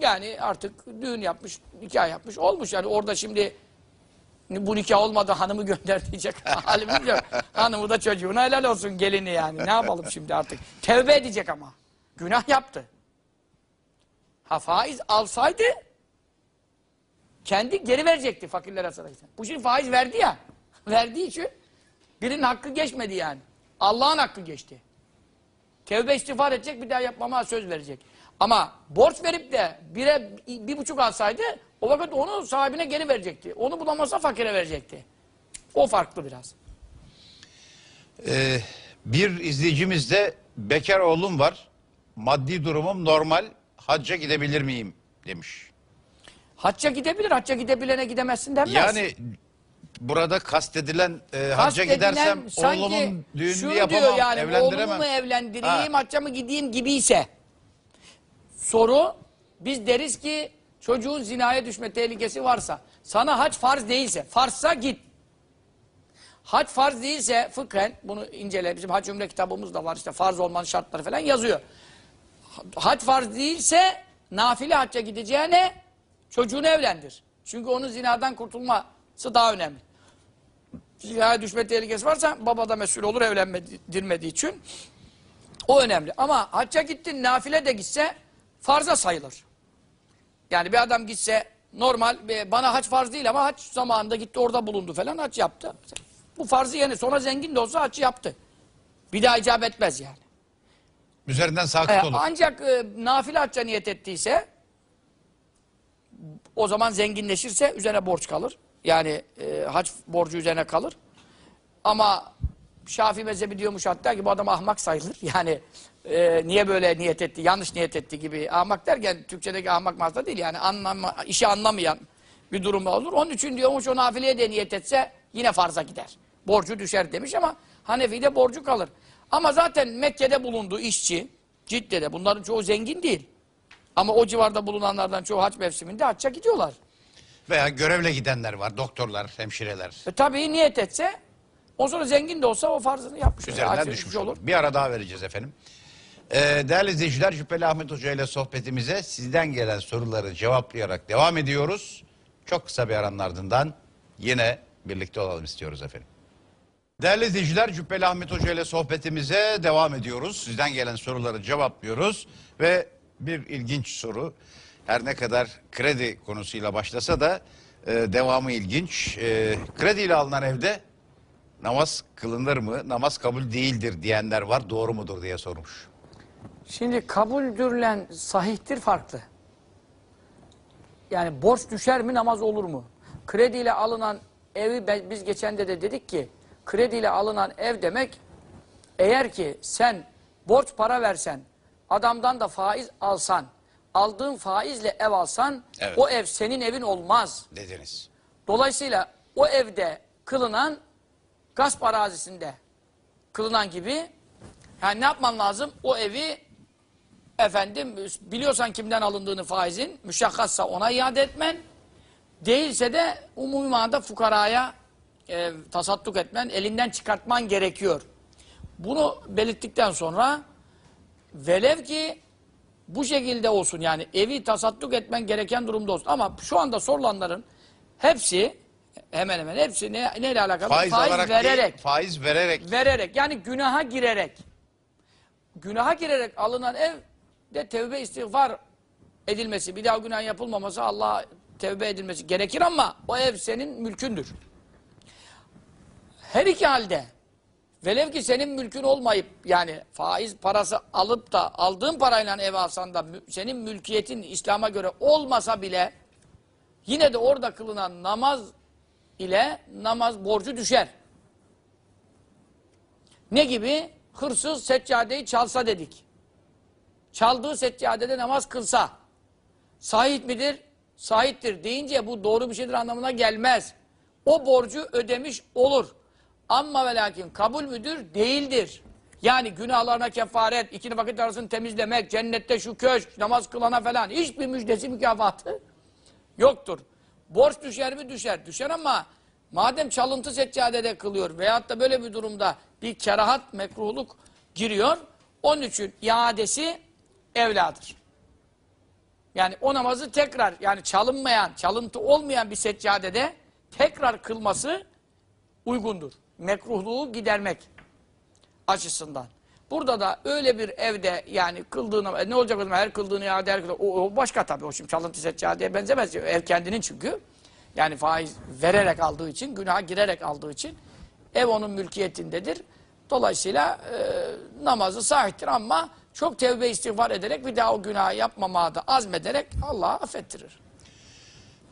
yani artık düğün yapmış, nikah yapmış olmuş. Yani orada şimdi bu nikah olmadı hanımı gönder diyecek halimiz yok. Hanımı da çocuğuna helal olsun gelini yani. Ne yapalım şimdi artık? Tevbe edecek ama. Günah yaptı. Ha faiz alsaydı kendi geri verecekti fakirlere sadaka. Bu şimdi faiz verdi ya. Verdiği için birinin hakkı geçmedi yani. Allah'ın hakkı geçti. Tevbe istiğfar edecek bir daha yapmama söz verecek. Ama borç verip de bire bir buçuk alsaydı o vakit onu sahibine geri verecekti. Onu bulamazsa fakire verecekti. O farklı biraz. Ee, bir izleyicimizde bekar oğlum var. Maddi durumum normal. Hacca gidebilir miyim demiş. Hacca gidebilir, hacca gidebilene gidemezsin denmez. Yani burada kastedilen e, hacca Kastedilen gidersem sanki oğlumun düğününü şunu yapamam, diyor yani, evlendiremem. Oğlumu mu evlendireyim, Ha. hacca mı gideyim gibiyse. Soru, biz deriz ki çocuğun zinaya düşme tehlikesi varsa, sana hac farz değilse, farzsa git. Hac farz değilse fıkhen, bunu incele, bizim hac ümre kitabımız da var işte farz olmanın şartları falan yazıyor. Hac farz değilse nafile hacca gideceğine çocuğunu evlendir. Çünkü onun zinadan kurtulma daha önemli. Zinaya düşme tehlikesi varsa baba da mesul olur evlendirmediği için. O önemli. Ama hacca gittin nafile de gitse farza sayılır. Yani bir adam gitse normal e, bana hac farz değil ama hac zamanında gitti orada bulundu falan hac yaptı. Bu farzı yeni sonra zengin de olsa haccı yaptı. Bir daha icap etmez yani. Üzerinden sakıt E, olur. ancak e, nafile hacca niyet ettiyse o zaman zenginleşirse üzerine borç kalır. Yani e, hac borcu üzerine kalır. Ama Şafii mezhebi diyormuş hatta ki bu adam ahmak sayılır. Yani e, niye böyle niyet etti, yanlış niyet etti gibi. Ahmak derken Türkçedeki ahmak mazda değil yani anlama, işi anlamayan bir durum olur. Onun için diyormuş o nafileye de niyet etse yine farza gider. Borcu düşer demiş ama Hanefi'de borcu kalır. Ama zaten Mekke'de bulunduğu işçi, Cidde'de bunların çoğu zengin değil. Ama o civarda bulunanlardan çoğu hac mevsiminde hacca gidiyorlar. Veya görevle gidenler var. Doktorlar, hemşireler. E tabii niyet etse o sonra zengin de olsa o farzını yapmış. Üzerinden Hac düşmüş olur. olur. Bir ara daha vereceğiz efendim. Ee, değerli izleyiciler Cübbeli Ahmet Hoca ile sohbetimize sizden gelen soruları cevaplayarak devam ediyoruz. Çok kısa bir aranın ardından yine birlikte olalım istiyoruz efendim. Değerli izleyiciler Cübbeli Ahmet Hoca ile sohbetimize devam ediyoruz. Sizden gelen soruları cevaplıyoruz ve bir ilginç soru. Her ne kadar kredi konusuyla başlasa da e, devamı ilginç. E, krediyle alınan evde namaz kılınır mı, namaz kabul değildir diyenler var. Doğru mudur diye sormuş. Şimdi kabuldürlen sahihtir farklı. Yani borç düşer mi namaz olur mu? Krediyle alınan evi biz geçen de de dedik ki krediyle alınan ev demek eğer ki sen borç para versen adamdan da faiz alsan aldığın faizle ev alsan Evet. o ev senin evin olmaz. Dediniz. Dolayısıyla o evde kılınan gasp arazisinde kılınan gibi yani ne yapman lazım? O evi efendim biliyorsan kimden alındığını faizin müşakkatsa ona iade etmen değilse de umumi manada fukaraya e, tasadduk etmen elinden çıkartman gerekiyor. Bunu belirttikten sonra velev ki bu şekilde olsun yani evi tasadduk etmen gereken durumda olsun. Ama şu anda sorulanların hepsi hemen hemen hepsi ne, neyle alakalı? Faiz, alarak vererek. değil, faiz vererek. Vererek yani günaha girerek. Günaha girerek alınan ev de tevbe istiğfar edilmesi, bir daha günah yapılmaması, Allah'a tevbe edilmesi gerekir ama o ev senin mülkündür. Her iki halde velev ki senin mülkün olmayıp yani faiz parası alıp da aldığın parayla ev alsan da senin mülkiyetin İslam'a göre olmasa bile yine de orada kılınan namaz ile namaz borcu düşer. Ne gibi? Hırsız seccadeyi çalsa dedik. Çaldığı seccadede namaz kılsa. Sahit midir? Sahittir deyince bu doğru bir şeydir anlamına gelmez. O borcu ödemiş olur. Ama ve lakin kabul müdür? Değildir. Yani günahlarına kefaret, ikili vakit arasını temizlemek, cennette şu köşk, namaz kılana falan hiçbir müjdesi mükafatı yoktur. Borç düşer mi? Düşer. Düşer ama madem çalıntı seccadede kılıyor veyahut da böyle bir durumda bir kerahat, mekruhluk giriyor. Onun için iadesi evladır. Yani o namazı tekrar yani çalınmayan, çalıntı olmayan bir seccadede tekrar kılması uygundur. Mekruhluğu gidermek açısından. Burada da öyle bir evde yani kıldığını e, ne olacak o zaman her kıldığını iade her kıldığını, o, o başka tabii o şimdi çalıntı seccadeye benzemez. Ev kendinin çünkü. Yani faiz vererek aldığı için, günaha girerek aldığı için ev onun mülkiyetindedir. Dolayısıyla e, namazı sahiptir ama çok tevbe istiğfar ederek bir daha o günahı yapmamaya da azmederek Allah'a affettirir.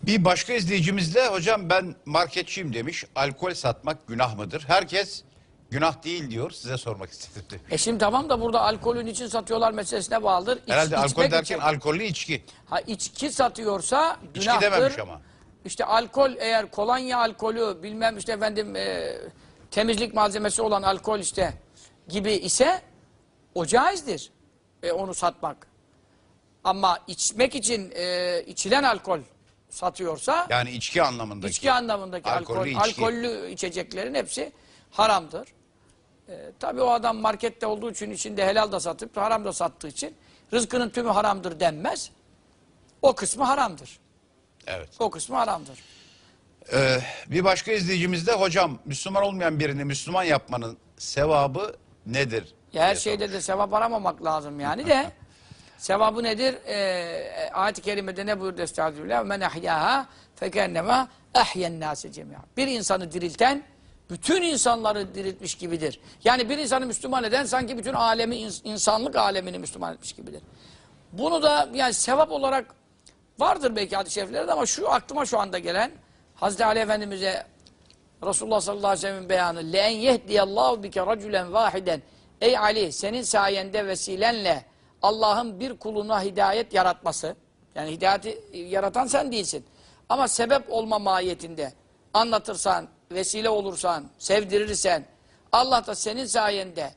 Bir başka izleyicimiz de hocam ben marketçiyim demiş. Alkol satmak günah mıdır? Herkes günah değil diyor. Size sormak istedim. E şimdi tamam da burada alkolün için satıyorlar meselesine bağlıdır. İç- Herhalde alkol derken için- alkollü içki. Ha içki satıyorsa İçki günahtır. dememiş ama. İşte alkol eğer kolonya alkolü bilmem işte efendim e, temizlik malzemesi olan alkol işte gibi ise o caizdir. E, onu satmak. Ama içmek için e, içilen alkol satıyorsa Yani içki anlamındaki. içki anlamındaki alkol, Alkollü içki. alkollü içeceklerin hepsi haramdır. E, tabii o adam markette olduğu için içinde helal da satıp haram da sattığı için rızkının tümü haramdır denmez. O kısmı haramdır. Evet. O kısmı haramdır. Ee, bir başka izleyicimiz de hocam Müslüman olmayan birini Müslüman yapmanın sevabı nedir? Ya her şeyde de sevap aramamak lazım yani de. Sevabı nedir? Ee, ayet-i kerimede ne buyurdu Estağfirullah? Men ahyâhâ fekennema ahyen nâse cemî'a. Bir insanı dirilten bütün insanları diriltmiş gibidir. Yani bir insanı Müslüman eden sanki bütün alemi, ins- insanlık alemini Müslüman etmiş gibidir. Bunu da yani sevap olarak vardır belki hadis-i şeriflerde ama şu aklıma şu anda gelen Hazreti Ali Efendimiz'e Resulullah sallallahu aleyhi ve sellem'in beyanı لَاَنْ يَهْدِيَ اللّٰهُ بِكَ رَجُلًا وَاحِدًا Ey Ali senin sayende vesilenle Allah'ın bir kuluna hidayet yaratması yani hidayeti yaratan sen değilsin ama sebep olma mahiyetinde anlatırsan, vesile olursan, sevdirirsen Allah da senin sayende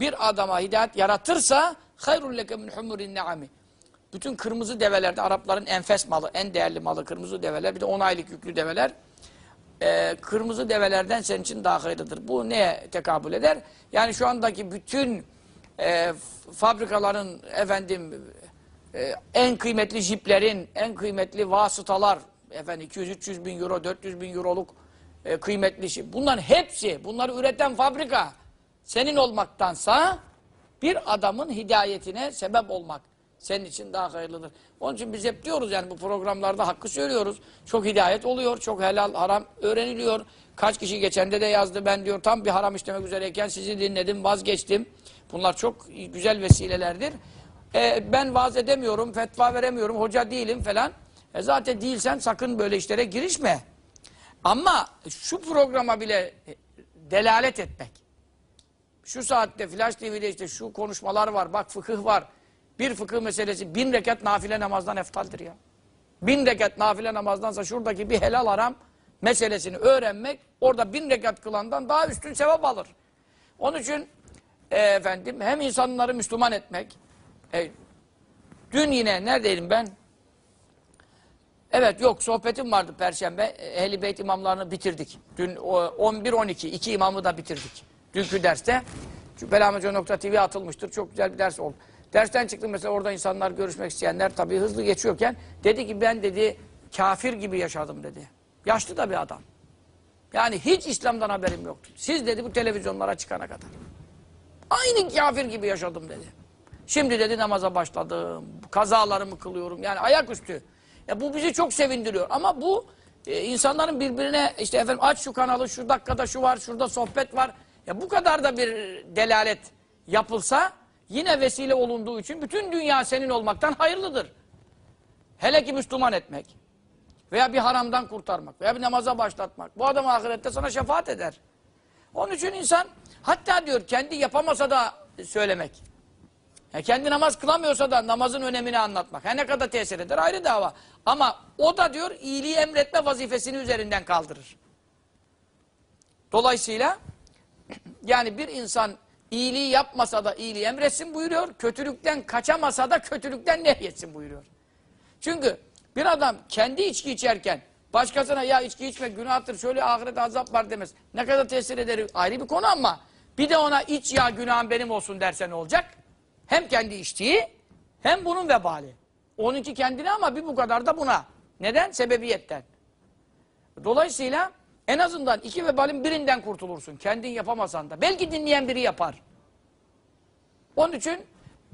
bir adama hidayet yaratırsa hayrul leke min humurin neami bütün kırmızı develerde Arapların enfes malı, en değerli malı kırmızı develer. Bir de 10 aylık yüklü develer. Ee, kırmızı develerden senin için daha hayırlıdır. Bu neye tekabül eder? Yani şu andaki bütün e, fabrikaların efendim e, en kıymetli jiplerin, en kıymetli vasıtalar efendim 200-300 bin euro, 400 bin euroluk e, kıymetli jip. Bunların hepsi, bunları üreten fabrika senin olmaktansa bir adamın hidayetine sebep olmak senin için daha hayırlıdır. Onun için biz hep diyoruz yani bu programlarda hakkı söylüyoruz. Çok hidayet oluyor, çok helal, haram öğreniliyor. Kaç kişi geçende de yazdı ben diyor tam bir haram işlemek üzereyken sizi dinledim, vazgeçtim. Bunlar çok güzel vesilelerdir. E, ben vaaz edemiyorum, fetva veremiyorum, hoca değilim falan. E, zaten değilsen sakın böyle işlere girişme. Ama şu programa bile delalet etmek. Şu saatte Flash TV'de işte şu konuşmalar var, bak fıkıh var. Bir fıkıh meselesi bin rekat nafile namazdan eftaldir ya. Bin rekat nafile namazdansa şuradaki bir helal haram meselesini öğrenmek orada bin rekat kılandan daha üstün sevap alır. Onun için e, efendim hem insanları Müslüman etmek. E, dün yine neredeydim ben? Evet yok sohbetim vardı Perşembe. Ehli Beyt imamlarını bitirdik. Dün 11-12 iki imamı da bitirdik. Dünkü derste. Şüphelamaca.tv atılmıştır. Çok güzel bir ders oldu. Dersten çıktım mesela orada insanlar görüşmek isteyenler tabii hızlı geçiyorken dedi ki ben dedi kafir gibi yaşadım dedi. Yaşlı da bir adam. Yani hiç İslam'dan haberim yoktu. Siz dedi bu televizyonlara çıkana kadar. Aynı kafir gibi yaşadım dedi. Şimdi dedi namaza başladım. Kazalarımı kılıyorum. Yani ayaküstü. Ya bu bizi çok sevindiriyor. Ama bu e, insanların birbirine işte efendim aç şu kanalı şu dakikada şu var şurada sohbet var. Ya bu kadar da bir delalet yapılsa yine vesile olunduğu için bütün dünya senin olmaktan hayırlıdır. Hele ki Müslüman etmek veya bir haramdan kurtarmak veya bir namaza başlatmak. Bu adam ahirette sana şefaat eder. Onun için insan hatta diyor kendi yapamasa da söylemek. Ya kendi namaz kılamıyorsa da namazın önemini anlatmak. Her ne kadar tesir eder ayrı dava. Ama o da diyor iyiliği emretme vazifesini üzerinden kaldırır. Dolayısıyla yani bir insan iyiliği yapmasa da iyiliği emretsin buyuruyor. Kötülükten kaçamasa da kötülükten nehyetsin buyuruyor. Çünkü bir adam kendi içki içerken başkasına ya içki içme günahtır şöyle ahiret azap var demez. Ne kadar tesir eder ayrı bir konu ama bir de ona iç ya günahım benim olsun derse ne olacak? Hem kendi içtiği hem bunun vebali. Onunki kendine ama bir bu kadar da buna. Neden? Sebebiyetten. Dolayısıyla en azından iki vebalin birinden kurtulursun. Kendin yapamasan da. Belki dinleyen biri yapar. Onun için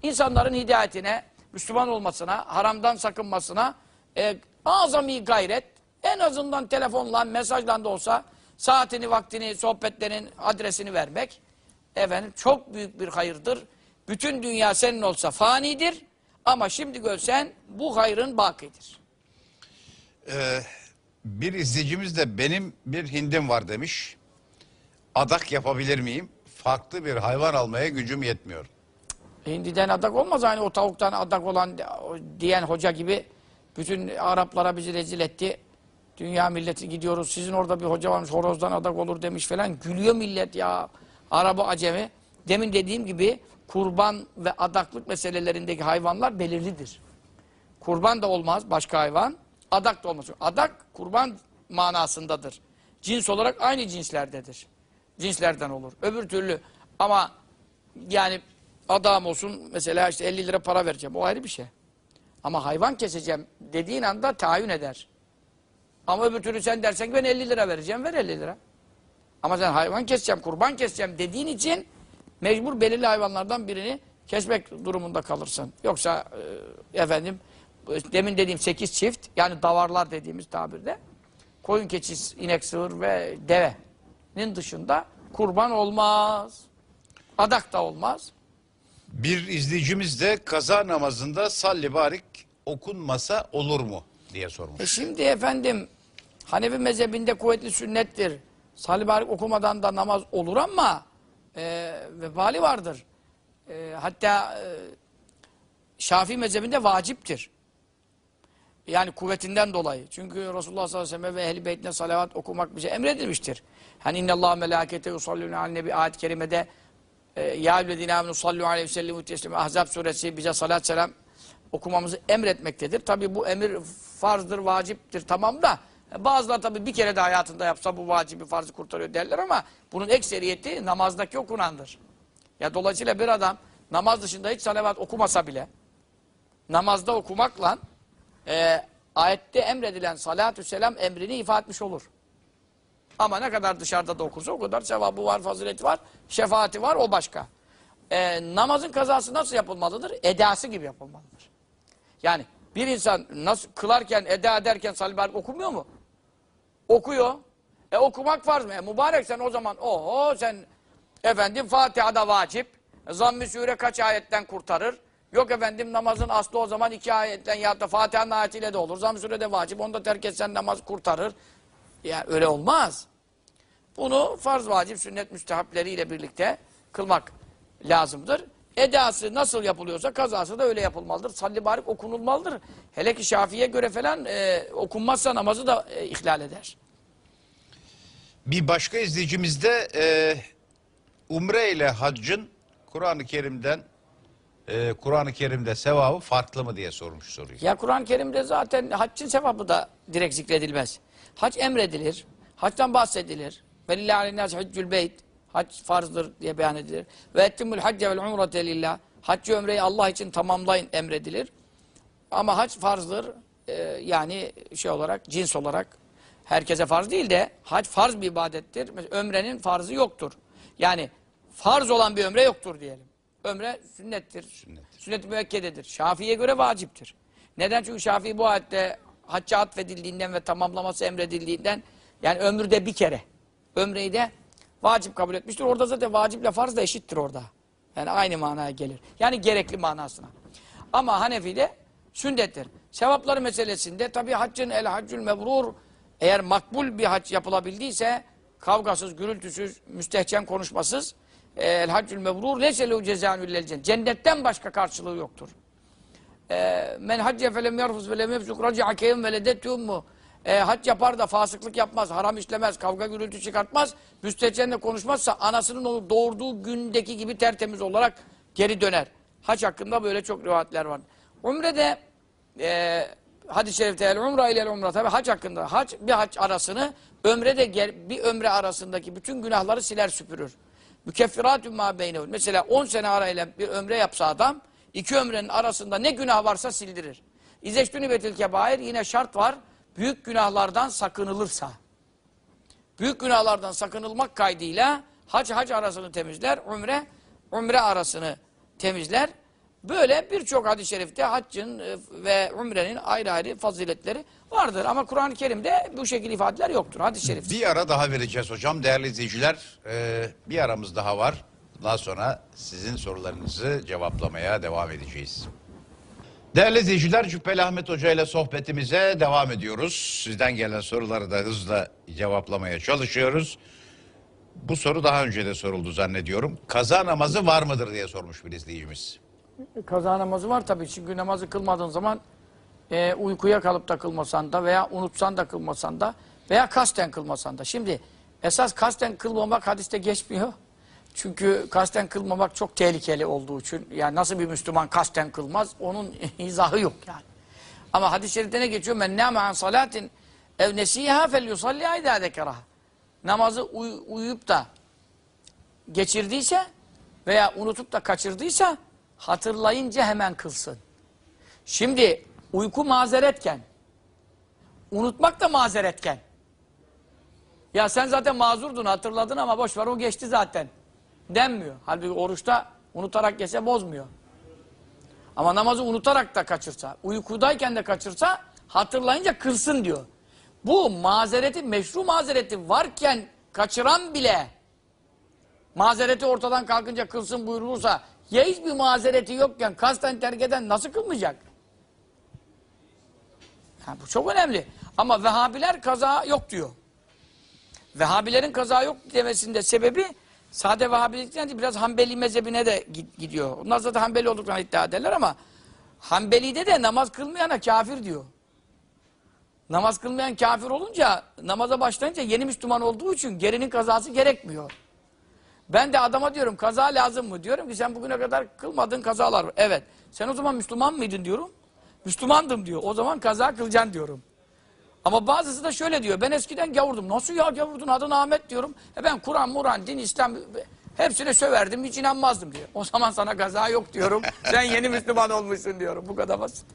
insanların hidayetine, Müslüman olmasına, haramdan sakınmasına e, azami gayret, en azından telefonla, mesajla da olsa saatini, vaktini, sohbetlerin adresini vermek efendim çok büyük bir hayırdır. Bütün dünya senin olsa fanidir ama şimdi görsen bu hayrın bakidir. Ee, bir izleyicimiz de benim bir hindim var demiş. Adak yapabilir miyim? Farklı bir hayvan almaya gücüm yetmiyor. Hindiden adak olmaz hani o tavuktan adak olan diyen hoca gibi bütün Araplara bizi rezil etti. Dünya milleti gidiyoruz. Sizin orada bir hoca varmış horozdan adak olur demiş falan. Gülüyor millet ya. Arabı acemi. Demin dediğim gibi kurban ve adaklık meselelerindeki hayvanlar belirlidir. Kurban da olmaz başka hayvan. Adak da olmaz. Adak kurban manasındadır. Cins olarak aynı cinslerdedir. Cinslerden olur. Öbür türlü ama yani adam olsun mesela işte 50 lira para vereceğim. O ayrı bir şey. Ama hayvan keseceğim dediğin anda tayin eder. Ama öbür türlü sen dersen ki ben 50 lira vereceğim, ver 50 lira. Ama sen hayvan keseceğim, kurban keseceğim dediğin için mecbur belirli hayvanlardan birini kesmek durumunda kalırsın. Yoksa e, efendim demin dediğim 8 çift yani davarlar dediğimiz tabirde koyun, keçi, inek, sığır ve devenin dışında kurban olmaz. Adak da olmaz. Bir izleyicimiz de kaza namazında salli barik okunmasa olur mu diye sormuş. E şimdi efendim Hanefi mezhebinde kuvvetli sünnettir. Salih barik okumadan da namaz olur ama e, vebali vardır. E, hatta e, Şafii mezhebinde vaciptir. Yani kuvvetinden dolayı. Çünkü Resulullah sallallahu aleyhi ve sellem ve ehl-i beytine salavat okumak bize emredilmiştir. Hani innallâhe melâkete yusallûne alenebi ayet-i kerimede e, ya eyyühellezîne âmenû sallû aleyhi ve sellem teslîm Ahzab suresi bize salat selam okumamızı emretmektedir. Tabi bu emir farzdır, vaciptir tamam da e, bazılar tabi bir kere de hayatında yapsa bu vacibi farzı kurtarıyor derler ama bunun ekseriyeti namazdaki okunandır. Ya dolayısıyla bir adam namaz dışında hiç salavat okumasa bile namazda okumakla e, ayette emredilen salatü selam emrini ifade etmiş olur. Ama ne kadar dışarıda da okursa o kadar sevabı var, fazileti var, şefaati var o başka. E, namazın kazası nasıl yapılmalıdır? Edası gibi yapılmalıdır. Yani bir insan nasıl kılarken, eda ederken salibalik okumuyor mu? Okuyor. E okumak farz mı? E mübarek sen o zaman oho sen efendim Fatiha'da vacip. E, Zamm-ı Sure kaç ayetten kurtarır? Yok efendim namazın aslı o zaman iki ayetten ya da Fatiha'nın ayetiyle de olur. Zamm-ı Sure'de vacip. Onu da terk etsen namaz kurtarır. Ya öyle olmaz. Bunu farz, vacip, sünnet müstehapleriyle birlikte kılmak lazımdır. Edası nasıl yapılıyorsa kazası da öyle yapılmalıdır. Salli barik okunulmalıdır. Hele ki Şafii'ye göre falan e, okunmazsa namazı da e, ihlal eder. Bir başka izleyicimiz de e, umre ile haccın Kur'an-ı Kerim'den e, Kur'an-ı Kerim'de sevabı farklı mı diye sormuş soruyu. Ya Kur'an-ı Kerim'de zaten haccın sevabı da direkt zikredilmez. Hac emredilir. Haçtan bahsedilir. Velillahi aleyhinnâs haccül beyt. Hac farzdır diye beyan edilir. Ve ettimul hacce vel umrete lillah. Haccı ömreyi Allah için tamamlayın emredilir. Ama hac farzdır. Ee, yani şey olarak, cins olarak herkese farz değil de hac farz bir ibadettir. Mesela ömrenin farzı yoktur. Yani farz olan bir ömre yoktur diyelim. Ömre sünnettir. Sünnet. Sünnet-i müekkededir. Şafii'ye göre vaciptir. Neden? Çünkü Şafii bu ayette hacca atfedildiğinden ve tamamlaması emredildiğinden yani ömürde bir kere ömreyi de vacip kabul etmiştir. Orada zaten vaciple farz da eşittir orada. Yani aynı manaya gelir. Yani gerekli manasına. Ama Hanefi'de sünnettir. Sevapları meselesinde tabi haccın el haccül mebrur eğer makbul bir hac yapılabildiyse kavgasız, gürültüsüz, müstehcen konuşmasız e, el haccül mebrur leşelehu cezanü cennet. Cennetten başka karşılığı yoktur. E, men hacce felem yarfuz ve lem yefsuk raci'a keyim veledetü ummu. E, hac yapar da fasıklık yapmaz, haram işlemez, kavga gürültü çıkartmaz, müstehcenle konuşmazsa anasının onu doğurduğu gündeki gibi tertemiz olarak geri döner. Hac hakkında böyle çok rivayetler var. Umre'de e, hadis-i şerifte el umra ile el umra tabi hac hakkında hac bir hac arasını ömre de bir ömre arasındaki bütün günahları siler süpürür. Mükeffiratü ma beynehu. Mesela 10 sene arayla bir ömre yapsa adam iki ömrenin arasında ne günah varsa sildirir. İzeştünü betil kebair yine şart var. Büyük günahlardan sakınılırsa. Büyük günahlardan sakınılmak kaydıyla hac hac arasını temizler, umre umre arasını temizler. Böyle birçok hadis-i şerifte haccın e, ve umrenin ayrı ayrı faziletleri vardır. Ama Kur'an-ı Kerim'de bu şekilde ifadeler yoktur hadis-i şerifte. Bir ara daha vereceğiz hocam. Değerli izleyiciler e, bir aramız daha var. Daha sonra sizin sorularınızı cevaplamaya devam edeceğiz. Değerli izleyiciler Cübbeli Ahmet Hoca ile sohbetimize devam ediyoruz. Sizden gelen soruları da hızla cevaplamaya çalışıyoruz. Bu soru daha önce de soruldu zannediyorum. Kaza namazı var mıdır diye sormuş bir izleyicimiz. Kaza namazı var tabii. Çünkü namazı kılmadığın zaman e, uykuya kalıp da kılmasan da veya unutsan da kılmasan da veya kasten kılmasan da. Şimdi esas kasten kılmamak hadiste geçmiyor. Çünkü kasten kılmamak çok tehlikeli olduğu için yani nasıl bir Müslüman kasten kılmaz onun izahı yok yani. Ama hadis-i şerifte ne geçiyor? Men nâme an salatin ev nesîhâ fel yusalli. Namazı uy- uyuyup da geçirdiyse veya unutup da kaçırdıysa hatırlayınca hemen kılsın. Şimdi uyku mazeretken Unutmak da mazeretken. Ya sen zaten mazurdun hatırladın ama boş ver o geçti zaten. Denmiyor. Halbuki oruçta unutarak yese bozmuyor. Ama namazı unutarak da kaçırsa, uykudayken de kaçırsa hatırlayınca kırsın diyor. Bu mazereti, meşru mazereti varken kaçıran bile mazereti ortadan kalkınca kılsın buyurulursa ya hiçbir mazereti yokken kasten terk eden nasıl kılmayacak? Yani bu çok önemli. Ama Vehhabiler kaza yok diyor. Vehhabilerin kaza yok demesinde sebebi sade Vehhabilikten değil biraz Hanbeli mezhebine de gi- gidiyor. Onlar zaten Hanbeli olduklarını iddia ederler ama Hanbeli'de de namaz kılmayana kafir diyor. Namaz kılmayan kafir olunca namaza başlayınca yeni Müslüman olduğu için gerinin kazası gerekmiyor. Ben de adama diyorum kaza lazım mı? Diyorum ki sen bugüne kadar kılmadığın kazalar var. Evet. Sen o zaman Müslüman mıydın diyorum. Müslümandım diyor. O zaman kaza kılacaksın diyorum. Ama bazısı da şöyle diyor. Ben eskiden gavurdum. Nasıl ya gavurdun? Adın Ahmet diyorum. E ben Kur'an, Muran, din, İslam hepsine söverdim. Hiç inanmazdım diyor. O zaman sana kaza yok diyorum. Sen yeni Müslüman olmuşsun diyorum. Bu kadar basit.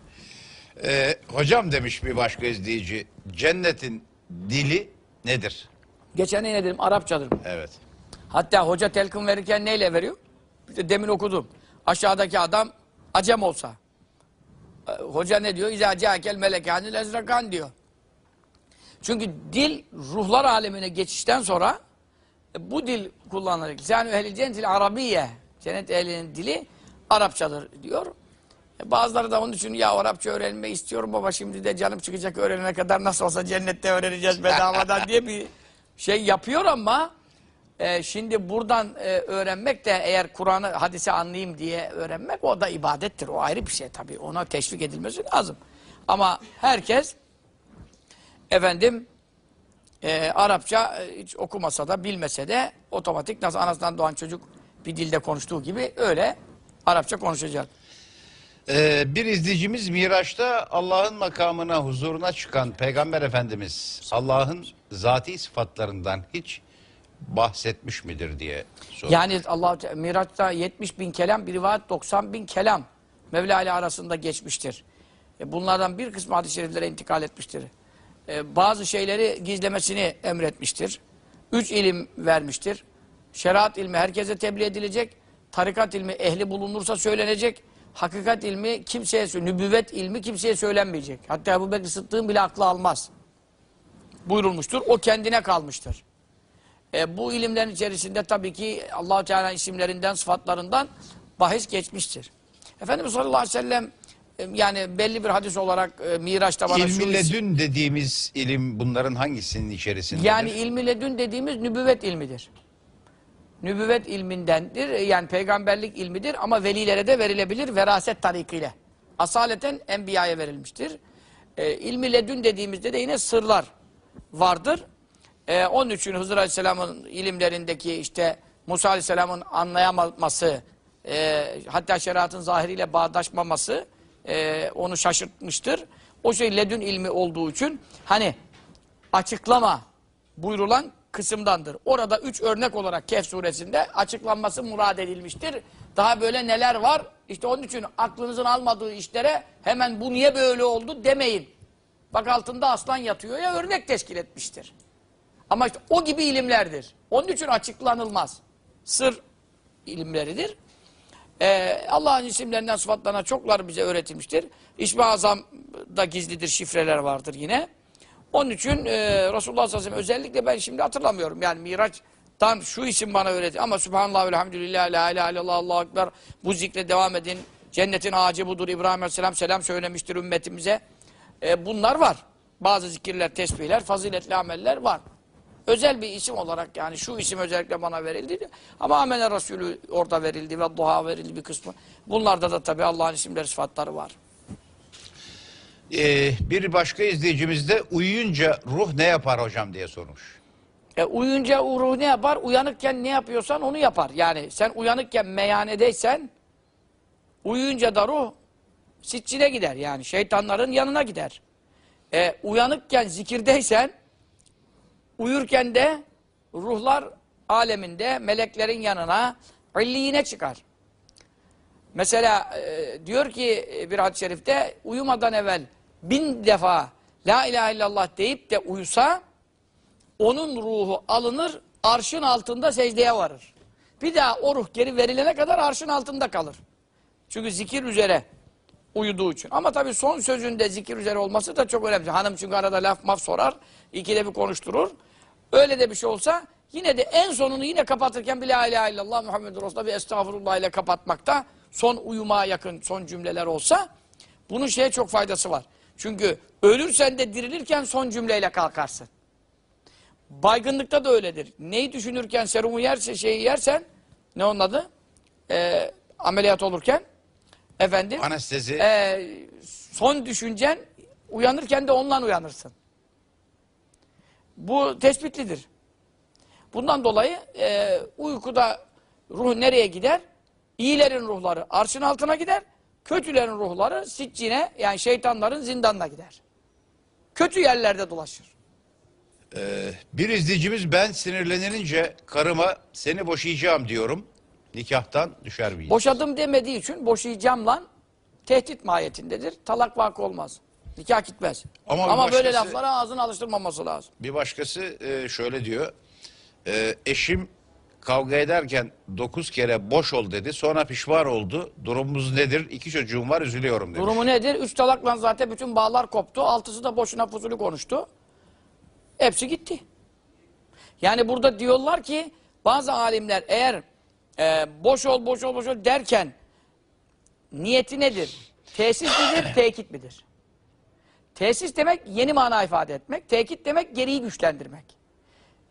Ee, hocam demiş bir başka izleyici. Cennetin dili nedir? Geçen ne dedim? Arapçadır. Evet. Hatta hoca telkin verirken neyle veriyor? İşte demin okudum. Aşağıdaki adam acem olsa. e, Hoca ne diyor? İzâ câkel melekânil ezrakan diyor. Çünkü dil ruhlar alemine geçişten sonra e, bu dil kullanılır. Lisan-ı ehlil cennetil arabiye. Cennet ehlinin dili Arapçadır diyor. E, Bazıları da onun için ya Arapça öğrenmeyi istiyorum baba şimdi de canım çıkacak öğrenene kadar nasıl olsa cennette öğreneceğiz bedavadan diye bir şey yapıyor ama e, şimdi buradan e, öğrenmek de eğer Kur'an'ı hadise anlayayım diye öğrenmek o da ibadettir. O ayrı bir şey tabii. Ona teşvik edilmesi lazım. Ama herkes efendim e, Arapça e, hiç okumasa da bilmese de otomatik nasıl anasından doğan çocuk bir dilde konuştuğu gibi öyle Arapça konuşacak. Ee, bir izleyicimiz Miraç'ta Allah'ın makamına, huzuruna çıkan Peygamber Efendimiz Allah'ın zati sıfatlarından hiç bahsetmiş midir diye soruyor. Yani Allah Miraç'ta 70 bin kelam, bir rivayet 90 bin kelam Mevla ile arasında geçmiştir. E, bunlardan bir kısmı hadis-i şeriflere intikal etmiştir. E, bazı şeyleri gizlemesini emretmiştir. Üç ilim vermiştir. Şeriat ilmi herkese tebliğ edilecek. Tarikat ilmi ehli bulunursa söylenecek. Hakikat ilmi kimseye, nübüvvet ilmi kimseye söylenmeyecek. Hatta Ebu Bekir Sıddık'ın bile aklı almaz. Buyurulmuştur. O kendine kalmıştır. E, bu ilimlerin içerisinde tabii ki allah Teala isimlerinden, sıfatlarından bahis geçmiştir. Efendimiz sallallahu aleyhi ve sellem yani belli bir hadis olarak e, Miraç'ta bana şu İlmi isim- ledün dediğimiz ilim bunların hangisinin içerisindedir? yani ilmi ledün dediğimiz nübüvvet ilmidir. Nübüvvet ilmindendir. E, Yani peygamberlik ilmidir ama velilere de verilebilir veraset tarikiyle. Asaleten enbiyaya verilmiştir. E, ilmi ledün dediğimizde de yine sırlar vardır. E, onun için Hızır Aleyhisselam'ın ilimlerindeki işte Musa Aleyhisselam'ın anlayamaması, e, hatta şeriatın zahiriyle bağdaşmaması e, onu şaşırtmıştır. O şey ledün ilmi olduğu için hani açıklama buyurulan kısımdandır. Orada üç örnek olarak Kehf suresinde açıklanması murad edilmiştir. Daha böyle neler var? İşte onun için aklınızın almadığı işlere hemen bu niye böyle oldu demeyin. Bak altında aslan yatıyor ya örnek teşkil etmiştir. Ama işte o gibi ilimlerdir. Onun için açıklanılmaz. Sır ilimleridir. Ee, Allah'ın isimlerinden sıfatlarına çokları bize öğretilmiştir. İsmi Azam da gizlidir, şifreler vardır yine. Onun için e, Resulullah sallallahu aleyhi ve sellem özellikle ben şimdi hatırlamıyorum. Yani Miraç'tan şu isim bana öğretti. Ama Subhanallah, Elhamdülillah, La ilahe illallah, Allahu Ekber. Bu zikre devam edin. Cennetin ağacı budur. İbrahim Aleyhisselam selam söylemiştir ümmetimize. E, bunlar var. Bazı zikirler, tesbihler, faziletli ameller var. Özel bir isim olarak yani şu isim özellikle bana verildi. Ama Amene Resulü orada verildi ve Duha verildi bir kısmı. Bunlarda da tabii Allah'ın isimleri, sıfatları var. Ee, bir başka izleyicimiz de uyuyunca ruh ne yapar hocam diye sormuş. E, uyuyunca ruh ne yapar? Uyanıkken ne yapıyorsan onu yapar. Yani sen uyanıkken meyhanedeysen uyuyunca da ruh sitçine gider. Yani şeytanların yanına gider. E, uyanıkken zikirdeysen uyurken de ruhlar aleminde meleklerin yanına illiyine çıkar. Mesela e, diyor ki e, bir hadis-i şerifte uyumadan evvel bin defa La ilahe illallah deyip de uyusa onun ruhu alınır arşın altında secdeye varır. Bir daha o ruh geri verilene kadar arşın altında kalır. Çünkü zikir üzere uyuduğu için. Ama tabii son sözünde zikir üzere olması da çok önemli. Hanım çünkü arada laf maf sorar. ikide bir konuşturur. Öyle de bir şey olsa yine de en sonunu yine kapatırken bir la ilahe illallah Muhammedur Resulullah ve estağfurullah ile kapatmakta son uyumaya yakın son cümleler olsa bunun şeye çok faydası var. Çünkü ölürsen de dirilirken son cümleyle kalkarsın. Baygınlıkta da öyledir. Neyi düşünürken serumu yerse şeyi yersen ne onun adı? Ee, ameliyat olurken efendim Anestezi. ee, son düşüncen uyanırken de ondan uyanırsın. Bu tespitlidir. Bundan dolayı e, uykuda ruh nereye gider? İyilerin ruhları arşın altına gider. Kötülerin ruhları siccine yani şeytanların zindanına gider. Kötü yerlerde dolaşır. Bir izleyicimiz ben sinirlenince karıma seni boşayacağım diyorum. Nikahtan düşer miyiz? Boşadım demediği için boşayacağım lan tehdit mahiyetindedir. Talak vakı olmaz. Nikah gitmez. Ama Ama, bir böyle başkası- laflara ağzını alıştırmaması lazım. Bir başkası e, şöyle diyor. E, eşim kavga ederken dokuz kere boş ol dedi. Sonra pişman oldu. Durumumuz nedir? İki çocuğum var üzülüyorum demiş. Durumu nedir? Üç talakla zaten bütün bağlar koptu. Altısı da boşuna fuzuli konuştu. Hepsi gitti. Yani burada diyorlar ki bazı alimler eğer e, boş ol boş ol boş ol derken niyeti nedir? Tesis midir, tekit midir? Tesis demek yeni mana ifade etmek. Tekit demek geriyi güçlendirmek.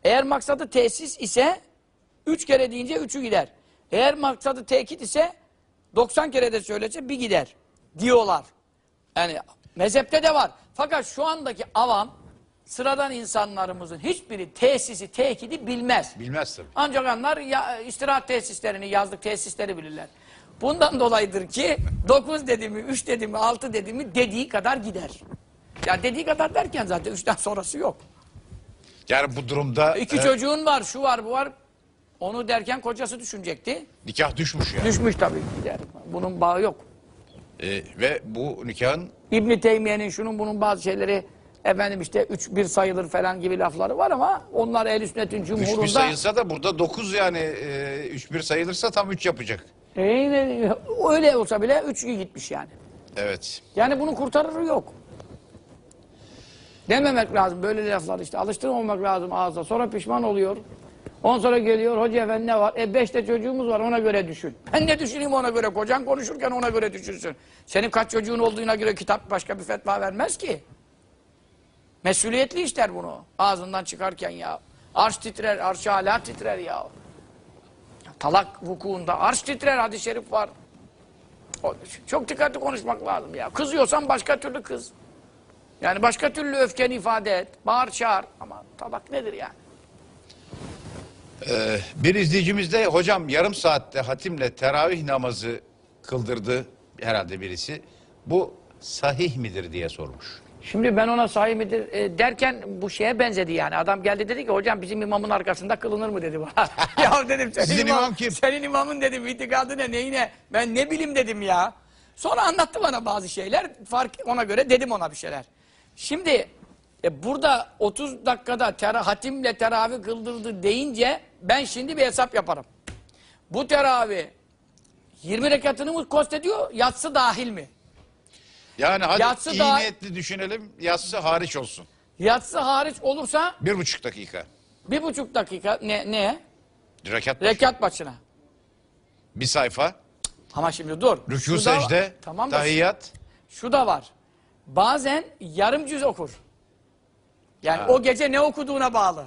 Eğer maksadı tesis ise üç kere deyince üçü gider. Eğer maksadı tekit ise 90 kere de söylese bir gider diyorlar. Yani mezhepte de var. Fakat şu andaki avam sıradan insanlarımızın hiçbiri tesisi, tekidi bilmez. Bilmez tabii. Ancak onlar ya, istirahat tesislerini, yazlık tesisleri bilirler. Bundan dolayıdır ki 9 dedi mi, 3 dedi mi, 6 dedi mi dediği kadar gider. Ya dediği kadar derken zaten 3'ten sonrası yok. Yani bu durumda İki e, çocuğun var, şu var, bu var. Onu derken kocası düşünecekti. nikah düşmüş yani. Düşmüş tabii gider. Bunun bağı yok. E, ve bu nikahın İbn Teymiye'nin şunun bunun bazı şeyleri efendim işte 3 1 sayılır falan gibi lafları var ama onlar ehl sünnetin 3 cumhurunda bir sayılsa da burada 9 yani 3 bir sayılırsa tam 3 yapacak. E, yine öyle olsa bile 3 gitmiş yani. Evet. Yani bunun kurtarırı yok. Dememek lazım böyle laflar işte. Alıştırmamak lazım ağza. Sonra pişman oluyor. On sonra geliyor hoca efendi ne var? E beşte çocuğumuz var ona göre düşün. Ben ne düşüneyim ona göre? Kocan konuşurken ona göre düşünsün. Senin kaç çocuğun olduğuna göre kitap başka bir fetva vermez ki. Mesuliyetli işler bunu. Ağzından çıkarken ya. Arş titrer, arş hala titrer ya. Talak vukuunda arş titrer hadis-i şerif var. Çok dikkatli konuşmak lazım ya. Kızıyorsan başka türlü kız. Yani başka türlü öfkeni ifade et. Bağır çağır. Ama tabak nedir yani? Ee, bir izleyicimiz de hocam yarım saatte hatimle teravih namazı kıldırdı herhalde birisi. Bu sahih midir diye sormuş. Şimdi ben ona sahih midir e, derken bu şeye benzedi yani. Adam geldi dedi ki hocam bizim imamın arkasında kılınır mı dedi bana. ya dedim senin, Sizin imam kim? Senin imamın dedim itikadı ne neyine ben ne bileyim dedim ya. Sonra anlattı bana bazı şeyler fark ona göre dedim ona bir şeyler. Şimdi e, burada 30 dakikada tera, hatimle teravih kıldırdı deyince ben şimdi bir hesap yaparım. Bu teravih 20 rekatını mı kostediyor yatsı dahil mi? Yani hadi Yatsı iyi daha- niyetli düşünelim yatsı hariç olsun. Yatsı hariç olursa Bir buçuk dakika. bir buçuk dakika ne? ne? Rekat başı. Rekat başına. Bir sayfa. Ama şimdi dur. Rükû Şu da- secde. Tamam da tahiyyat. şu da var. Bazen yarım cüz okur. Yani o gece ne okuduğuna bağlı.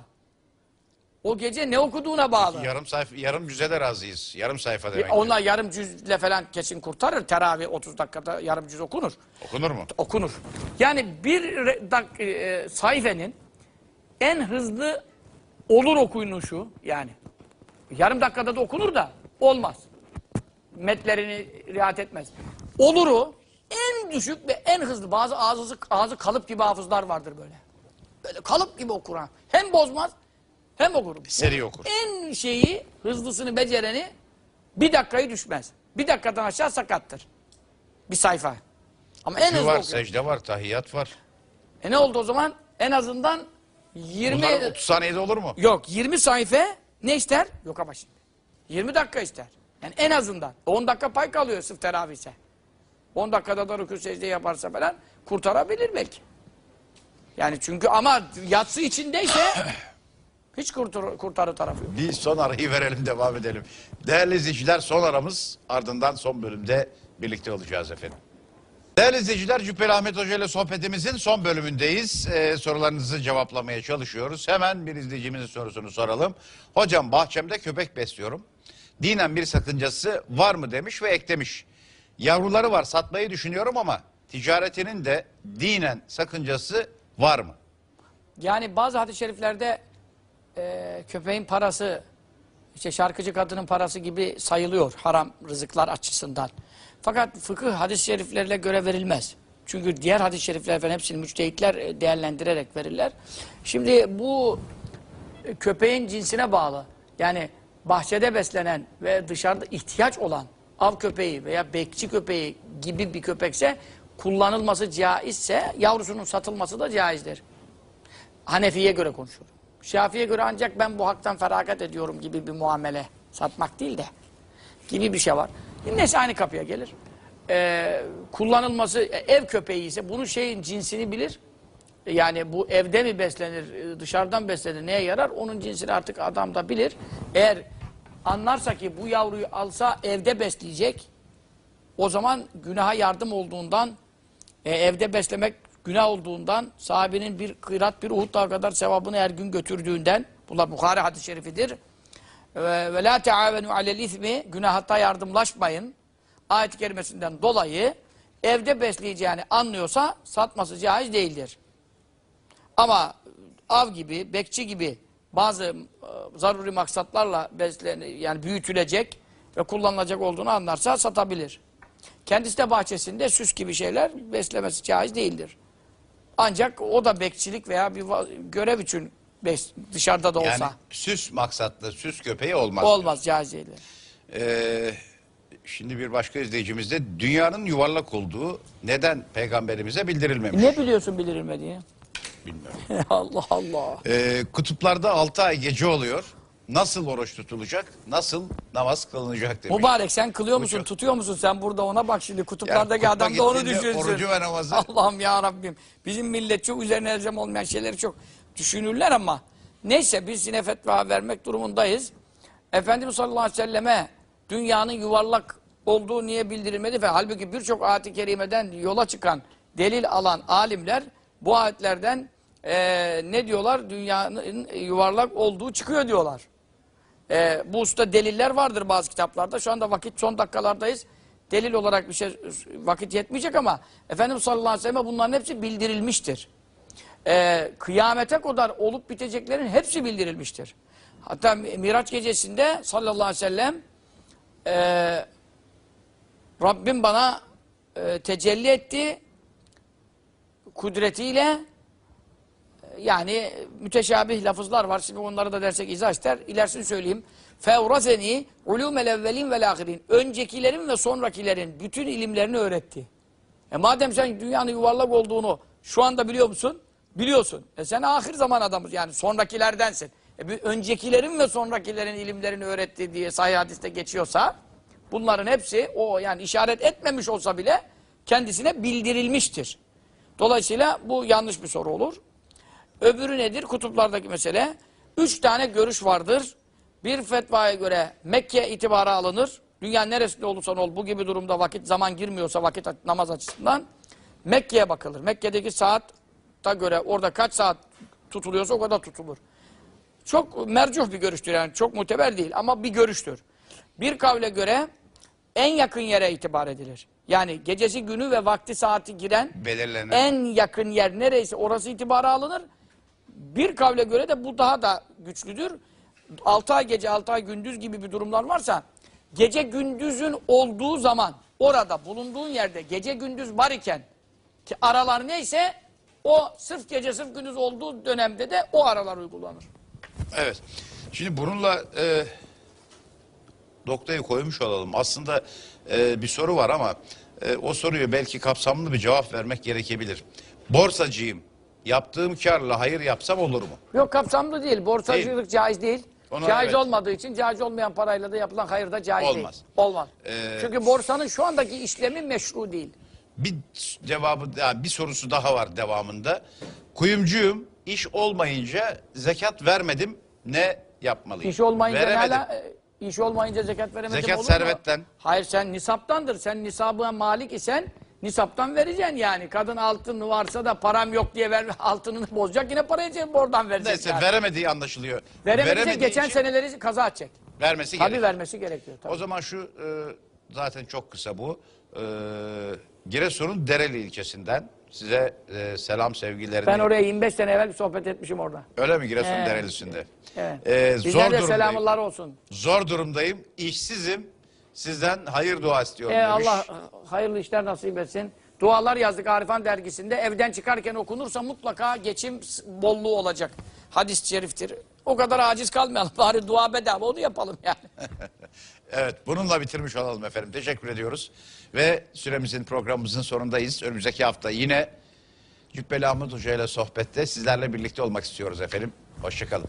O gece ne okuduğuna bağlı. Yarım sayfa, yarım cüze de razıyız. Yarım sayfa demek. ki. Onlar yarım cüzle falan kesin kurtarır. Teravih 30 dakikada yarım cüz okunur. Okunur mu? Okunur. Yani bir dak, e, sayfenin en hızlı olur okunuşu yani. Yarım dakikada da okunur da olmaz. Metlerini riayet etmez. Oluru en düşük ve en hızlı bazı ağzı, ağzı kalıp gibi hafızlar vardır böyle. Böyle kalıp gibi okur. Hem bozmaz hem okur. Seri okur. En şeyi hızlısını becereni bir dakikayı düşmez. Bir dakikadan aşağı sakattır. Bir sayfa. Ama en Rükû hızlı var, okuyor. secde var, tahiyyat var. E ne oldu o zaman? En azından 20 Bunlar 30 saniyede olur mu? yok 20 sayfa ne ister? Yok ama şimdi. 20 dakika ister. Yani en azından 10 dakika pay kalıyor sırf teravihse. 10 dakikada da rükû secde yaparsa falan kurtarabilir belki. Yani çünkü ama yatsı içindeyse hiç kurtar, kurtarı tarafı yok. Bir son arayı verelim devam edelim. Değerli izleyiciler son aramız ardından son bölümde birlikte olacağız efendim. Değerli izleyiciler Cübbeli Ahmet Hoca ile sohbetimizin son bölümündeyiz. Ee, sorularınızı cevaplamaya çalışıyoruz. Hemen bir izleyicimizin sorusunu soralım. Hocam bahçemde köpek besliyorum. Dinen bir sakıncası var mı demiş ve eklemiş. Yavruları var satmayı düşünüyorum ama ticaretinin de dinen sakıncası var mı? Yani bazı hadis-i şeriflerde e, köpeğin parası, işte şarkıcı kadının parası gibi sayılıyor haram rızıklar açısından. Fakat fıkıh hadis-i şeriflerle göre verilmez. Çünkü diğer hadis-i şerifler falan hepsini müçtehitler e, değerlendirerek verirler. Şimdi bu e, köpeğin cinsine bağlı. Yani bahçede beslenen ve dışarıda ihtiyaç olan av köpeği veya bekçi köpeği gibi bir köpekse kullanılması caizse yavrusunun satılması da caizdir. Hanefi'ye göre konuşuyorum. Şafi'ye göre ancak ben bu haktan feragat ediyorum gibi bir muamele. Satmak değil de. Gibi bir şey var. Neyse aynı kapıya gelir. Ee, kullanılması e, ev köpeği ise bunun şeyin cinsini bilir. Yani bu evde mi beslenir, e, dışarıdan beslenir, neye yarar? Onun cinsini artık adam da bilir. Eğer anlarsa ki bu yavruyu alsa evde besleyecek, o zaman günaha yardım olduğundan, e, evde beslemek günah olduğundan, sahabenin bir kırat, bir Uhud dağı kadar sevabını her gün götürdüğünden, bunlar Bukhari hadis-i şerifidir. Ve, la teavenu alel ismi, günahatta yardımlaşmayın. Ayet-i kerimesinden dolayı evde besleyeceğini anlıyorsa satması caiz değildir. Ama av gibi, bekçi gibi bazı e, zaruri maksatlarla beslen yani büyütülecek ve kullanılacak olduğunu anlarsa satabilir. Kendisi de bahçesinde süs gibi şeyler beslemesi caiz değildir. Ancak o da bekçilik veya bir görev için dışarıda da olsa Yani süs maksatlı süs köpeği olmaz. olmaz caiz değildir. Ee, şimdi bir başka izleyicimiz de dünyanın yuvarlak olduğu neden peygamberimize bildirilmemiş? Ne biliyorsun bildirilmediğini? Bilmiyorum. Allah Allah. Ee, kutuplarda 6 ay gece oluyor. Nasıl oruç tutulacak? Nasıl namaz kılınacak demiş. Mübarek sen kılıyor musun, çok- tutuyor musun sen burada ona bak şimdi Yani kutuplardaki kutba adam da onu düşünsün. Orucu ve namazı. Allah'ım ya Rabbim. Bizim millet çok üzerine elzem olmayan şeyleri çok düşünürler ama neyse biz yine fetva vermek durumundayız. Efendimiz sallallahu aleyhi ve selleme dünyanın yuvarlak olduğu niye bildirilmedi ve halbuki birçok ayet-i kerimeden yola çıkan, delil alan alimler bu ayetlerden eee, ne diyorlar? Dünyanın yuvarlak olduğu çıkıyor diyorlar. Ee, bu usta deliller vardır bazı kitaplarda. Şu anda vakit son dakikalardayız. Delil olarak bir şey vakit yetmeyecek ama Efendimiz sallallahu aleyhi ve sellem bunların hepsi bildirilmiştir. Ee, kıyamete kadar olup biteceklerin hepsi bildirilmiştir. Hatta Miraç gecesinde sallallahu aleyhi ve sellem e, Rabbim bana e, tecelli etti kudretiyle yani müteşabih lafızlar var. Şimdi onları da dersek izah ister. İlerisini söyleyeyim. Fevrazeni ulûmel evvelin vel ahirin. Öncekilerin ve sonrakilerin bütün ilimlerini öğretti. E madem sen dünyanın yuvarlak olduğunu şu anda biliyor musun? Biliyorsun. E sen ahir zaman adamız yani sonrakilerdensin. E bir öncekilerin ve sonrakilerin ilimlerini öğretti diye sahih hadiste geçiyorsa bunların hepsi o yani işaret etmemiş olsa bile kendisine bildirilmiştir. Dolayısıyla bu yanlış bir soru olur. Öbürü nedir? Kutuplardaki mesele. Üç tane görüş vardır. Bir fetvaya göre Mekke itibara alınır. Dünya neresinde olursan ol bu gibi durumda vakit zaman girmiyorsa vakit namaz açısından Mekke'ye bakılır. Mekke'deki saatta göre orada kaç saat tutuluyorsa o kadar tutulur. Çok mercuh bir görüştür yani çok muteber değil ama bir görüştür. Bir kavle göre en yakın yere itibar edilir. Yani gecesi günü ve vakti saati giren Belirlenen. en yakın yer nereyse orası itibara alınır. Bir kavle göre de bu daha da güçlüdür. 6 ay gece 6 ay gündüz gibi bir durumlar varsa gece gündüzün olduğu zaman orada bulunduğun yerde gece gündüz var iken ki aralar neyse o sırf gece sırf gündüz olduğu dönemde de o aralar uygulanır. Evet. Şimdi bununla e, noktayı koymuş olalım. Aslında e, bir soru var ama e, o soruyu belki kapsamlı bir cevap vermek gerekebilir. Borsacıyım. Yaptığım karla hayır yapsam olur mu? Yok kapsamlı değil. Borsacılık caiz değil. Ona caiz evet. olmadığı için caiz olmayan parayla da yapılan hayır da caiz değil. Olmaz. Olmaz. Ee, Çünkü borsanın şu andaki işlemi meşru değil. Bir cevabı, yani bir sorusu daha var devamında. Kuyumcuyum, iş olmayınca zekat vermedim. Ne yapmalıyım? İş olmayınca ne Veremedim. ala, e, iş olmayınca zekat veremedim Zekat olur mu? servetten. Hayır sen nisaptandır. Sen nisabına malik isen nisaptan vereceksin yani. Kadın altın varsa da param yok diye ver, altınını bozacak yine parayı oradan verecek. Neyse yani. veremediği anlaşılıyor. Veremediği geçen için seneleri kaza edecek. vermesi Tabii gerekiyor. vermesi gerekiyor. Tabii. O zaman şu e, zaten çok kısa bu. E, Giresun'un Dereli ilçesinden size e, selam sevgilerini. Ben oraya 25 sene evvel bir sohbet etmişim orada. Öyle mi Giresun Evet. Derelisinde? Evet. E, Bizden zor de durumdayım. selamlar olsun. Zor durumdayım. işsizim. Sizden hayır dua istiyorum Ee, demiş. Allah hayırlı işler nasip etsin. Dualar yazdık Arifan dergisinde. Evden çıkarken okunursa mutlaka geçim s- bolluğu olacak. Hadis-i şeriftir. O kadar aciz kalmayalım. Bari dua bedava onu yapalım yani. Evet bununla bitirmiş olalım efendim. Teşekkür ediyoruz. Ve süremizin programımızın sonundayız. Önümüzdeki hafta yine Cübbeli Ahmet Hoca ile sohbette sizlerle birlikte olmak istiyoruz efendim. Hoşçakalın.